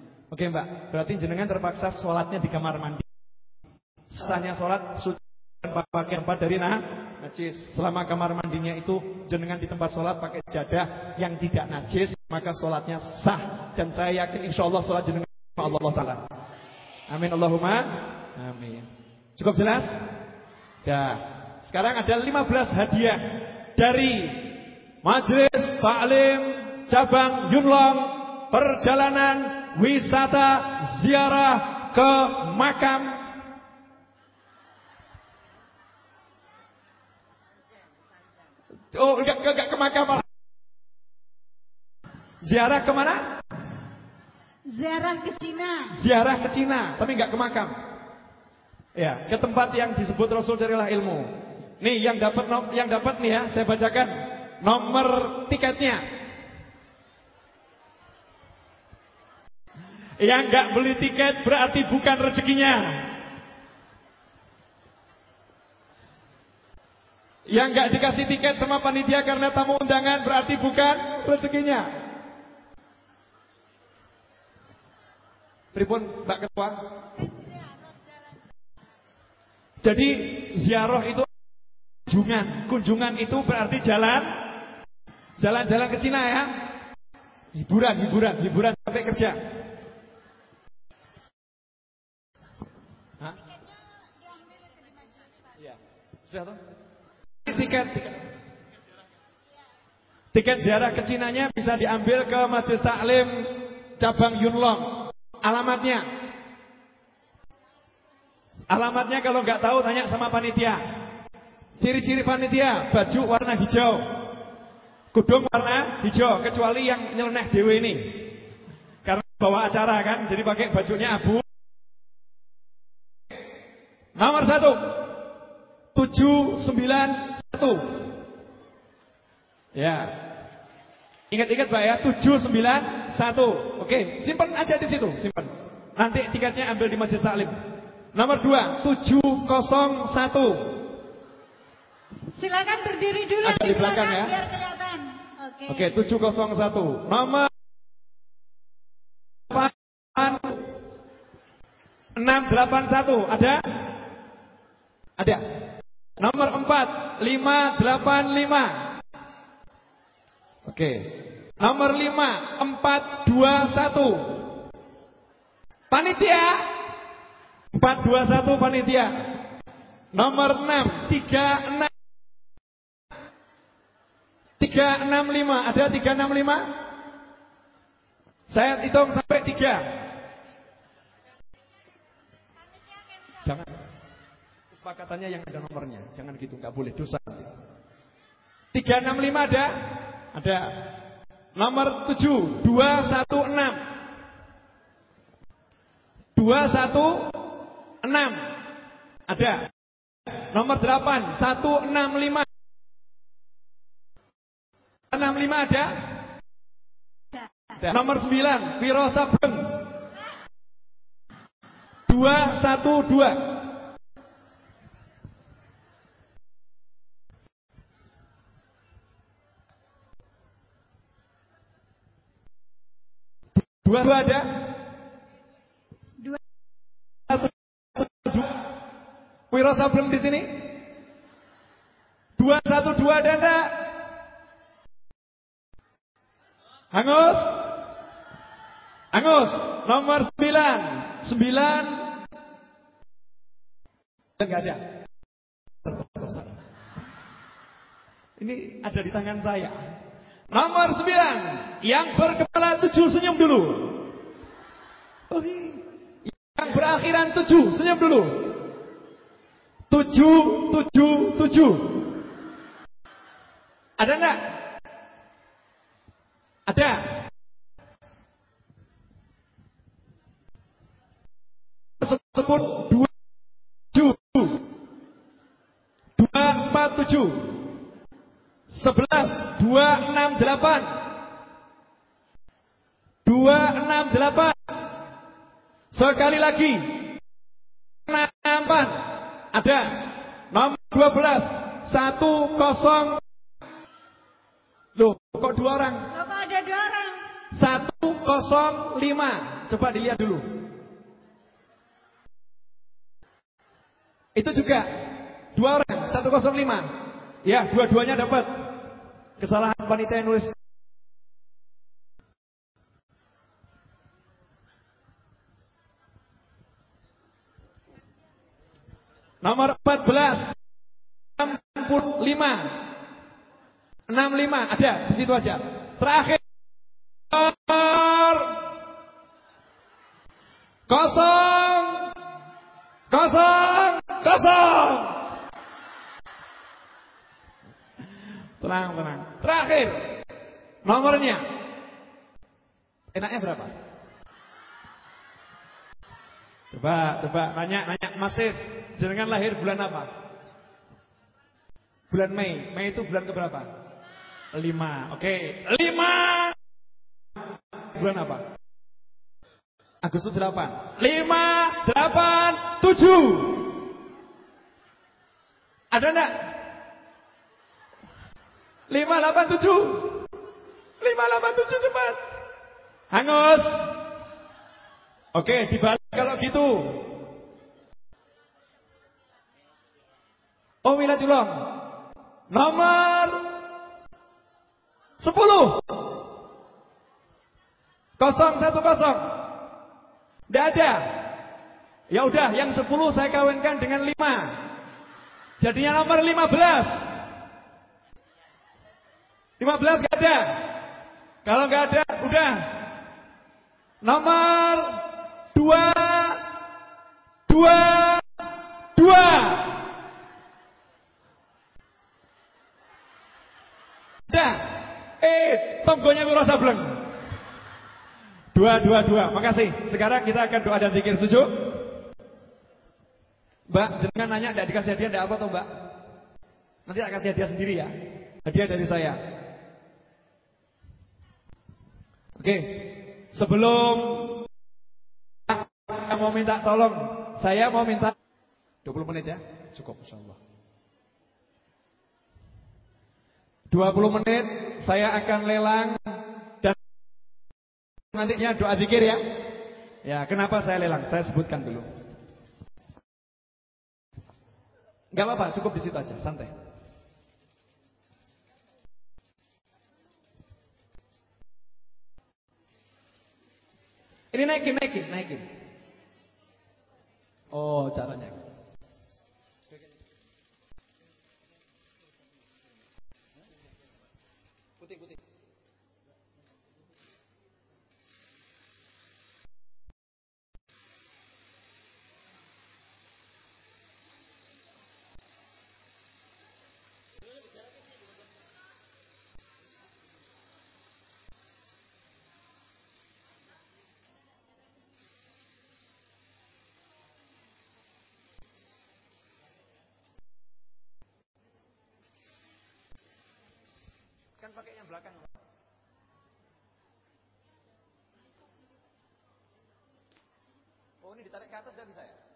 Oke mbak, berarti jenengan terpaksa sholatnya di kamar mandi. Sesanya sholat suci pakai tempat dari nah, najis. Selama kamar mandinya itu jenengan di tempat sholat pakai jadah yang tidak najis, maka sholatnya sah. Dan saya yakin insya Allah sholat jenengan Allah Taala. Amin Allahumma. Amin. Cukup jelas? Ya. Sekarang ada 15 hadiah dari Majelis Taklim Cabang Yunlong Perjalanan wisata ziarah ke makam Oh, enggak, enggak ke makam. Ziarah ke mana? Ziarah ke Cina. Ziarah ke Cina, tapi enggak ke makam. Ya, ke tempat yang disebut Rasul carilah ilmu. Nih yang dapat yang dapat nih ya, saya bacakan nomor tiketnya. Yang enggak beli tiket berarti bukan rezekinya. Yang enggak dikasih tiket sama panitia karena tamu undangan berarti bukan rezekinya. Pripun Mbak Ketua? Jadi ziarah itu kunjungan. Kunjungan itu berarti jalan jalan-jalan ke Cina ya. Hiburan, hiburan, hiburan sampai kerja. Hah? Iya. Sudah toh? Tiket, tiket. Tiket ziarah ke Cinanya bisa diambil ke Majelis Taklim cabang Yunlong. Alamatnya. Alamatnya kalau nggak tahu tanya sama panitia. Ciri-ciri panitia, baju warna hijau. Kudung warna hijau, kecuali yang nyeleneh dewe ini. Karena bawa acara kan, jadi pakai bajunya abu. Nomor satu. Tujuh sembilan satu. Ya. Ingat-ingat Pak ya, tujuh sembilan satu. Oke, simpan aja di situ, simpan. Nanti tiketnya ambil di Masjid Taklim. Nomor dua, tujuh kosong satu. Silakan berdiri dulu Ada di belakang ya. Biar kelihatan. Oke. Oke, tujuh kosong satu. Nomor enam delapan satu. Ada? Ada. Nomor empat lima delapan lima. Oke. Nomor 5 421 Panitia. 421 panitia. Nomor 6 36 365 Ada 365 Saya hitung sampai 3 Jangan Kesepakatannya yang ada nomornya. Jangan gitu, nggak boleh dosa 365 ada? Ada. Nomor 7 216 216 Ada. Nomor 8 165 65 ada? ada. Nomor 9 Wiro Sabreng 212 Dua, dua ada? Dua. Satu, dua. Wirosa belum di sini? Dua, satu, dua ada enggak? Hangus? Hangus, nomor sembilan. Sembilan. Enggak ada. Ini ada di tangan saya. Nomor 9 Yang berkepala 7 senyum dulu. Yang berakhiran 7 senyum dulu. 7 7 7 Ada enggak? Ada. Sebut 2 7 2 4 7 11 268 268 Sekali lagi. 64 Ada. Nomor 12 10 Loh kok dua orang? Loh kok ada dua orang? 105 Coba dilihat dulu. Itu juga. Dua orang 105 Ya dua-duanya dapat Kesalahan panitia yang nulis. Nomor 14 65 65 ada di situ aja. Terakhir. Nomor kosong. Kosong kosong Tenang, tenang. Terakhir. Nomornya. Enaknya berapa? Coba, coba nanya, nanya Mas Sis, jenengan lahir bulan apa? Bulan Mei. Mei itu bulan keberapa? Lima. Oke, lima. Bulan apa? Agustus delapan. Lima, delapan, tujuh. Ada enggak? Lima, delapan, tujuh. Lima, delapan, tujuh cepat. Hangus. Oke, dibalik kalau gitu. Oh, Miladullah. Nomor 10. 010. Tidak ada. Ya udah, yang 10 saya kawinkan dengan 5. Jadinya nomor 15. 15 gak ada. Kalau gak ada, udah. Nomor dua, dua, dua. Dah. Eh, tonggonya kurang sableng. Dua, dua, dua. Makasih. Sekarang kita akan doa dan zikir. Setuju? Mbak, jangan nanya, tidak dikasih hadiah, tidak apa tuh mbak? Nanti tak kasih hadiah sendiri ya. Hadiah dari saya. Oke. Sebelum saya mau minta tolong, saya mau minta 20 menit ya. Cukup insyaallah. 20 menit saya akan lelang dan nantinya doa zikir ya. Ya, kenapa saya lelang? Saya sebutkan dulu. Gak apa-apa, cukup di situ aja, santai. Ini naikin, naikin, naikin. Oh, caranya. Oh ini ditarik ke atas gak bisa ya?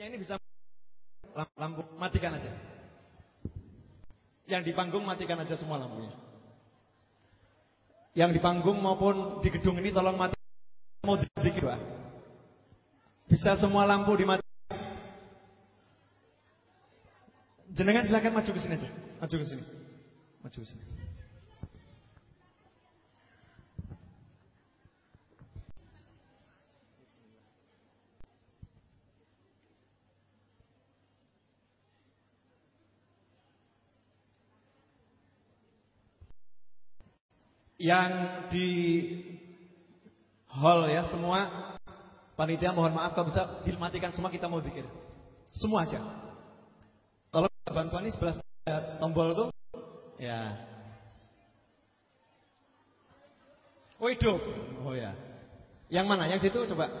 Lampunya ini bisa lampu matikan aja. Yang di panggung matikan aja semua lampunya. Yang di panggung maupun di gedung ini tolong mati mau dikit, Pak. Bisa semua lampu dimati. Jenengan silakan maju ke sini aja. Maju ke sini. Maju ke sini. Yang di hall ya semua panitia mohon maaf kalau bisa dimatikan semua kita mau dikir. Semua aja. Kalau bantuan ini sebelah tombol tuh ya. Oh hidup. Oh ya. Yang mana? Yang situ coba.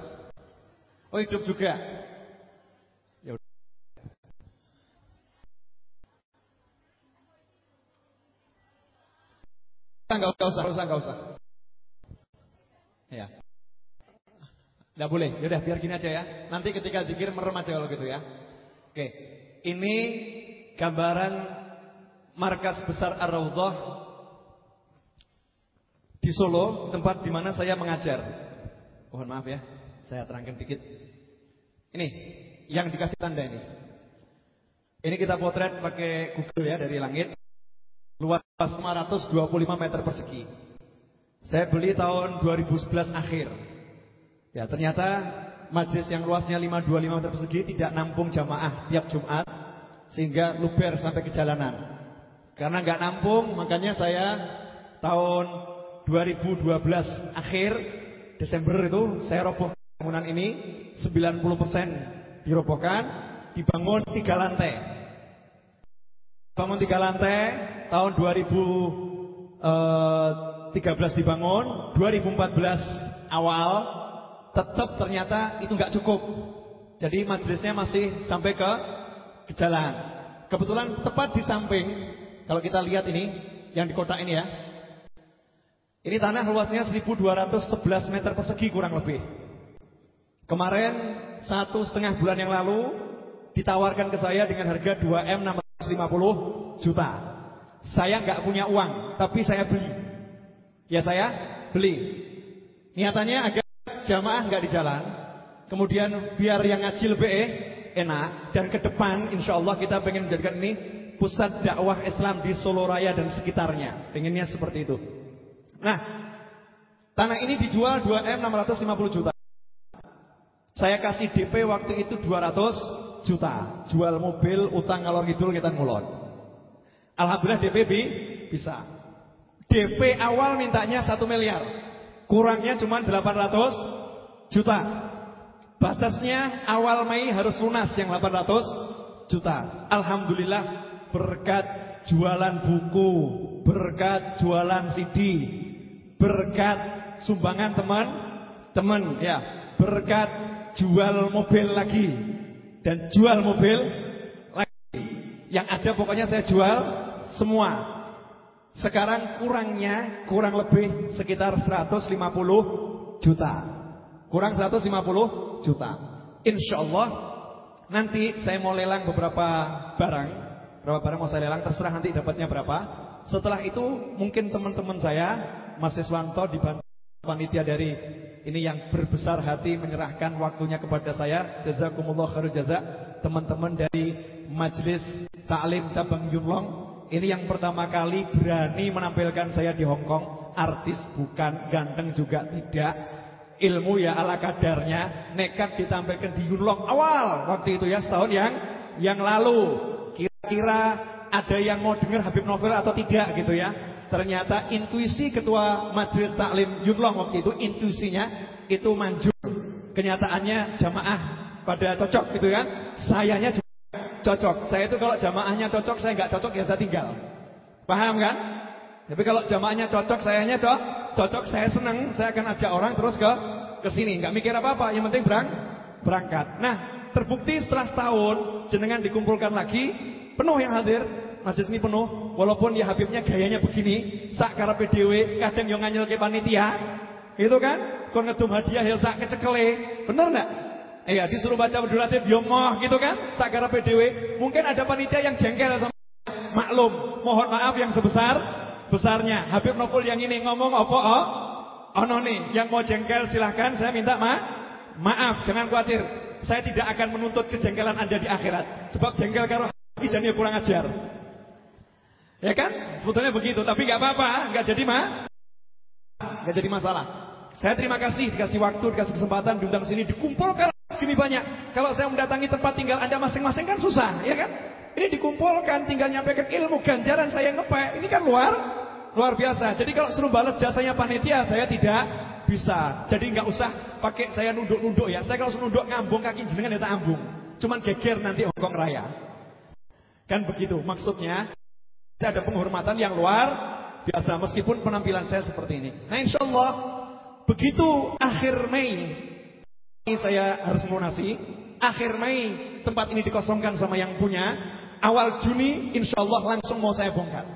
Oh hidup juga. Enggak usah, enggak usah, usah. Ya. Enggak boleh. Yaudah biar gini aja ya. Nanti ketika dikir merem aja kalau gitu ya. Oke. Ini gambaran markas besar Ar-Raudhah di Solo, tempat di mana saya mengajar. Mohon maaf ya, saya terangkan dikit. Ini yang dikasih tanda ini. Ini kita potret pakai Google ya dari langit. Luas 525 meter persegi. Saya beli tahun 2011 akhir. Ya, ternyata majlis yang luasnya 525 meter persegi tidak nampung jamaah tiap Jumat sehingga luber sampai ke jalanan. Karena nggak nampung, makanya saya tahun 2012 akhir Desember itu saya roboh bangunan ini 90% dirobohkan, dibangun tiga lantai. Bangun tiga lantai, tahun 2013 eh, dibangun, 2014 awal tetap ternyata itu nggak cukup. Jadi majelisnya masih sampai ke, ke jalan. Kebetulan tepat di samping kalau kita lihat ini yang di kota ini ya. Ini tanah luasnya 1211 meter persegi kurang lebih. Kemarin satu setengah bulan yang lalu ditawarkan ke saya dengan harga 2M 650 juta. Saya nggak punya uang, tapi saya beli. Ya saya beli. Niatannya agar jamaah nggak di jalan. Kemudian biar yang ngaji lebih enak dan ke depan insya Allah kita pengen menjadikan ini pusat dakwah Islam di Solo Raya dan sekitarnya. Pengennya seperti itu. Nah, tanah ini dijual 2M 650 juta. Saya kasih DP waktu itu 200 juta. Jual mobil, utang ngalor ngidul kita ngulon. Alhamdulillah DP bisa. DP awal mintanya 1 miliar. Kurangnya cuma 800 juta. Batasnya awal Mei harus lunas yang 800 juta. Alhamdulillah berkat jualan buku, berkat jualan CD, berkat sumbangan teman-teman ya, berkat jual mobil lagi dan jual mobil lagi. Yang ada pokoknya saya jual semua. Sekarang kurangnya kurang lebih sekitar 150 juta. Kurang 150 juta. Insya Allah nanti saya mau lelang beberapa barang. Berapa barang mau saya lelang terserah nanti dapatnya berapa. Setelah itu mungkin teman-teman saya Mas Iswanto dibantu panitia dari ini yang berbesar hati menyerahkan waktunya kepada saya. Jazakumullah khairul jaza. Teman-teman dari Majelis Taklim Cabang Yunlong ini yang pertama kali berani menampilkan saya di Hong Kong. Artis bukan, ganteng juga tidak. Ilmu ya ala kadarnya. Nekat ditampilkan di Yunlong awal waktu itu ya setahun yang yang lalu. Kira-kira ada yang mau dengar Habib Novel atau tidak gitu ya. Ternyata intuisi ketua Majelis Taklim Yunlong waktu itu intuisinya itu manjur. Kenyataannya jamaah pada cocok gitu kan. Sayanya juga cocok. Saya itu kalau jamaahnya cocok, saya nggak cocok ya saya tinggal. Paham kan? Tapi kalau jamaahnya cocok, sayanya cocok, cocok, saya senang, saya akan ajak orang terus ke ke sini, nggak mikir apa-apa, yang penting berang, berangkat. Nah, terbukti setelah setahun jenengan dikumpulkan lagi, penuh yang hadir, majlis ini penuh, walaupun ya Habibnya gayanya begini, sak karepe dhewe, kadang yang ke panitia, itu kan? Kon ngedum hadiah ya sak kecekele, bener enggak? Iya, disuruh baca berdulatif yo moh gitu kan, sakara PDW. Mungkin ada panitia yang jengkel sama maklum. Mohon maaf yang sebesar besarnya. Habib Nopul yang ini ngomong apa oh? Ono nih, yang mau jengkel silahkan saya minta ma maaf, jangan khawatir. Saya tidak akan menuntut kejengkelan Anda di akhirat. Sebab jengkel karo jadi kurang ajar. Ya kan? Sebetulnya begitu, tapi nggak apa-apa, nggak jadi ma nggak jadi masalah. Saya terima kasih dikasih waktu, dikasih kesempatan diundang sini dikumpulkan segini banyak. Kalau saya mendatangi tempat tinggal Anda masing-masing kan susah, ya kan? Ini dikumpulkan tinggal nyampaikan ilmu ganjaran saya ngepek. Ini kan luar luar biasa. Jadi kalau suruh balas jasanya panitia saya tidak bisa. Jadi nggak usah pakai saya nunduk-nunduk ya. Saya kalau nunduk ngambung kaki jenengan ya tak ambung. Cuman geger nanti Hongkong Raya. Kan begitu maksudnya. Saya ada penghormatan yang luar biasa meskipun penampilan saya seperti ini. Nah insya Allah begitu akhir Mei saya harus melunasi. Akhir Mei tempat ini dikosongkan sama yang punya. Awal Juni insya Allah langsung mau saya bongkar.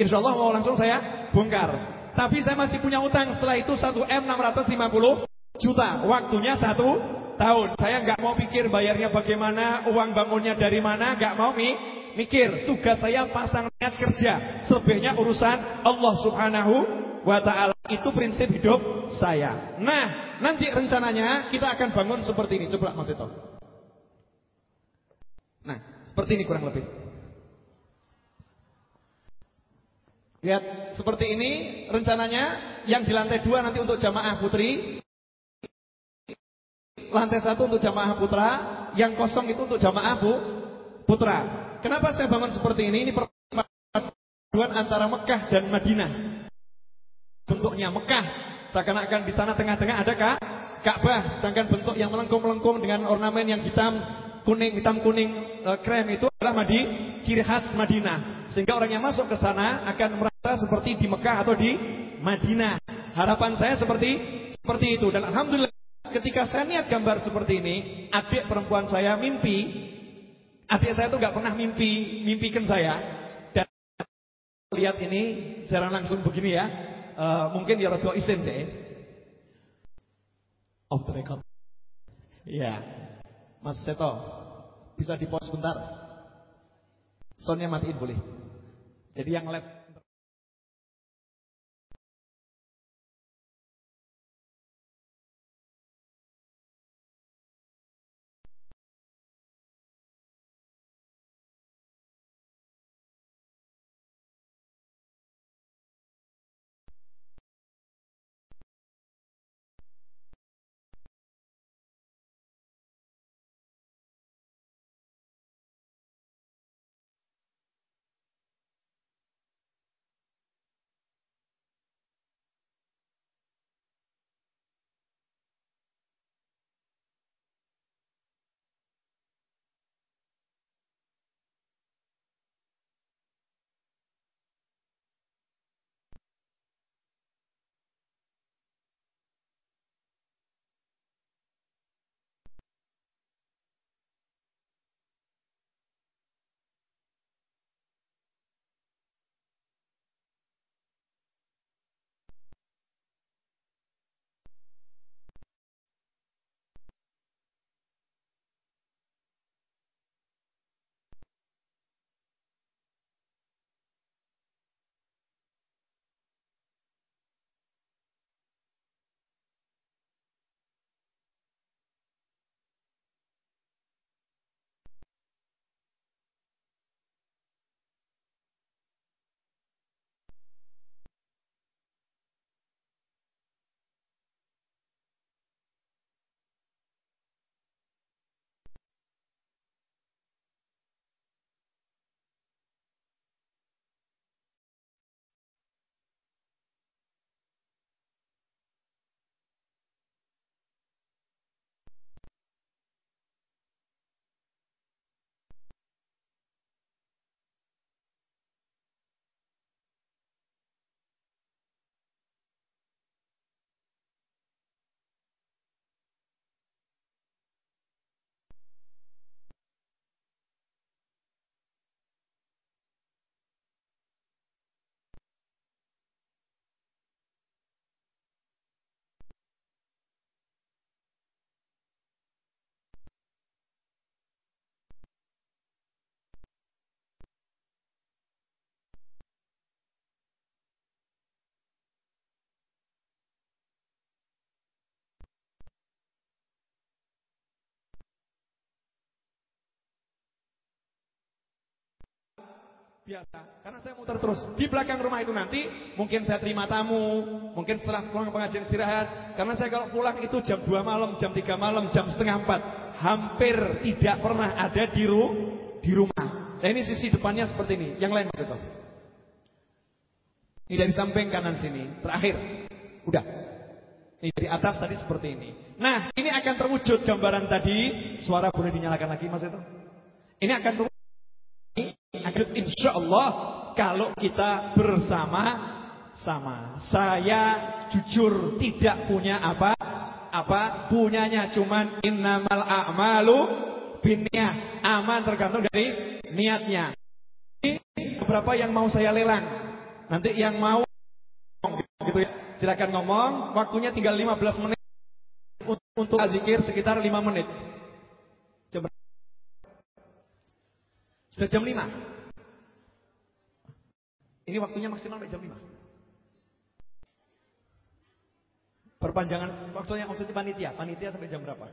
Insya Allah mau langsung saya bongkar. Tapi saya masih punya utang setelah itu 1 M 650 juta. Waktunya satu tahun. Saya nggak mau pikir bayarnya bagaimana, uang bangunnya dari mana, nggak mau mi mikir. Tugas saya pasang niat kerja. Selebihnya urusan Allah Subhanahu wa taala. Itu prinsip hidup saya. Nah, nanti rencananya kita akan bangun seperti ini. Coba Mas. Nah, seperti ini kurang lebih. Lihat, seperti ini rencananya yang di lantai dua nanti untuk jamaah putri. Lantai satu untuk jamaah putra, yang kosong itu untuk jamaah bu, putra. Kenapa saya bangun seperti ini? Ini perpaduan antara Mekah dan Madinah. Bentuknya Mekah, seakan-akan di sana tengah-tengah ada Ka'bah, sedangkan bentuk yang melengkung-melengkung dengan ornamen yang hitam kuning, hitam kuning e, krem itu adalah madi ciri khas Madinah. Sehingga orang yang masuk ke sana akan merasa seperti di Mekah atau di Madinah. Harapan saya seperti seperti itu dan alhamdulillah ketika saya niat gambar seperti ini, adik perempuan saya mimpi Adik saya tuh nggak pernah mimpi, mimpikan saya. Dan lihat ini secara langsung begini ya. Uh, mungkin ya rada isin deh. Off the record. Iya. Mas Seto, bisa di pause sebentar? Soundnya matiin boleh. Jadi yang left biasa. Karena saya muter terus. Di belakang rumah itu nanti mungkin saya terima tamu, mungkin setelah pulang pengajian istirahat. Karena saya kalau pulang itu jam 2 malam, jam 3 malam, jam setengah 4. Hampir tidak pernah ada di, ru di rumah. Nah ini sisi depannya seperti ini. Yang lain Eto. Ini dari samping kanan sini. Terakhir. Udah. Ini dari atas tadi seperti ini. Nah, ini akan terwujud gambaran tadi. Suara boleh dinyalakan lagi Mas Eto. Ini akan akan insya Allah kalau kita bersama sama. Saya jujur tidak punya apa apa punyanya cuman innamal a'malu binniyah. Aman tergantung dari niatnya. Ini berapa yang mau saya lelang? Nanti yang mau gitu ya. Silakan ngomong, waktunya tinggal 15 menit untuk zikir sekitar 5 menit. Coba. Sudah jam 5. Ini waktunya maksimal sampai jam 5. Perpanjangan waktunya maksudnya panitia. Panitia sampai jam berapa?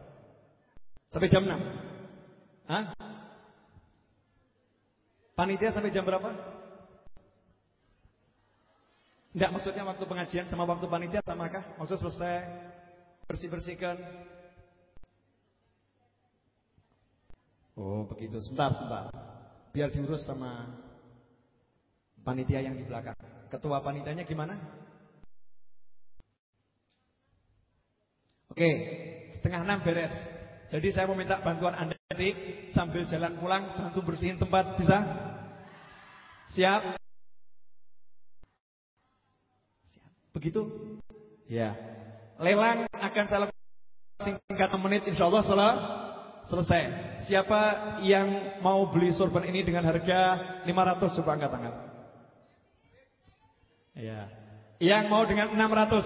Sampai jam 6. Hah? Panitia sampai jam berapa? Enggak maksudnya waktu pengajian sama waktu panitia samakah? Maksud selesai bersih-bersihkan. Oh, begitu. Sebentar, sebentar biar diurus sama panitia yang di belakang. Ketua panitianya gimana? Oke, setengah enam beres. Jadi saya mau minta bantuan Anda nanti sambil jalan pulang bantu bersihin tempat bisa? Siap? Siap. Begitu? Ya. Lelang akan saya lakukan singkat menit insya Allah selesai. Siapa yang mau beli sorban ini dengan harga 500 coba angkat tangan. Ya. Yang mau dengan 600.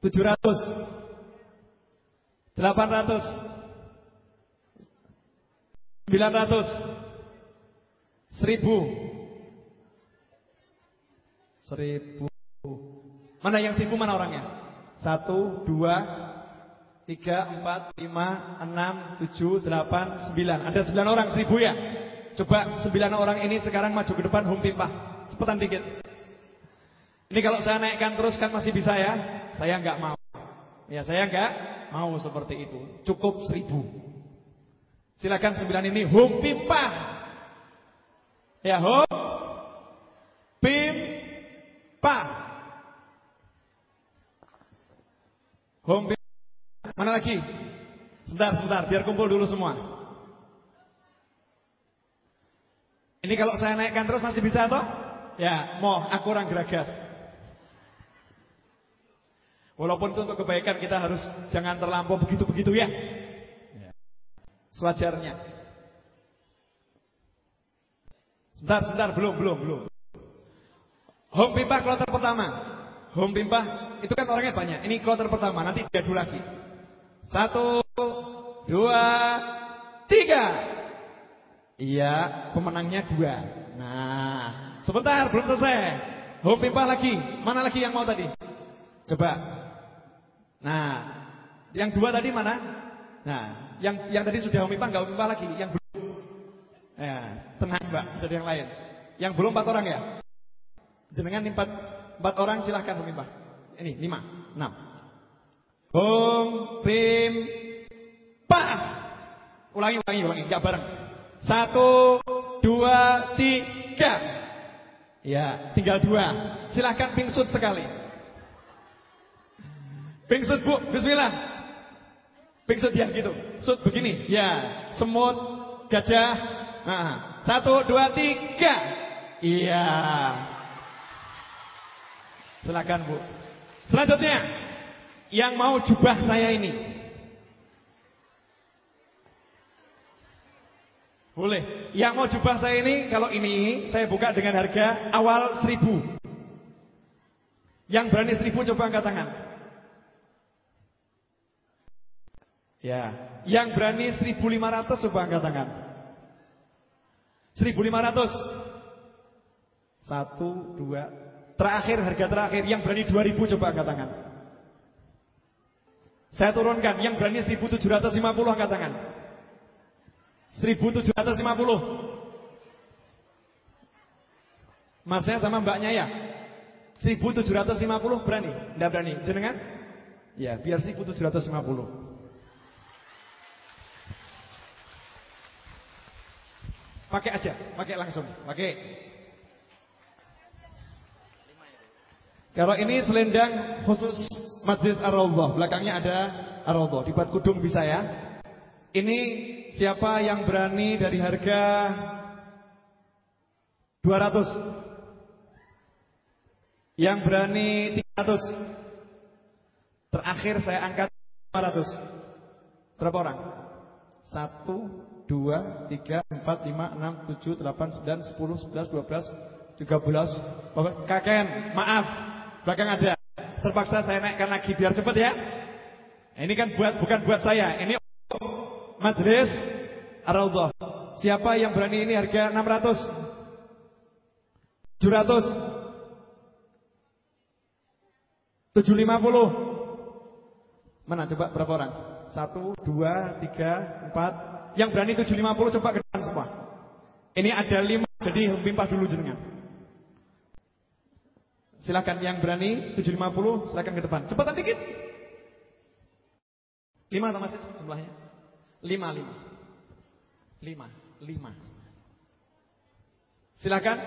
700. 800. 900. 1000. 1000. Mana yang 1000 mana orangnya? 1 2 Tiga, empat, lima, enam, tujuh, delapan, sembilan. Ada sembilan orang, seribu ya? Coba sembilan orang ini sekarang maju ke depan home pimpah. Cepetan dikit. Ini kalau saya naikkan terus kan masih bisa ya? Saya nggak mau. Ya saya nggak mau seperti itu. Cukup seribu. Silakan sembilan ini home pimpah. Ya home pimpah. Pimpah. Mana lagi? Sebentar, sebentar, biar kumpul dulu semua. Ini kalau saya naikkan terus masih bisa toh? Ya, mau aku orang geragas. Walaupun itu untuk kebaikan kita harus jangan terlampau begitu-begitu ya. ya. Sewajarnya. Sebentar, sebentar, belum, belum, belum. Home pimpah kloter pertama. Home pimpah itu kan orangnya banyak. Ini kloter pertama, nanti diadu lagi. Satu, dua, tiga. Iya, pemenangnya dua. Nah, sebentar, belum selesai. Home pimpah lagi. Mana lagi yang mau tadi? Coba. Nah, yang dua tadi mana? Nah, yang yang tadi sudah home pimpah, nggak home pimpah lagi. Yang belum. Ya, tenang mbak, jadi yang lain. Yang belum empat orang ya? Jenengan empat, empat orang silahkan home pimpah. Ini lima, enam. Bung, pim, pa. Ulangi, ulangi, ulangi, enggak bareng. Satu, dua, tiga. Ya, tinggal dua. Silahkan pingsut sekali. Pingsut bu, bismillah. Pingsut ya gitu. Sut begini, ya. Semut, gajah. Nah, satu, dua, tiga. Iya. Silakan bu. Selanjutnya. Yang mau jubah saya ini. Boleh. Yang mau jubah saya ini Kalau ini saya buka dengan harga awal seribu. Yang berani seribu coba angkat tangan. Ya. Yang berani seribu lima ratus coba angkat tangan. Seribu lima ratus. Satu, dua. Terakhir harga terakhir. Yang berani dua ribu coba angkat tangan saya turunkan yang berani 1750 angkat tangan. 1750. Masnya sama mbaknya ya? 1750 berani? Tidak berani? Jenengan? Ya, biar 1750. Pakai aja, pakai langsung, pakai. Kalau ini selendang khusus Masjid Ar-Raudhah, belakangnya ada Ar-Raudhah. Dibuat kudung bisa ya. Ini siapa yang berani dari harga 200? Yang berani 300. Terakhir saya angkat 500. Berapa orang? 1 2 3 4 5 6 7 8 9 10 11 12 13 oh, Kakek, maaf. Belakang ada. Terpaksa saya naikkan lagi biar cepat ya. Ini kan buat bukan buat saya. Ini Majelis Ar-Raudhah. Siapa yang berani ini harga 600? 700? 750. Mana coba berapa orang? 1 2 3 4. Yang berani 750 coba ke depan semua. Ini ada 5 jadi pimpah dulu jenengan. Silakan yang berani 750 silakan ke depan. Cepatan dikit. 5 atau masih jumlahnya? 5 5. 5 5. Silakan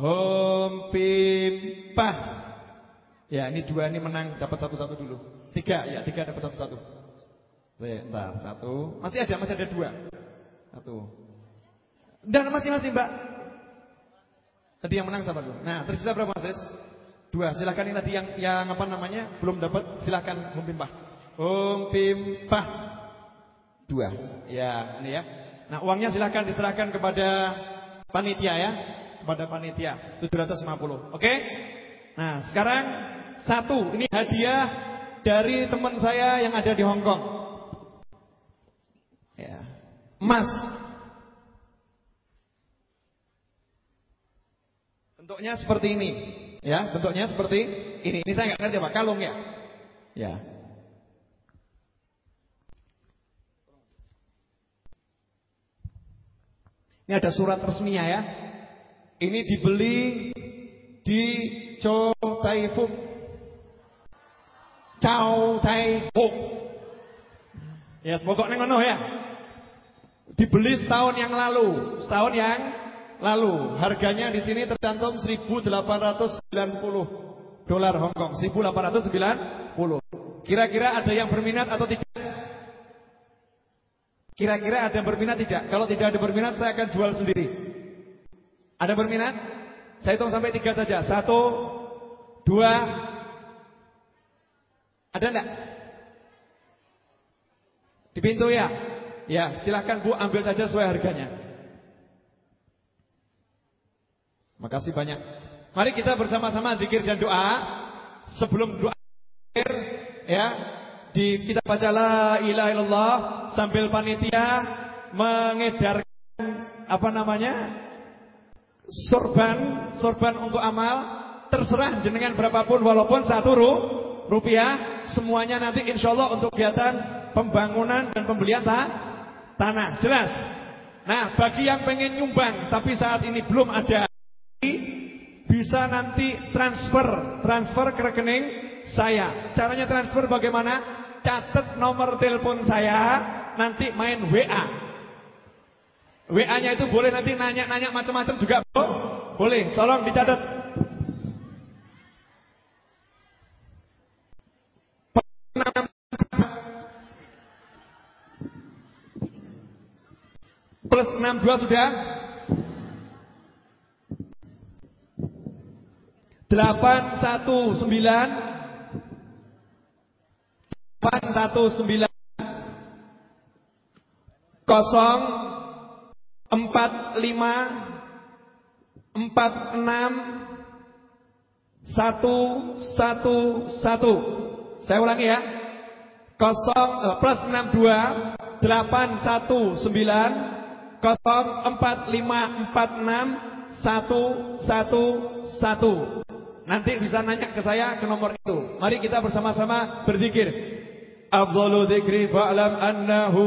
Hom pimpah. Ya, ini dua ini menang dapat satu-satu dulu. Tiga, ya tiga dapat satu-satu. Bentar, satu. Masih ada, masih ada dua. Satu. Dan masing-masing mbak. Tadi yang menang siapa dulu? Nah, tersisa berapa mas? Dua. Silahkan ini tadi yang yang apa namanya belum dapat. Silahkan. Hom pimpah. Dua. Ya, ini ya. Nah, uangnya silahkan diserahkan kepada panitia ya kepada panitia 750. Oke? Nah, sekarang satu, ini hadiah dari teman saya yang ada di Hong Kong. Ya. Emas. Bentuknya seperti ini. Ya, bentuknya seperti ini. Ini saya nggak ngerti apa, kalung ya. Ya. Ini ada surat resminya ya. Ini dibeli di Chow Tai Fook. Chow Tai Fook. Ya, semoga neng ya. Dibeli setahun yang lalu, setahun yang lalu. Harganya di sini tercantum 1890 dolar Hong Kong, 1890. Kira-kira ada yang berminat atau tidak? Kira-kira ada yang berminat tidak? Kalau tidak ada berminat saya akan jual sendiri. Ada berminat? Saya hitung sampai tiga saja. Satu, dua. Ada enggak? Di pintu ya? Ya, silahkan Bu ambil saja sesuai harganya. Makasih banyak. Mari kita bersama-sama zikir dan doa. Sebelum doa ya, di kita baca la ilaha sambil panitia mengedarkan apa namanya? Sorban, sorban untuk amal, terserah jenengan berapapun walaupun satu ru, rupiah, semuanya nanti insya Allah untuk kegiatan pembangunan dan pembelian ta, tanah. Jelas? Nah, bagi yang pengen nyumbang tapi saat ini belum ada bisa nanti transfer, transfer ke rekening saya. Caranya transfer bagaimana? Catat nomor telepon saya, nanti main WA. WA-nya itu boleh nanti nanya-nanya macam-macam juga boleh. Tolong dicatat. Plus 62 sudah? 819 819 kosong empat lima empat enam satu satu satu. Saya ulangi ya. Kosong eh, plus enam dua delapan satu sembilan kosong empat lima empat enam satu satu satu. Nanti bisa nanya ke saya ke nomor itu. Mari kita bersama-sama berzikir. Afdalu dzikri fa'lam annahu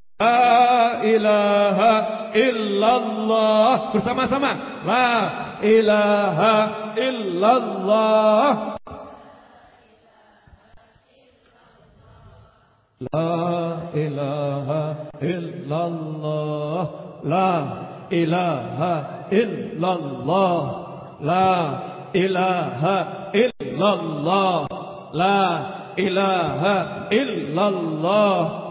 La ilaha illallah Bersama-sama La ilaha illallah La ilaha illallah La ilaha illallah La ilaha illallah La ilaha illallah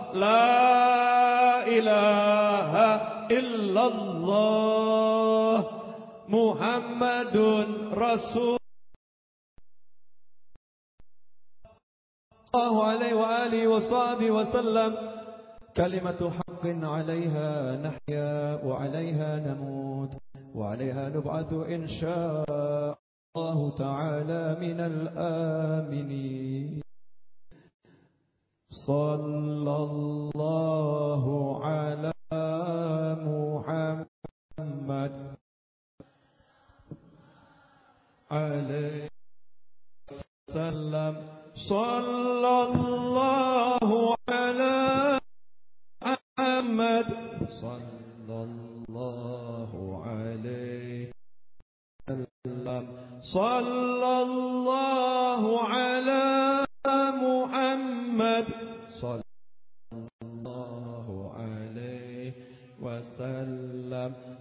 عليه وآله وصحبه وسلم. كلمة حق عليها نحيا وعليها نموت وعليها نبعث إن شاء الله تعالى من الآمنين. صلى الله على محمد عليه وسلم. صلى الله على محمد صلى الله عليه وسلم. صلى الله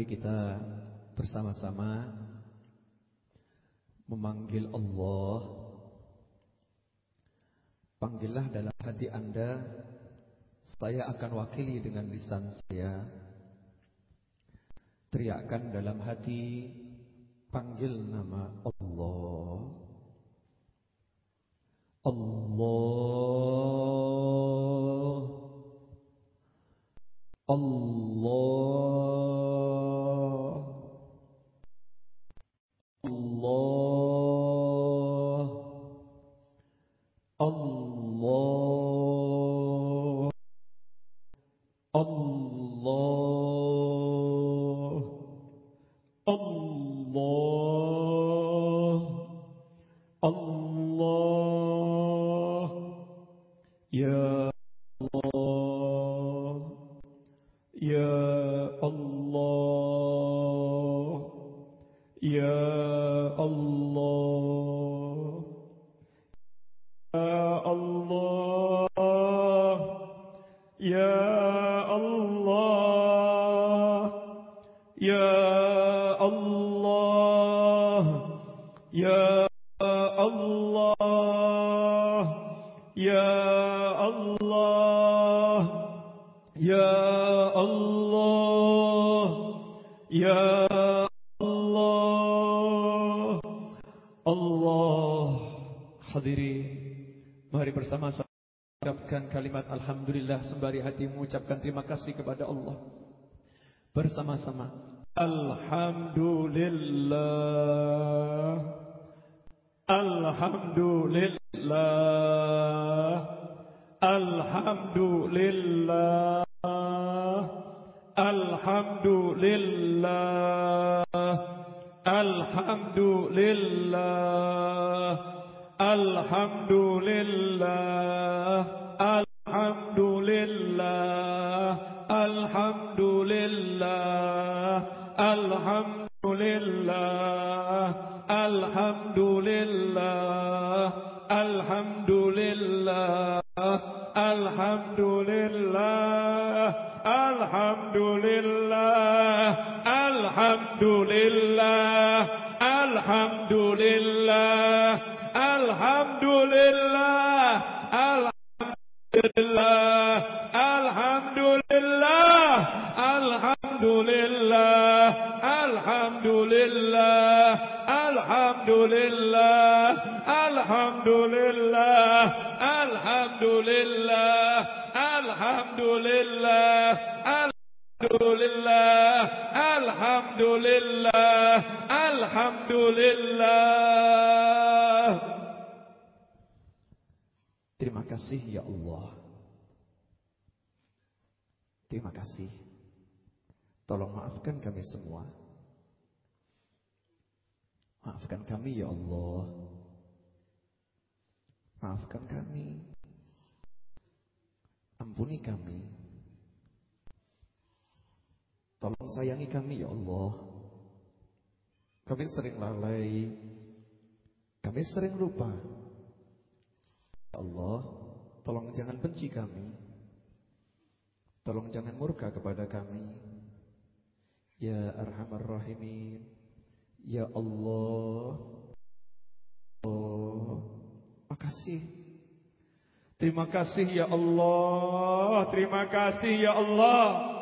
Mari kita bersama-sama memanggil Allah. Panggillah dalam hati Anda, saya akan wakili dengan lisan saya. Teriakkan dalam hati, panggil nama Allah. Allah. Allah. Sembari hati mengucapkan terima kasih kepada Allah. Bersama-sama. Alhamdulillah Alhamdulillah, Alhamdulillah. Terima kasih ya Allah. Terima kasih. Tolong maafkan kami semua. Maafkan kami ya Allah. Maafkan kami. Ampuni kami. Tolong sayangi kami ya Allah. Kami sering lalai. Kami sering lupa. Ya Allah Tolong jangan benci kami. Tolong jangan murka kepada kami. Ya Arhamar Rahimin. Ya Allah. Oh Makasih. Terima kasih ya Allah. Terima kasih ya Allah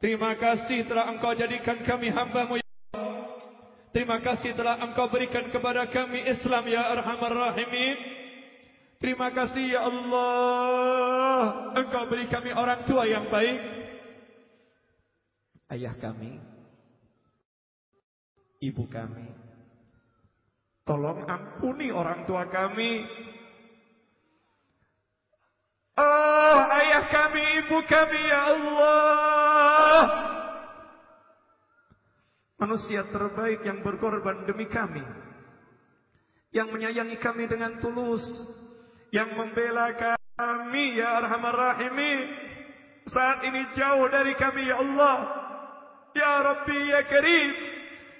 Terima kasih telah engkau jadikan kami hambamu ya Allah. Terima kasih telah engkau berikan kepada kami Islam ya Arhamar Rahimin. Terima kasih ya Allah. Engkau beri kami orang tua yang baik. Ayah kami. Ibu kami. Tolong ampuni orang tua kami. Oh ayah kami, ibu kami ya Allah. Manusia terbaik yang berkorban demi kami. Yang menyayangi kami dengan tulus. Yang membela kami ya Arhamar rahimin Saat ini jauh dari kami ya Allah. Ya Rabbi ya Karim.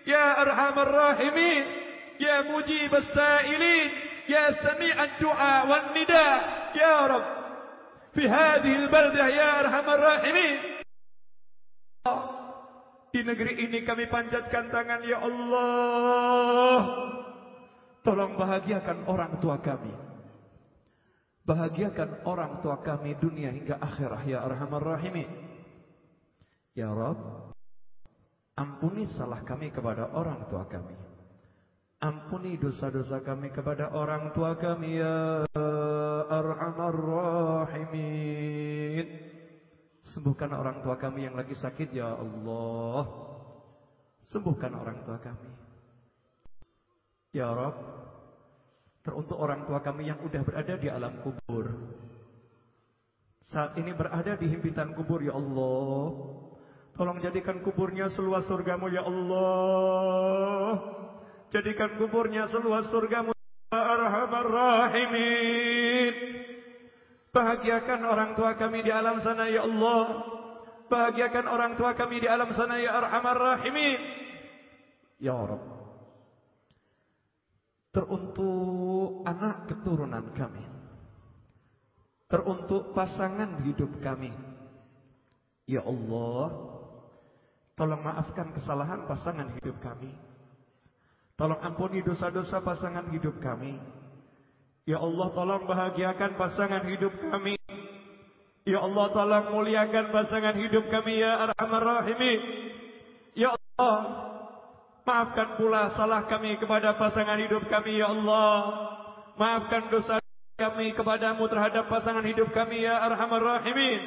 Ya Arhamar rahimin Ya Mujib As-Sailin. Ya Sami'an Du'a Wan Nida. Ya Rabbi. في هذه البلدة يا أرحم الراحمين Di negeri ini kami panjatkan tangan ya Allah. Tolong bahagiakan orang tua kami. Bahagiakan orang tua kami dunia hingga akhirah ya arhamar rahimin. Ya Rabb, ampuni salah kami kepada orang tua kami. Ampuni dosa-dosa kami kepada orang tua kami ya arhamar rahimin. Sembuhkan orang tua kami yang lagi sakit ya Allah. Sembuhkan orang tua kami. Ya Rob, teruntuk orang tua kami yang sudah berada di alam kubur. Saat ini berada di himpitan kubur ya Allah. Tolong jadikan kuburnya seluas surgamu ya Allah. Jadikan kuburnya seluas surgamu ya Arhamar Rahimin. Bahagiakan orang tua kami di alam sana ya Allah. Bahagiakan orang tua kami di alam sana ya Arhamar Rahimin. Ya Rabb. Teruntuk anak keturunan kami. Teruntuk pasangan hidup kami. Ya Allah, tolong maafkan kesalahan pasangan hidup kami. Tolong ampuni dosa-dosa pasangan hidup kami. Ya Allah, tolong bahagiakan pasangan hidup kami. Ya Allah, tolong muliakan pasangan hidup kami ya Arhamar Rahimin. Ya Allah, Maafkan pula salah kami kepada pasangan hidup kami ya Allah. Maafkan dosa kami kepadamu terhadap pasangan hidup kami ya Arhamar Rahimin.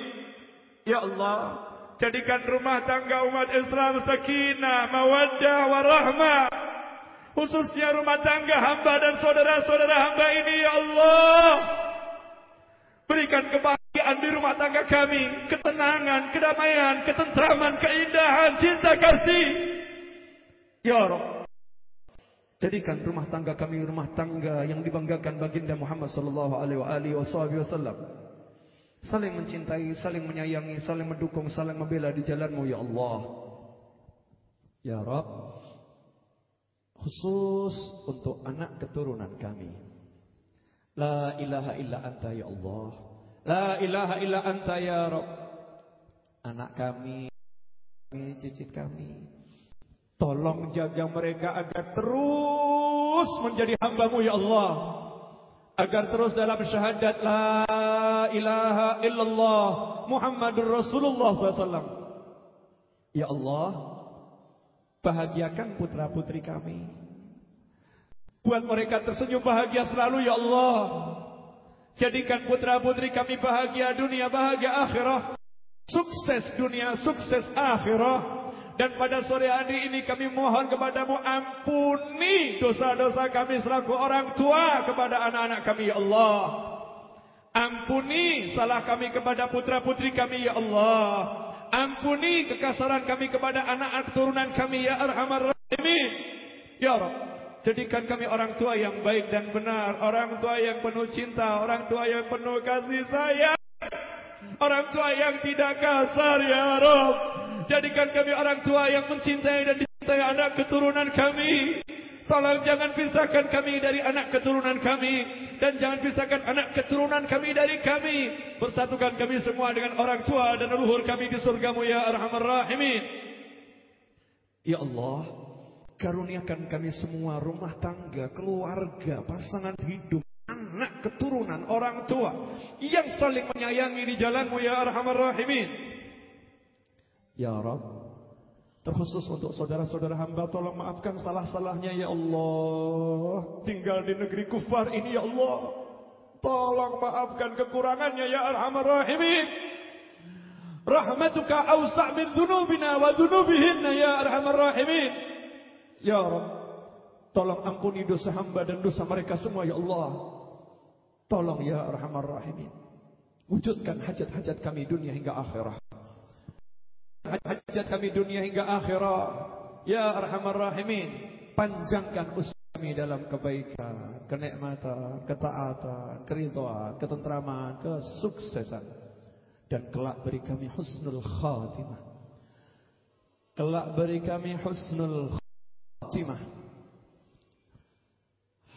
Ya Allah, jadikan rumah tangga umat Islam sakinah, mawaddah warahmah. Khususnya rumah tangga hamba dan saudara-saudara hamba ini ya Allah. Berikan kebahagiaan di rumah tangga kami, ketenangan, kedamaian, ketentraman, keindahan, cinta kasih. Ya Rabb Jadikan rumah tangga kami rumah tangga yang dibanggakan baginda Muhammad sallallahu alaihi wasallam. Saling mencintai, saling menyayangi, saling mendukung, saling membela di jalanmu ya Allah. Ya Rabb. Khusus untuk anak keturunan kami. La ilaha illa anta ya Allah. La ilaha illa anta ya Rabb. Anak kami, cicit kami, Tolong jaga mereka agar terus menjadi hambamu ya Allah. Agar terus dalam syahadat la ilaha illallah Muhammadur Rasulullah SAW. Ya Allah, bahagiakan putra putri kami. Buat mereka tersenyum bahagia selalu ya Allah. Jadikan putra putri kami bahagia dunia, bahagia akhirah. Sukses dunia, sukses akhirah. Dan pada sore hari ini kami mohon kepadamu ampuni dosa-dosa kami selaku orang tua kepada anak-anak kami ya Allah. Ampuni salah kami kepada putra-putri kami ya Allah. Ampuni kekasaran kami kepada anak keturunan kami ya Arhamar Rahimin. Ya Rabb, jadikan kami orang tua yang baik dan benar, orang tua yang penuh cinta, orang tua yang penuh kasih sayang. Orang tua yang tidak kasar ya Rabb. Jadikan kami orang tua yang mencintai dan dicintai anak keturunan kami. Tolong jangan pisahkan kami dari anak keturunan kami. Dan jangan pisahkan anak keturunan kami dari kami. Bersatukan kami semua dengan orang tua dan leluhur kami di surgamu ya Arhamar Rahimin. Ya Allah. Karuniakan kami semua rumah tangga, keluarga, pasangan hidup, anak keturunan, orang tua. Yang saling menyayangi di jalanmu ya Arhamar Rahimin. Ya Rab Terkhusus untuk saudara-saudara hamba Tolong maafkan salah-salahnya ya Allah. Tinggal di negeri kufar ini ya Allah. Tolong maafkan kekurangannya ya Arhamar Rahimin. Rahmatuka awsa' min dhunubina wa dhunubihinna ya Arhamar Rahimin. Ya Rab Tolong ampuni dosa hamba dan dosa mereka semua ya Allah. Tolong ya Arhamar Rahimin. Wujudkan hajat-hajat kami dunia hingga akhirat hajat kami dunia hingga akhirat. Ya Arhamar Rahimin, panjangkan usia kami dalam kebaikan, kenikmatan, ketaatan, keridhaan, ketentraman, kesuksesan. Dan kelak beri kami husnul khatimah. Kelak beri kami husnul khatimah.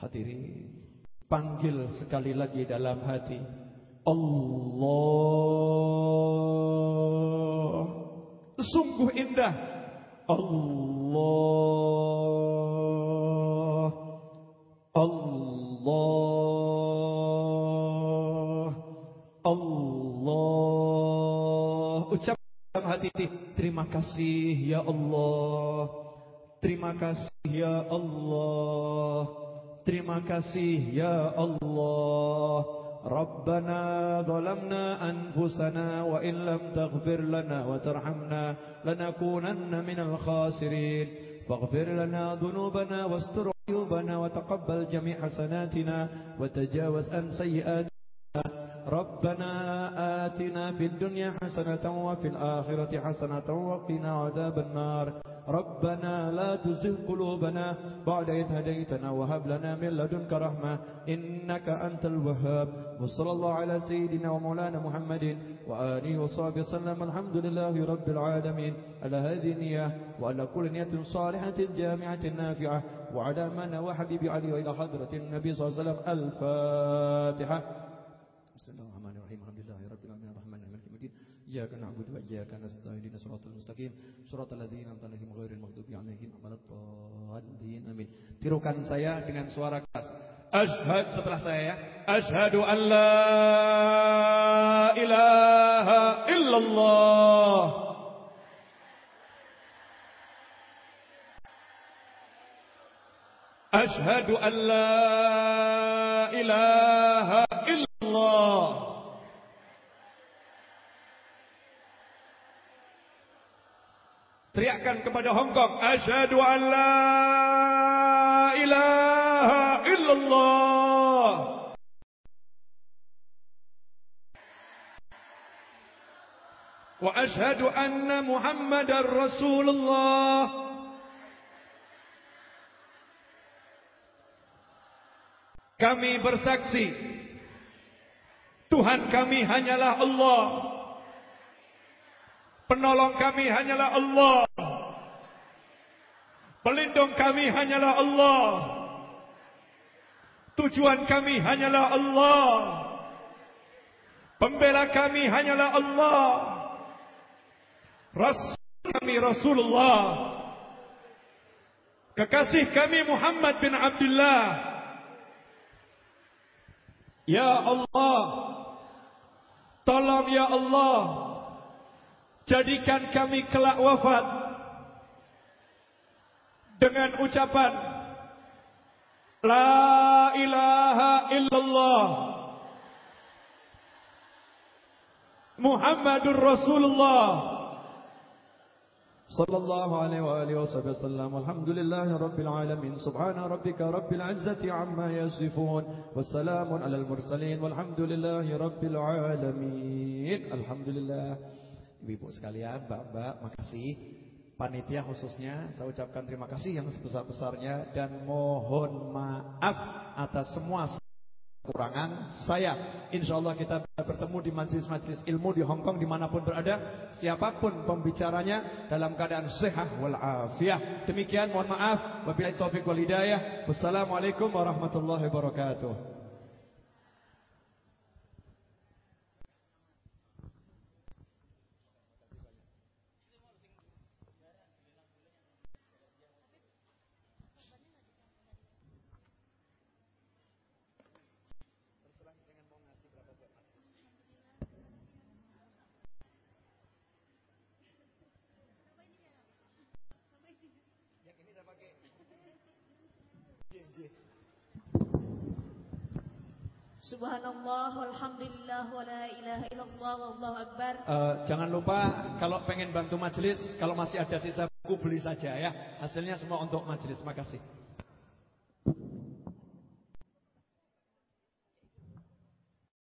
Hadirin, panggil sekali lagi dalam hati. Allah Sungguh indah. Allah. Allah. Allah. Ucap dalam hati Terima kasih ya Allah. Terima kasih ya Allah. Terima kasih ya Allah ربنا ظلمنا أنفسنا وإن لم تغفر لنا وترحمنا لنكونن من الخاسرين. فاغفر لنا ذنوبنا واستر عيوبنا وتقبل جميع حسناتنا وتجاوز عن سيئاتنا ربنا آتنا في الدنيا حسنة وفي الآخرة حسنة وقنا عذاب النار. ربنا لا تزغ قلوبنا بعد إذ هديتنا وهب لنا من لدنك رحمة إنك أنت الوهاب. وصلى الله على سيدنا ومولانا محمد وآله وصحبه وسلم. الحمد لله رب العالمين. على هذه النية وعلى كل نية صالحة جامعة نافعة. وعلى من وحبيب علي وإلى حضرة النبي صلى الله عليه وسلم. الفاتحة. Bismillahirrahmanirrahim. Alhamdulillahirabbil ya alamin. Iyyaka na'budu wa iyyaka nasta'in. Ihdinas siratal mustaqim. Siratal ladzina an'amta alaihim ghairil maghdubi alaihim waladdallin. Amin. Tirukan saya dengan suara keras. Ashhad setelah saya ya. Ashhadu an la ilaha illallah. Ashhadu an la ilaha illallah Teriakkan kepada Hong Kong, asyhadu an la ilaha illallah. Wa asyhadu anna Muhammadar Rasulullah. Kami bersaksi Tuhan kami hanyalah Allah. Penolong kami hanyalah Allah. Pelindung kami hanyalah Allah. Tujuan kami hanyalah Allah. Pembela kami hanyalah Allah. Rasul kami Rasulullah. Kekasih kami Muhammad bin Abdullah. Ya Allah. Tolong ya Allah. Jadikan kami kelak wafat dengan ucapan La ilaha illallah Muhammadur Rasulullah Sallallahu alaihi wa alihi wasallam. Alhamdulillahi rabbil alamin. Subhana rabbika rabbil izzati amma yasifun. Wassalamun alal mursalin. Walhamdulillahi rabbil alamin. Alhamdulillah. Ibu-ibu sekalian, mbak-mbak, makasih. Panitia khususnya saya ucapkan terima kasih yang sebesar-besarnya dan mohon maaf atas semua kekurangan saya. Insya Allah kita bertemu di majelis-majelis ilmu di Hong Kong di mana pun berada. Siapa pun pembicaranya dalam keadaan sehat walafiat. Demikian mohon maaf. Wabillahi taufiq wal hidayah. Wassalamualaikum warahmatullahi wabarakatuh. Subhanallah wa la ilaha illallah wallahu akbar. Uh, jangan lupa kalau pengen bantu majelis, kalau masih ada sisa buku beli saja ya. Hasilnya semua untuk majelis. Makasih.